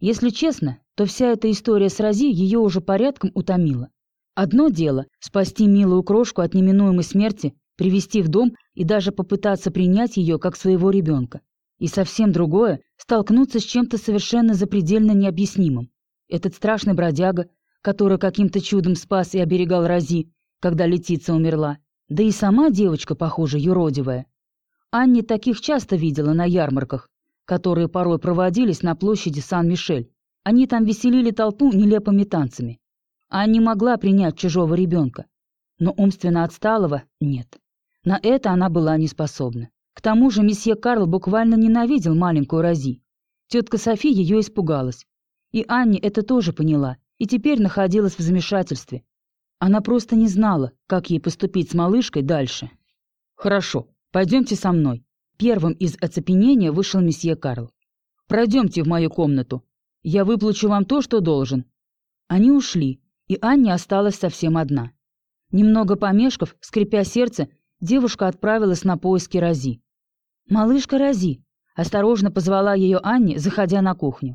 Если честно, то вся эта история с Рази ее уже порядком утомила. Одно дело — спасти милую крошку от неминуемой смерти, привести в дом и даже попытаться принять ее как своего ребенка. И совсем другое — столкнуться с чем-то совершенно запредельно необъяснимым. Этот страшный бродяга, который каким-то чудом спас и оберегал Рази, когда Летица умерла. Да и сама девочка, похоже, юродивая. Анни таких часто видела на ярмарках, которые порой проводились на площади Сан-Мишель. Они там веселили толпу нелепыми танцами. Анни могла принять чужого ребенка, но умственно отсталого нет. На это она была не способна. К тому же месье Карл буквально ненавидел маленькую Рози. Тетка Софи ее испугалась. И Анни это тоже поняла, и теперь находилась в замешательстве. Она просто не знала, как ей поступить с малышкой дальше. «Хорошо, пойдемте со мной». Первым из оцепенения вышел месье Карл. «Пройдемте в мою комнату. Я выплачу вам то, что должен». Они ушли, и Анни осталась совсем одна. Немного помешков, скрипя сердце, девушка отправилась на поиски Рози. «Малышка Рози!» — осторожно позвала ее Анни, заходя на кухню.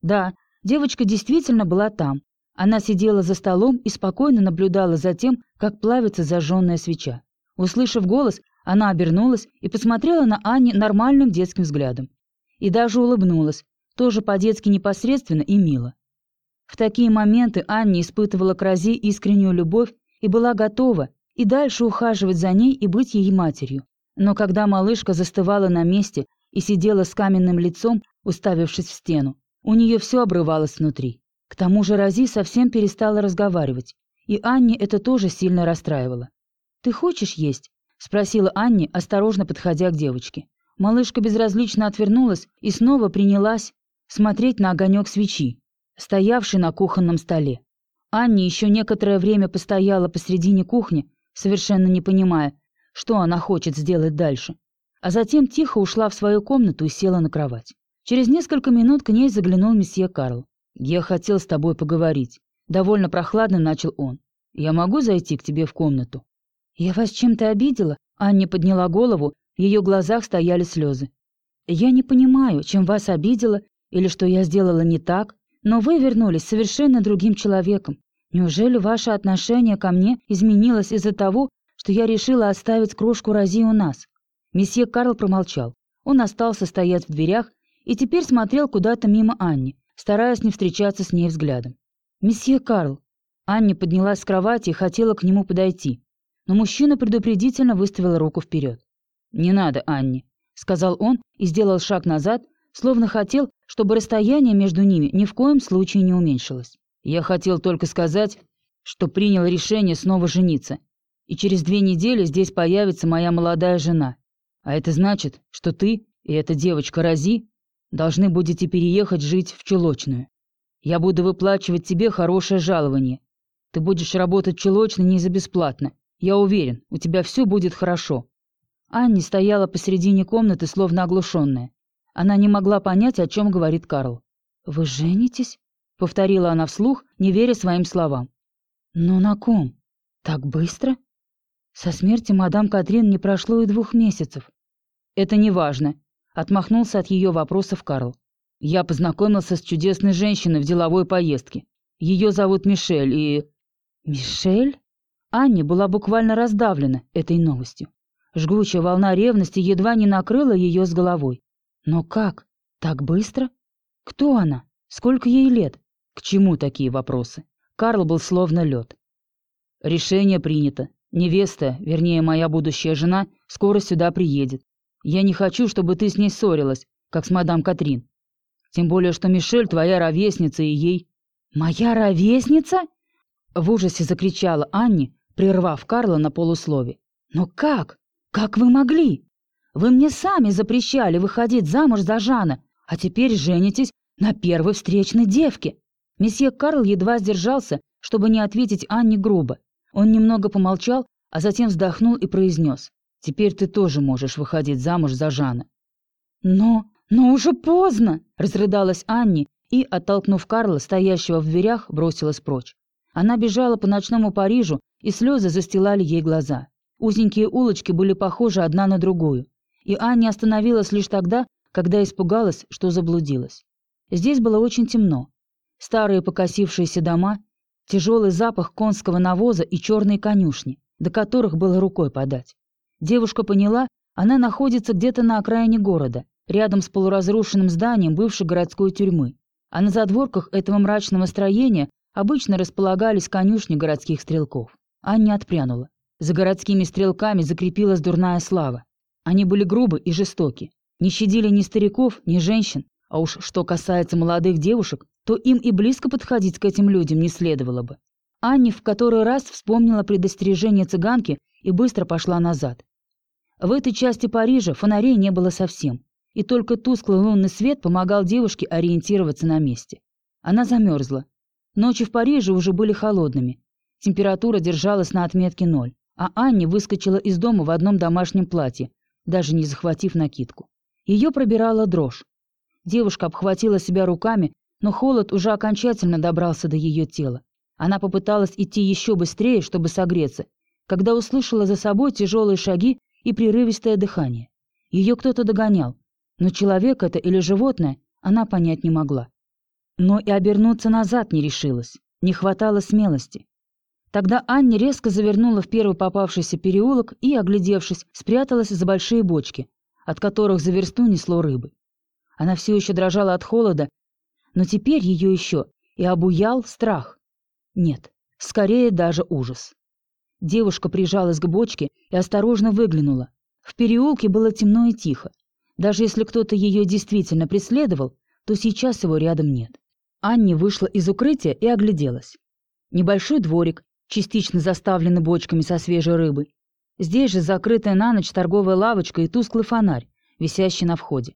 Да, девочка действительно была там. Она сидела за столом и спокойно наблюдала за тем, как плавится зажженная свеча. Услышав голос, она обернулась и посмотрела на Анни нормальным детским взглядом. И даже улыбнулась, тоже по-детски непосредственно и мило. В такие моменты Анни испытывала к Рози искреннюю любовь и была готова и дальше ухаживать за ней и быть ей матерью. Но когда малышка застывала на месте и сидела с каменным лицом, уставившись в стену, у нее все обрывалось внутри. К тому же Рози совсем перестала разговаривать, и Анне это тоже сильно расстраивало. «Ты хочешь есть?» — спросила Анне, осторожно подходя к девочке. Малышка безразлично отвернулась и снова принялась смотреть на огонек свечи, стоявший на кухонном столе. Анне еще некоторое время постояла посредине кухни, совершенно не понимая, что она хочет сделать дальше. А затем тихо ушла в свою комнату и села на кровать. Через несколько минут к ней заглянул месье Карл. «Я хотел с тобой поговорить». Довольно прохладно начал он. «Я могу зайти к тебе в комнату?» «Я вас чем-то обидела?» Анне подняла голову, в ее глазах стояли слезы. «Я не понимаю, чем вас обидела или что я сделала не так, но вы вернулись совершенно другим человеком. Неужели ваше отношение ко мне изменилось из-за того, что я решила оставить крошку Рози у нас. Месье Карл промолчал. Он остался стоять в дверях и теперь смотрел куда-то мимо Анни, стараясь не встречаться с ней взглядом. «Месье Карл!» Анни поднялась с кровати и хотела к нему подойти, но мужчина предупредительно выставил руку вперед. «Не надо, Анни», — сказал он и сделал шаг назад, словно хотел, чтобы расстояние между ними ни в коем случае не уменьшилось. «Я хотел только сказать, что принял решение снова жениться, и через две недели здесь появится моя молодая жена. А это значит, что ты и эта девочка Рази должны будете переехать жить в чулочную. Я буду выплачивать тебе хорошее жалование. Ты будешь работать чулочной не за бесплатно. Я уверен, у тебя все будет хорошо». Анни стояла посередине комнаты, словно оглушенная. Она не могла понять, о чем говорит Карл. «Вы женитесь?» — повторила она вслух, не веря своим словам. «Но на ком? Так быстро?» Со смерти мадам Катрин не прошло и двух месяцев. «Это не важно», — Отмахнулся от ее вопросов Карл. «Я познакомился с чудесной женщиной в деловой поездке. Ее зовут Мишель и...» «Мишель?» Анни была буквально раздавлена этой новостью. Жгучая волна ревности едва не накрыла ее с головой. Но как? Так быстро? Кто она? Сколько ей лет? К чему такие вопросы? Карл был словно лед. Решение принято. Невеста, вернее, моя будущая жена, скоро сюда приедет. Я не хочу, чтобы ты с ней ссорилась, как с мадам Катрин. Тем более, что Мишель твоя ровесница и ей...» «Моя ровесница?» В ужасе закричала Анни, прервав Карла на полуслове. «Но как? Как вы могли? Вы мне сами запрещали выходить замуж за Жана, а теперь женитесь на первой встречной девке». Месье Карл едва сдержался, чтобы не ответить Анне грубо. Он немного помолчал, а затем вздохнул и произнес. Теперь ты тоже можешь выходить замуж за Жана». «Но... но уже поздно!» — разрыдалась Анни и, оттолкнув Карла, стоящего в дверях, бросилась прочь. Она бежала по ночному Парижу, и слезы застилали ей глаза. Узенькие улочки были похожи одна на другую. И Анни остановилась лишь тогда, когда испугалась, что заблудилась. Здесь было очень темно. Старые покосившиеся дома, тяжелый запах конского навоза и черные конюшни, до которых было рукой подать. Девушка поняла, она находится где-то на окраине города, рядом с полуразрушенным зданием бывшей городской тюрьмы. А на задворках этого мрачного строения обычно располагались конюшни городских стрелков. Анне отпрянула. За городскими стрелками закрепилась дурная слава. Они были грубы и жестоки. Не щадили ни стариков, ни женщин. А уж что касается молодых девушек, то им и близко подходить к этим людям не следовало бы. Анне в который раз вспомнила предостережение цыганки и быстро пошла назад. В этой части Парижа фонарей не было совсем, и только тусклый лунный свет помогал девушке ориентироваться на месте. Она замерзла. Ночи в Париже уже были холодными. Температура держалась на отметке ноль, а Анни выскочила из дома в одном домашнем платье, даже не захватив накидку. Ее пробирала дрожь. Девушка обхватила себя руками, но холод уже окончательно добрался до ее тела. Она попыталась идти еще быстрее, чтобы согреться, когда услышала за собой тяжелые шаги и прерывистое дыхание. Ее кто-то догонял, но человек это или животное она понять не могла. Но и обернуться назад не решилась, не хватало смелости. Тогда Анне резко завернула в первый попавшийся переулок и, оглядевшись, спряталась за большие бочки, от которых за версту несло рыбы. Она все еще дрожала от холода, но теперь ее еще и обуял страх. Нет, скорее даже ужас. Девушка прижалась к бочке и осторожно выглянула. В переулке было темно и тихо. Даже если кто-то ее действительно преследовал, то сейчас его рядом нет. Анни вышла из укрытия и огляделась. Небольшой дворик, частично заставленный бочками со свежей рыбой. Здесь же закрытая на ночь торговая лавочка и тусклый фонарь, висящий на входе.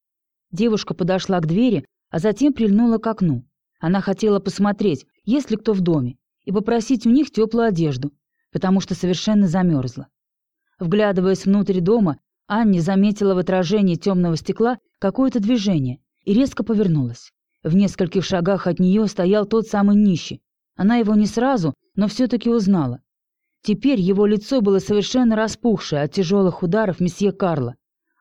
Девушка подошла к двери, а затем прильнула к окну. Она хотела посмотреть, есть ли кто в доме, и попросить у них теплую одежду, потому что совершенно замерзла. Вглядываясь внутрь дома, Анни заметила в отражении темного стекла какое-то движение и резко повернулась. В нескольких шагах от нее стоял тот самый нищий. Она его не сразу, но все-таки узнала. Теперь его лицо было совершенно распухшее от тяжелых ударов месье Карла,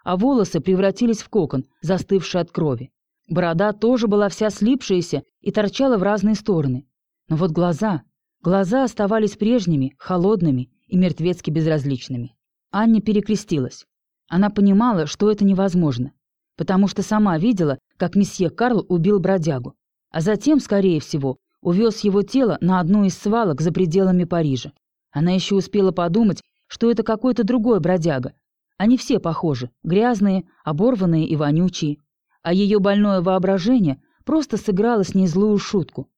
а волосы превратились в кокон, застывший от крови. Борода тоже была вся слипшаяся и торчала в разные стороны. Но вот глаза... Глаза оставались прежними, холодными и мертвецки безразличными. Анне перекрестилась. Она понимала, что это невозможно, потому что сама видела, как месье Карл убил бродягу, а затем, скорее всего, увез его тело на одну из свалок за пределами Парижа. Она еще успела подумать, что это какой-то другой бродяга. Они все похожи, грязные, оборванные и вонючие. А ее больное воображение просто сыграло с ней злую шутку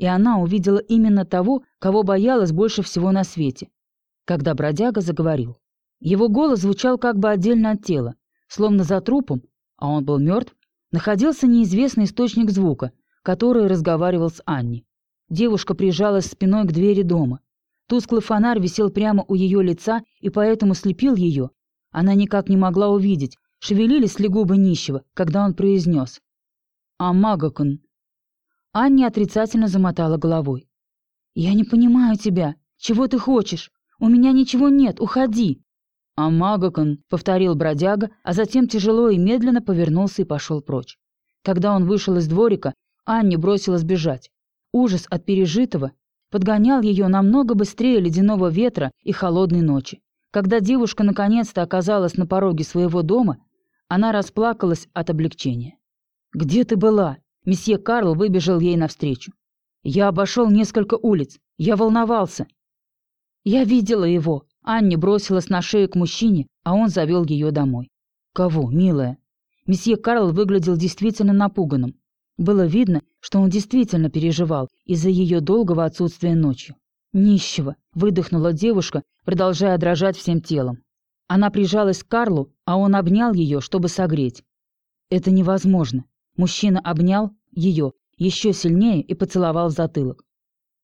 и она увидела именно того, кого боялась больше всего на свете. Когда бродяга заговорил. Его голос звучал как бы отдельно от тела, словно за трупом, а он был мертв, находился неизвестный источник звука, который разговаривал с Анни. Девушка прижалась спиной к двери дома. Тусклый фонарь висел прямо у ее лица и поэтому слепил ее. Она никак не могла увидеть, шевелились ли губы нищего, когда он произнес «Амагакун». Анни отрицательно замотала головой. «Я не понимаю тебя. Чего ты хочешь? У меня ничего нет. Уходи!» «Амагакон», — повторил бродяга, а затем тяжело и медленно повернулся и пошел прочь. Когда он вышел из дворика, Анне бросилась бежать. Ужас от пережитого подгонял ее намного быстрее ледяного ветра и холодной ночи. Когда девушка наконец-то оказалась на пороге своего дома, она расплакалась от облегчения. «Где ты была?» Месье Карл выбежал ей навстречу. «Я обошел несколько улиц. Я волновался». «Я видела его». Анне бросилась на шею к мужчине, а он завел ее домой. «Кого, милая?» Месье Карл выглядел действительно напуганным. Было видно, что он действительно переживал из-за ее долгого отсутствия ночью. «Нищего!» — выдохнула девушка, продолжая дрожать всем телом. Она прижалась к Карлу, а он обнял ее, чтобы согреть. «Это невозможно!» Мужчина обнял ее еще сильнее и поцеловал в затылок.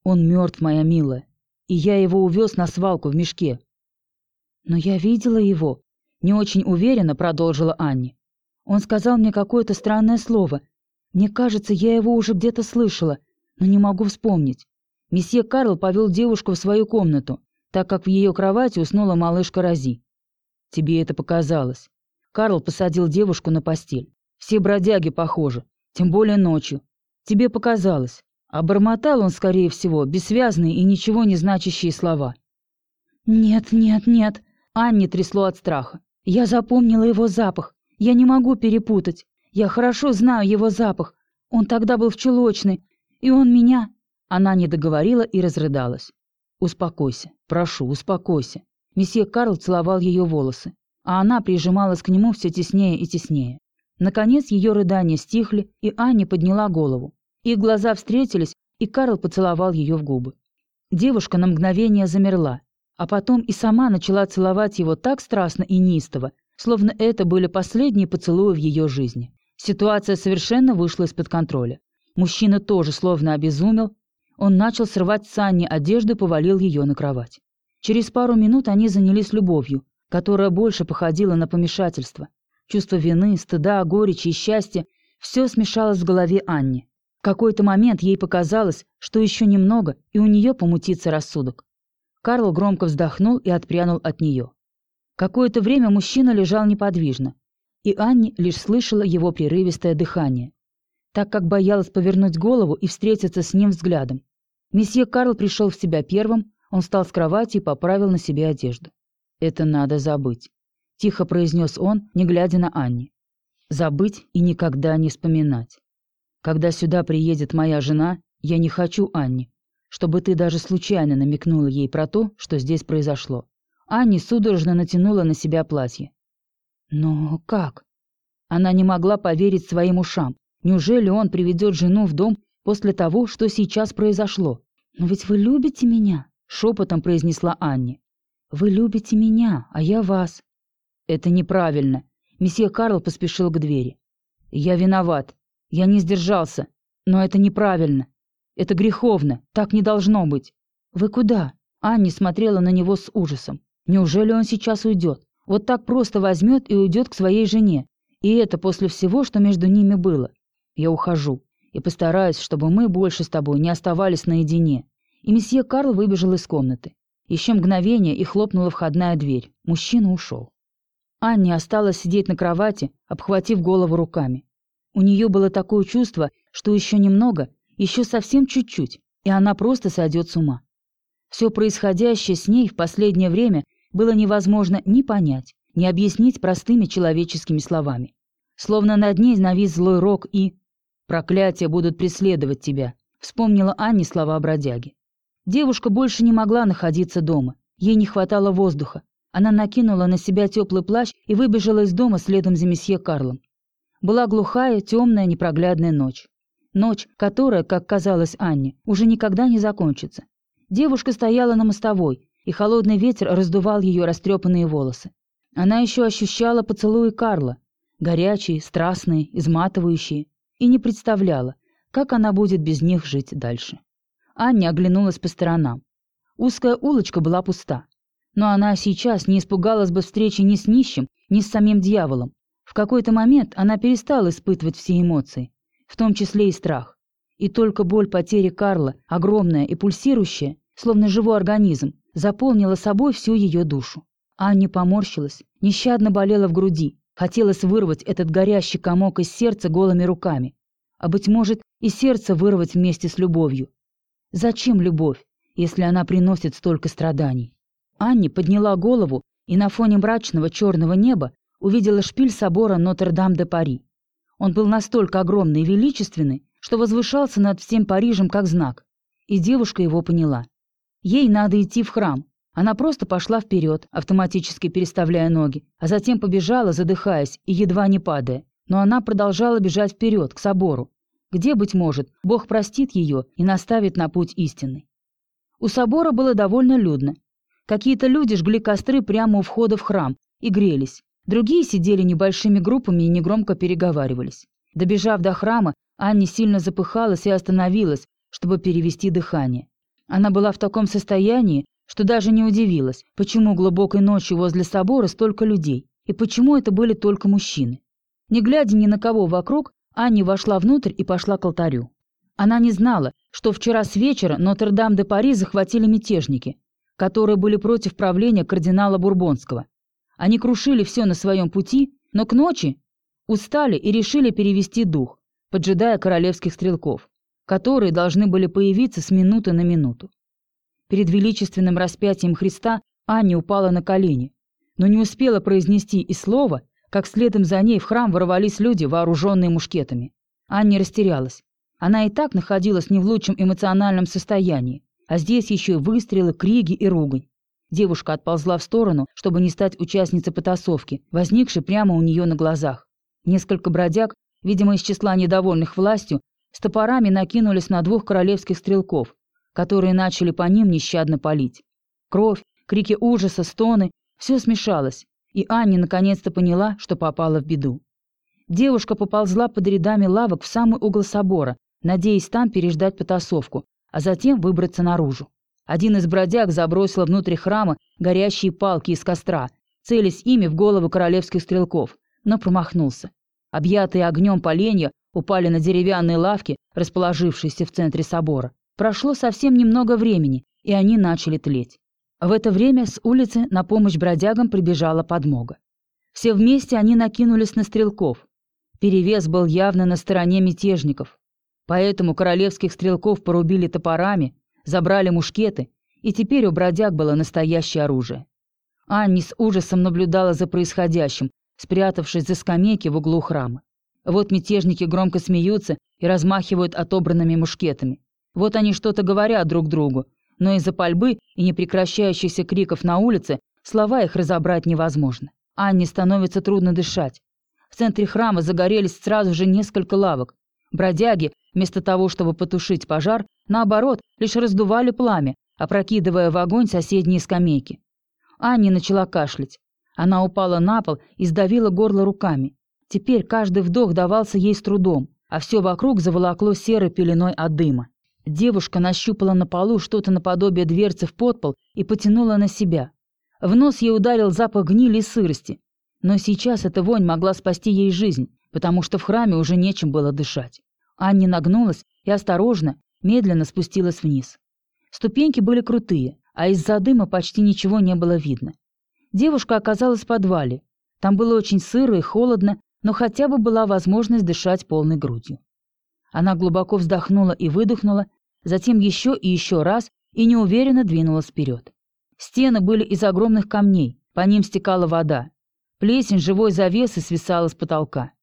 «Он мертв, моя милая, и я его увез на свалку в мешке». «Но я видела его», — не очень уверенно продолжила Анни. «Он сказал мне какое-то странное слово, мне кажется, я его уже где-то слышала, но не могу вспомнить. Месье Карл повел девушку в свою комнату, так как в ее кровати уснула малышка Рози. Тебе это показалось. Карл посадил девушку на постель. Все бродяги похожи, тем более ночью. Тебе показалось. А бормотал он, скорее всего, бессвязные и ничего не значащие слова. «Нет, нет, нет!» Анне трясло от страха. «Я запомнила его запах. Я не могу перепутать. Я хорошо знаю его запах. Он тогда был в чулочной, и он меня...» Она не договорила и разрыдалась. «Успокойся, прошу, успокойся». Месье Карл целовал ее волосы, а она прижималась к нему все теснее и теснее. Наконец ее рыдания стихли, и Аня подняла голову. Их глаза встретились, и Карл поцеловал ее в губы. Девушка на мгновение замерла, а потом и сама начала целовать его так страстно и неистово, словно это были последние поцелуи в ее жизни. Ситуация совершенно вышла из-под контроля. Мужчина тоже словно обезумел. Он начал срывать с Анни одежду и повалил ее на кровать. Через пару минут они занялись любовью, которая больше походила на помешательство. Чувство вины, стыда, горечи и счастья – все смешалось в голове Анни. В какой-то момент ей показалось, что еще немного, и у нее помутится рассудок. Карл громко вздохнул и отпрянул от нее. Какое-то время мужчина лежал неподвижно, и Анни лишь слышала его прерывистое дыхание, так как боялась повернуть голову и встретиться с ним взглядом. Месье Карл пришел в себя первым, он встал с кровати и поправил на себе одежду. «Это надо забыть», — тихо произнес он, не глядя на Анни. «Забыть и никогда не вспоминать. Когда сюда приедет моя жена, я не хочу, Анни, чтобы ты даже случайно намекнула ей про то, что здесь произошло». Анни судорожно натянула на себя платье. Но как? Она не могла поверить своим ушам. Неужели он приведет жену в дом после того, что сейчас произошло? «Но ведь вы любите меня», — шепотом произнесла Анни. «Вы любите меня, а я вас». «Это неправильно». Месье Карл поспешил к двери. «Я виноват. Я не сдержался. Но это неправильно. Это греховно. Так не должно быть». «Вы куда?» Анни смотрела на него с ужасом. «Неужели он сейчас уйдет? Вот так просто возьмет и уйдет к своей жене. И это после всего, что между ними было. Я ухожу. И постараюсь, чтобы мы больше с тобой не оставались наедине. И месье Карл выбежал из комнаты. Еще мгновение и хлопнула входная дверь. Мужчина ушел. Анне осталось сидеть на кровати, обхватив голову руками. У нее было такое чувство, что еще немного, еще совсем чуть-чуть, и она просто сойдет с ума. Все происходящее с ней в последнее время было невозможно ни понять, ни объяснить простыми человеческими словами. Словно над ней навис злой рок и... «Проклятия будут преследовать тебя», — вспомнила Анне слова бродяги. Девушка больше не могла находиться дома. Ей не хватало воздуха. Она накинула на себя теплый плащ и выбежала из дома следом за месье Карлом. Была глухая, темная, непроглядная ночь. Ночь, которая, как казалось Анне, уже никогда не закончится. Девушка стояла на мостовой, и холодный ветер раздувал ее растрепанные волосы. Она еще ощущала поцелуи Карла, горячие, страстные, изматывающие, и не представляла, как она будет без них жить дальше. Аня оглянулась по сторонам. Узкая улочка была пуста. Но она сейчас не испугалась бы встречи ни с нищим, ни с самим дьяволом. В какой-то момент она перестала испытывать все эмоции, в том числе и страх. И только боль потери Карла, огромная и пульсирующая, словно живой организм, заполнила собой всю ее душу. Анне поморщилась, нещадно болела в груди. Хотелось вырвать этот горящий комок из сердца голыми руками. А, быть может, и сердце вырвать вместе с любовью. Зачем любовь, если она приносит столько страданий? Анни подняла голову и на фоне мрачного черного неба увидела шпиль собора Нотр-Дам-де-Пари. Он был настолько огромный и величественный, что возвышался над всем Парижем как знак. И девушка его поняла. Ей надо идти в храм. Она просто пошла вперед, автоматически переставляя ноги, а затем побежала, задыхаясь и едва не падая. Но она продолжала бежать вперед, к собору, где, быть может, Бог простит ее и наставит на путь истинный. У собора было довольно людно. Какие-то люди жгли костры прямо у входа в храм и грелись. Другие сидели небольшими группами и негромко переговаривались. Добежав до храма, Анни сильно запыхалась и остановилась, чтобы перевести дыхание. Она была в таком состоянии, что даже не удивилась, почему глубокой ночью возле собора столько людей, и почему это были только мужчины. Не глядя ни на кого вокруг, Анни вошла внутрь и пошла к алтарю. Она не знала, что вчера с вечера Нотр-Дам-де-Пари захватили мятежники, которые были против правления кардинала Бурбонского. Они крушили все на своем пути, но к ночи устали и решили перевести дух, поджидая королевских стрелков, которые должны были появиться с минуты на минуту. Перед величественным распятием Христа Аня упала на колени, но не успела произнести и слова, как следом за ней в храм ворвались люди, вооруженные мушкетами. Анне растерялась. Она и так находилась не в лучшем эмоциональном состоянии, а здесь еще и выстрелы, криги и ругань. Девушка отползла в сторону, чтобы не стать участницей потасовки, возникшей прямо у нее на глазах. Несколько бродяг, видимо, из числа недовольных властью, с топорами накинулись на двух королевских стрелков, которые начали по ним нещадно палить. Кровь, крики ужаса, стоны — все смешалось, и Анни наконец-то поняла, что попала в беду. Девушка поползла под рядами лавок в самый угол собора, надеясь там переждать потасовку, а затем выбраться наружу. Один из бродяг забросил внутрь храма горящие палки из костра, целясь ими в голову королевских стрелков, но промахнулся. Объятые огнем поленья упали на деревянные лавки, расположившиеся в центре собора. Прошло совсем немного времени, и они начали тлеть. В это время с улицы на помощь бродягам прибежала подмога. Все вместе они накинулись на стрелков. Перевес был явно на стороне мятежников. Поэтому королевских стрелков порубили топорами, забрали мушкеты, и теперь у бродяг было настоящее оружие. Анни с ужасом наблюдала за происходящим, спрятавшись за скамейки в углу храма. Вот мятежники громко смеются и размахивают отобранными мушкетами. Вот они что-то говорят друг другу, но из-за пальбы и непрекращающихся криков на улице слова их разобрать невозможно. Анне становится трудно дышать. В центре храма загорелись сразу же несколько лавок. Бродяги, вместо того, чтобы потушить пожар, Наоборот, лишь раздували пламя, опрокидывая в огонь соседние скамейки. Анни начала кашлять. Она упала на пол и сдавила горло руками. Теперь каждый вдох давался ей с трудом, а все вокруг заволокло серой пеленой от дыма. Девушка нащупала на полу что-то наподобие дверцы в подпол и потянула на себя. В нос ей ударил запах гнили и сырости. Но сейчас эта вонь могла спасти ей жизнь, потому что в храме уже нечем было дышать. Анни нагнулась и осторожно, медленно спустилась вниз. Ступеньки были крутые, а из-за дыма почти ничего не было видно. Девушка оказалась в подвале. Там было очень сыро и холодно, но хотя бы была возможность дышать полной грудью. Она глубоко вздохнула и выдохнула, затем еще и еще раз и неуверенно двинулась вперед. Стены были из огромных камней, по ним стекала вода. Плесень живой завесы свисала с потолка.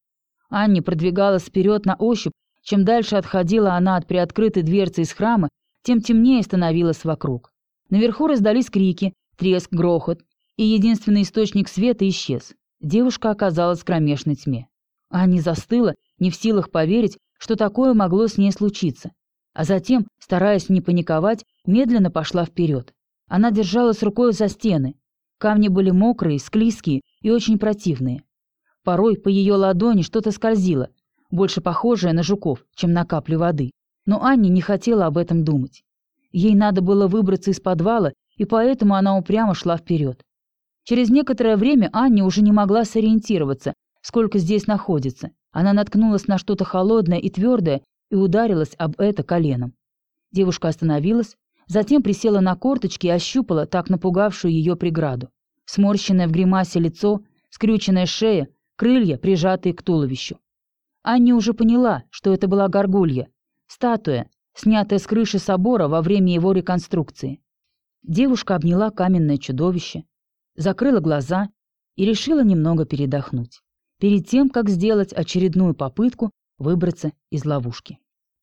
Анни продвигалась вперед на ощупь, чем дальше отходила она от приоткрытой дверцы из храма, тем темнее становилось вокруг. Наверху раздались крики, треск, грохот, и единственный источник света исчез. Девушка оказалась в кромешной тьме. Аня застыла, не в силах поверить, что такое могло с ней случиться. А затем, стараясь не паниковать, медленно пошла вперед. Она держалась рукой за стены. Камни были мокрые, склизкие и очень противные. Порой по ее ладони что-то скользило, больше похожая на жуков, чем на капли воды. Но Анне не хотела об этом думать. Ей надо было выбраться из подвала, и поэтому она упрямо шла вперед. Через некоторое время Анне уже не могла сориентироваться, сколько здесь находится. Она наткнулась на что-то холодное и твердое и ударилась об это коленом. Девушка остановилась, затем присела на корточки и ощупала так напугавшую ее преграду. сморщенное в гримасе лицо, скрюченная шея, крылья, прижатые к туловищу. Анни уже поняла, что это была горгулья, статуя, снятая с крыши собора во время его реконструкции. Девушка обняла каменное чудовище, закрыла глаза и решила немного передохнуть, перед тем, как сделать очередную попытку выбраться из ловушки.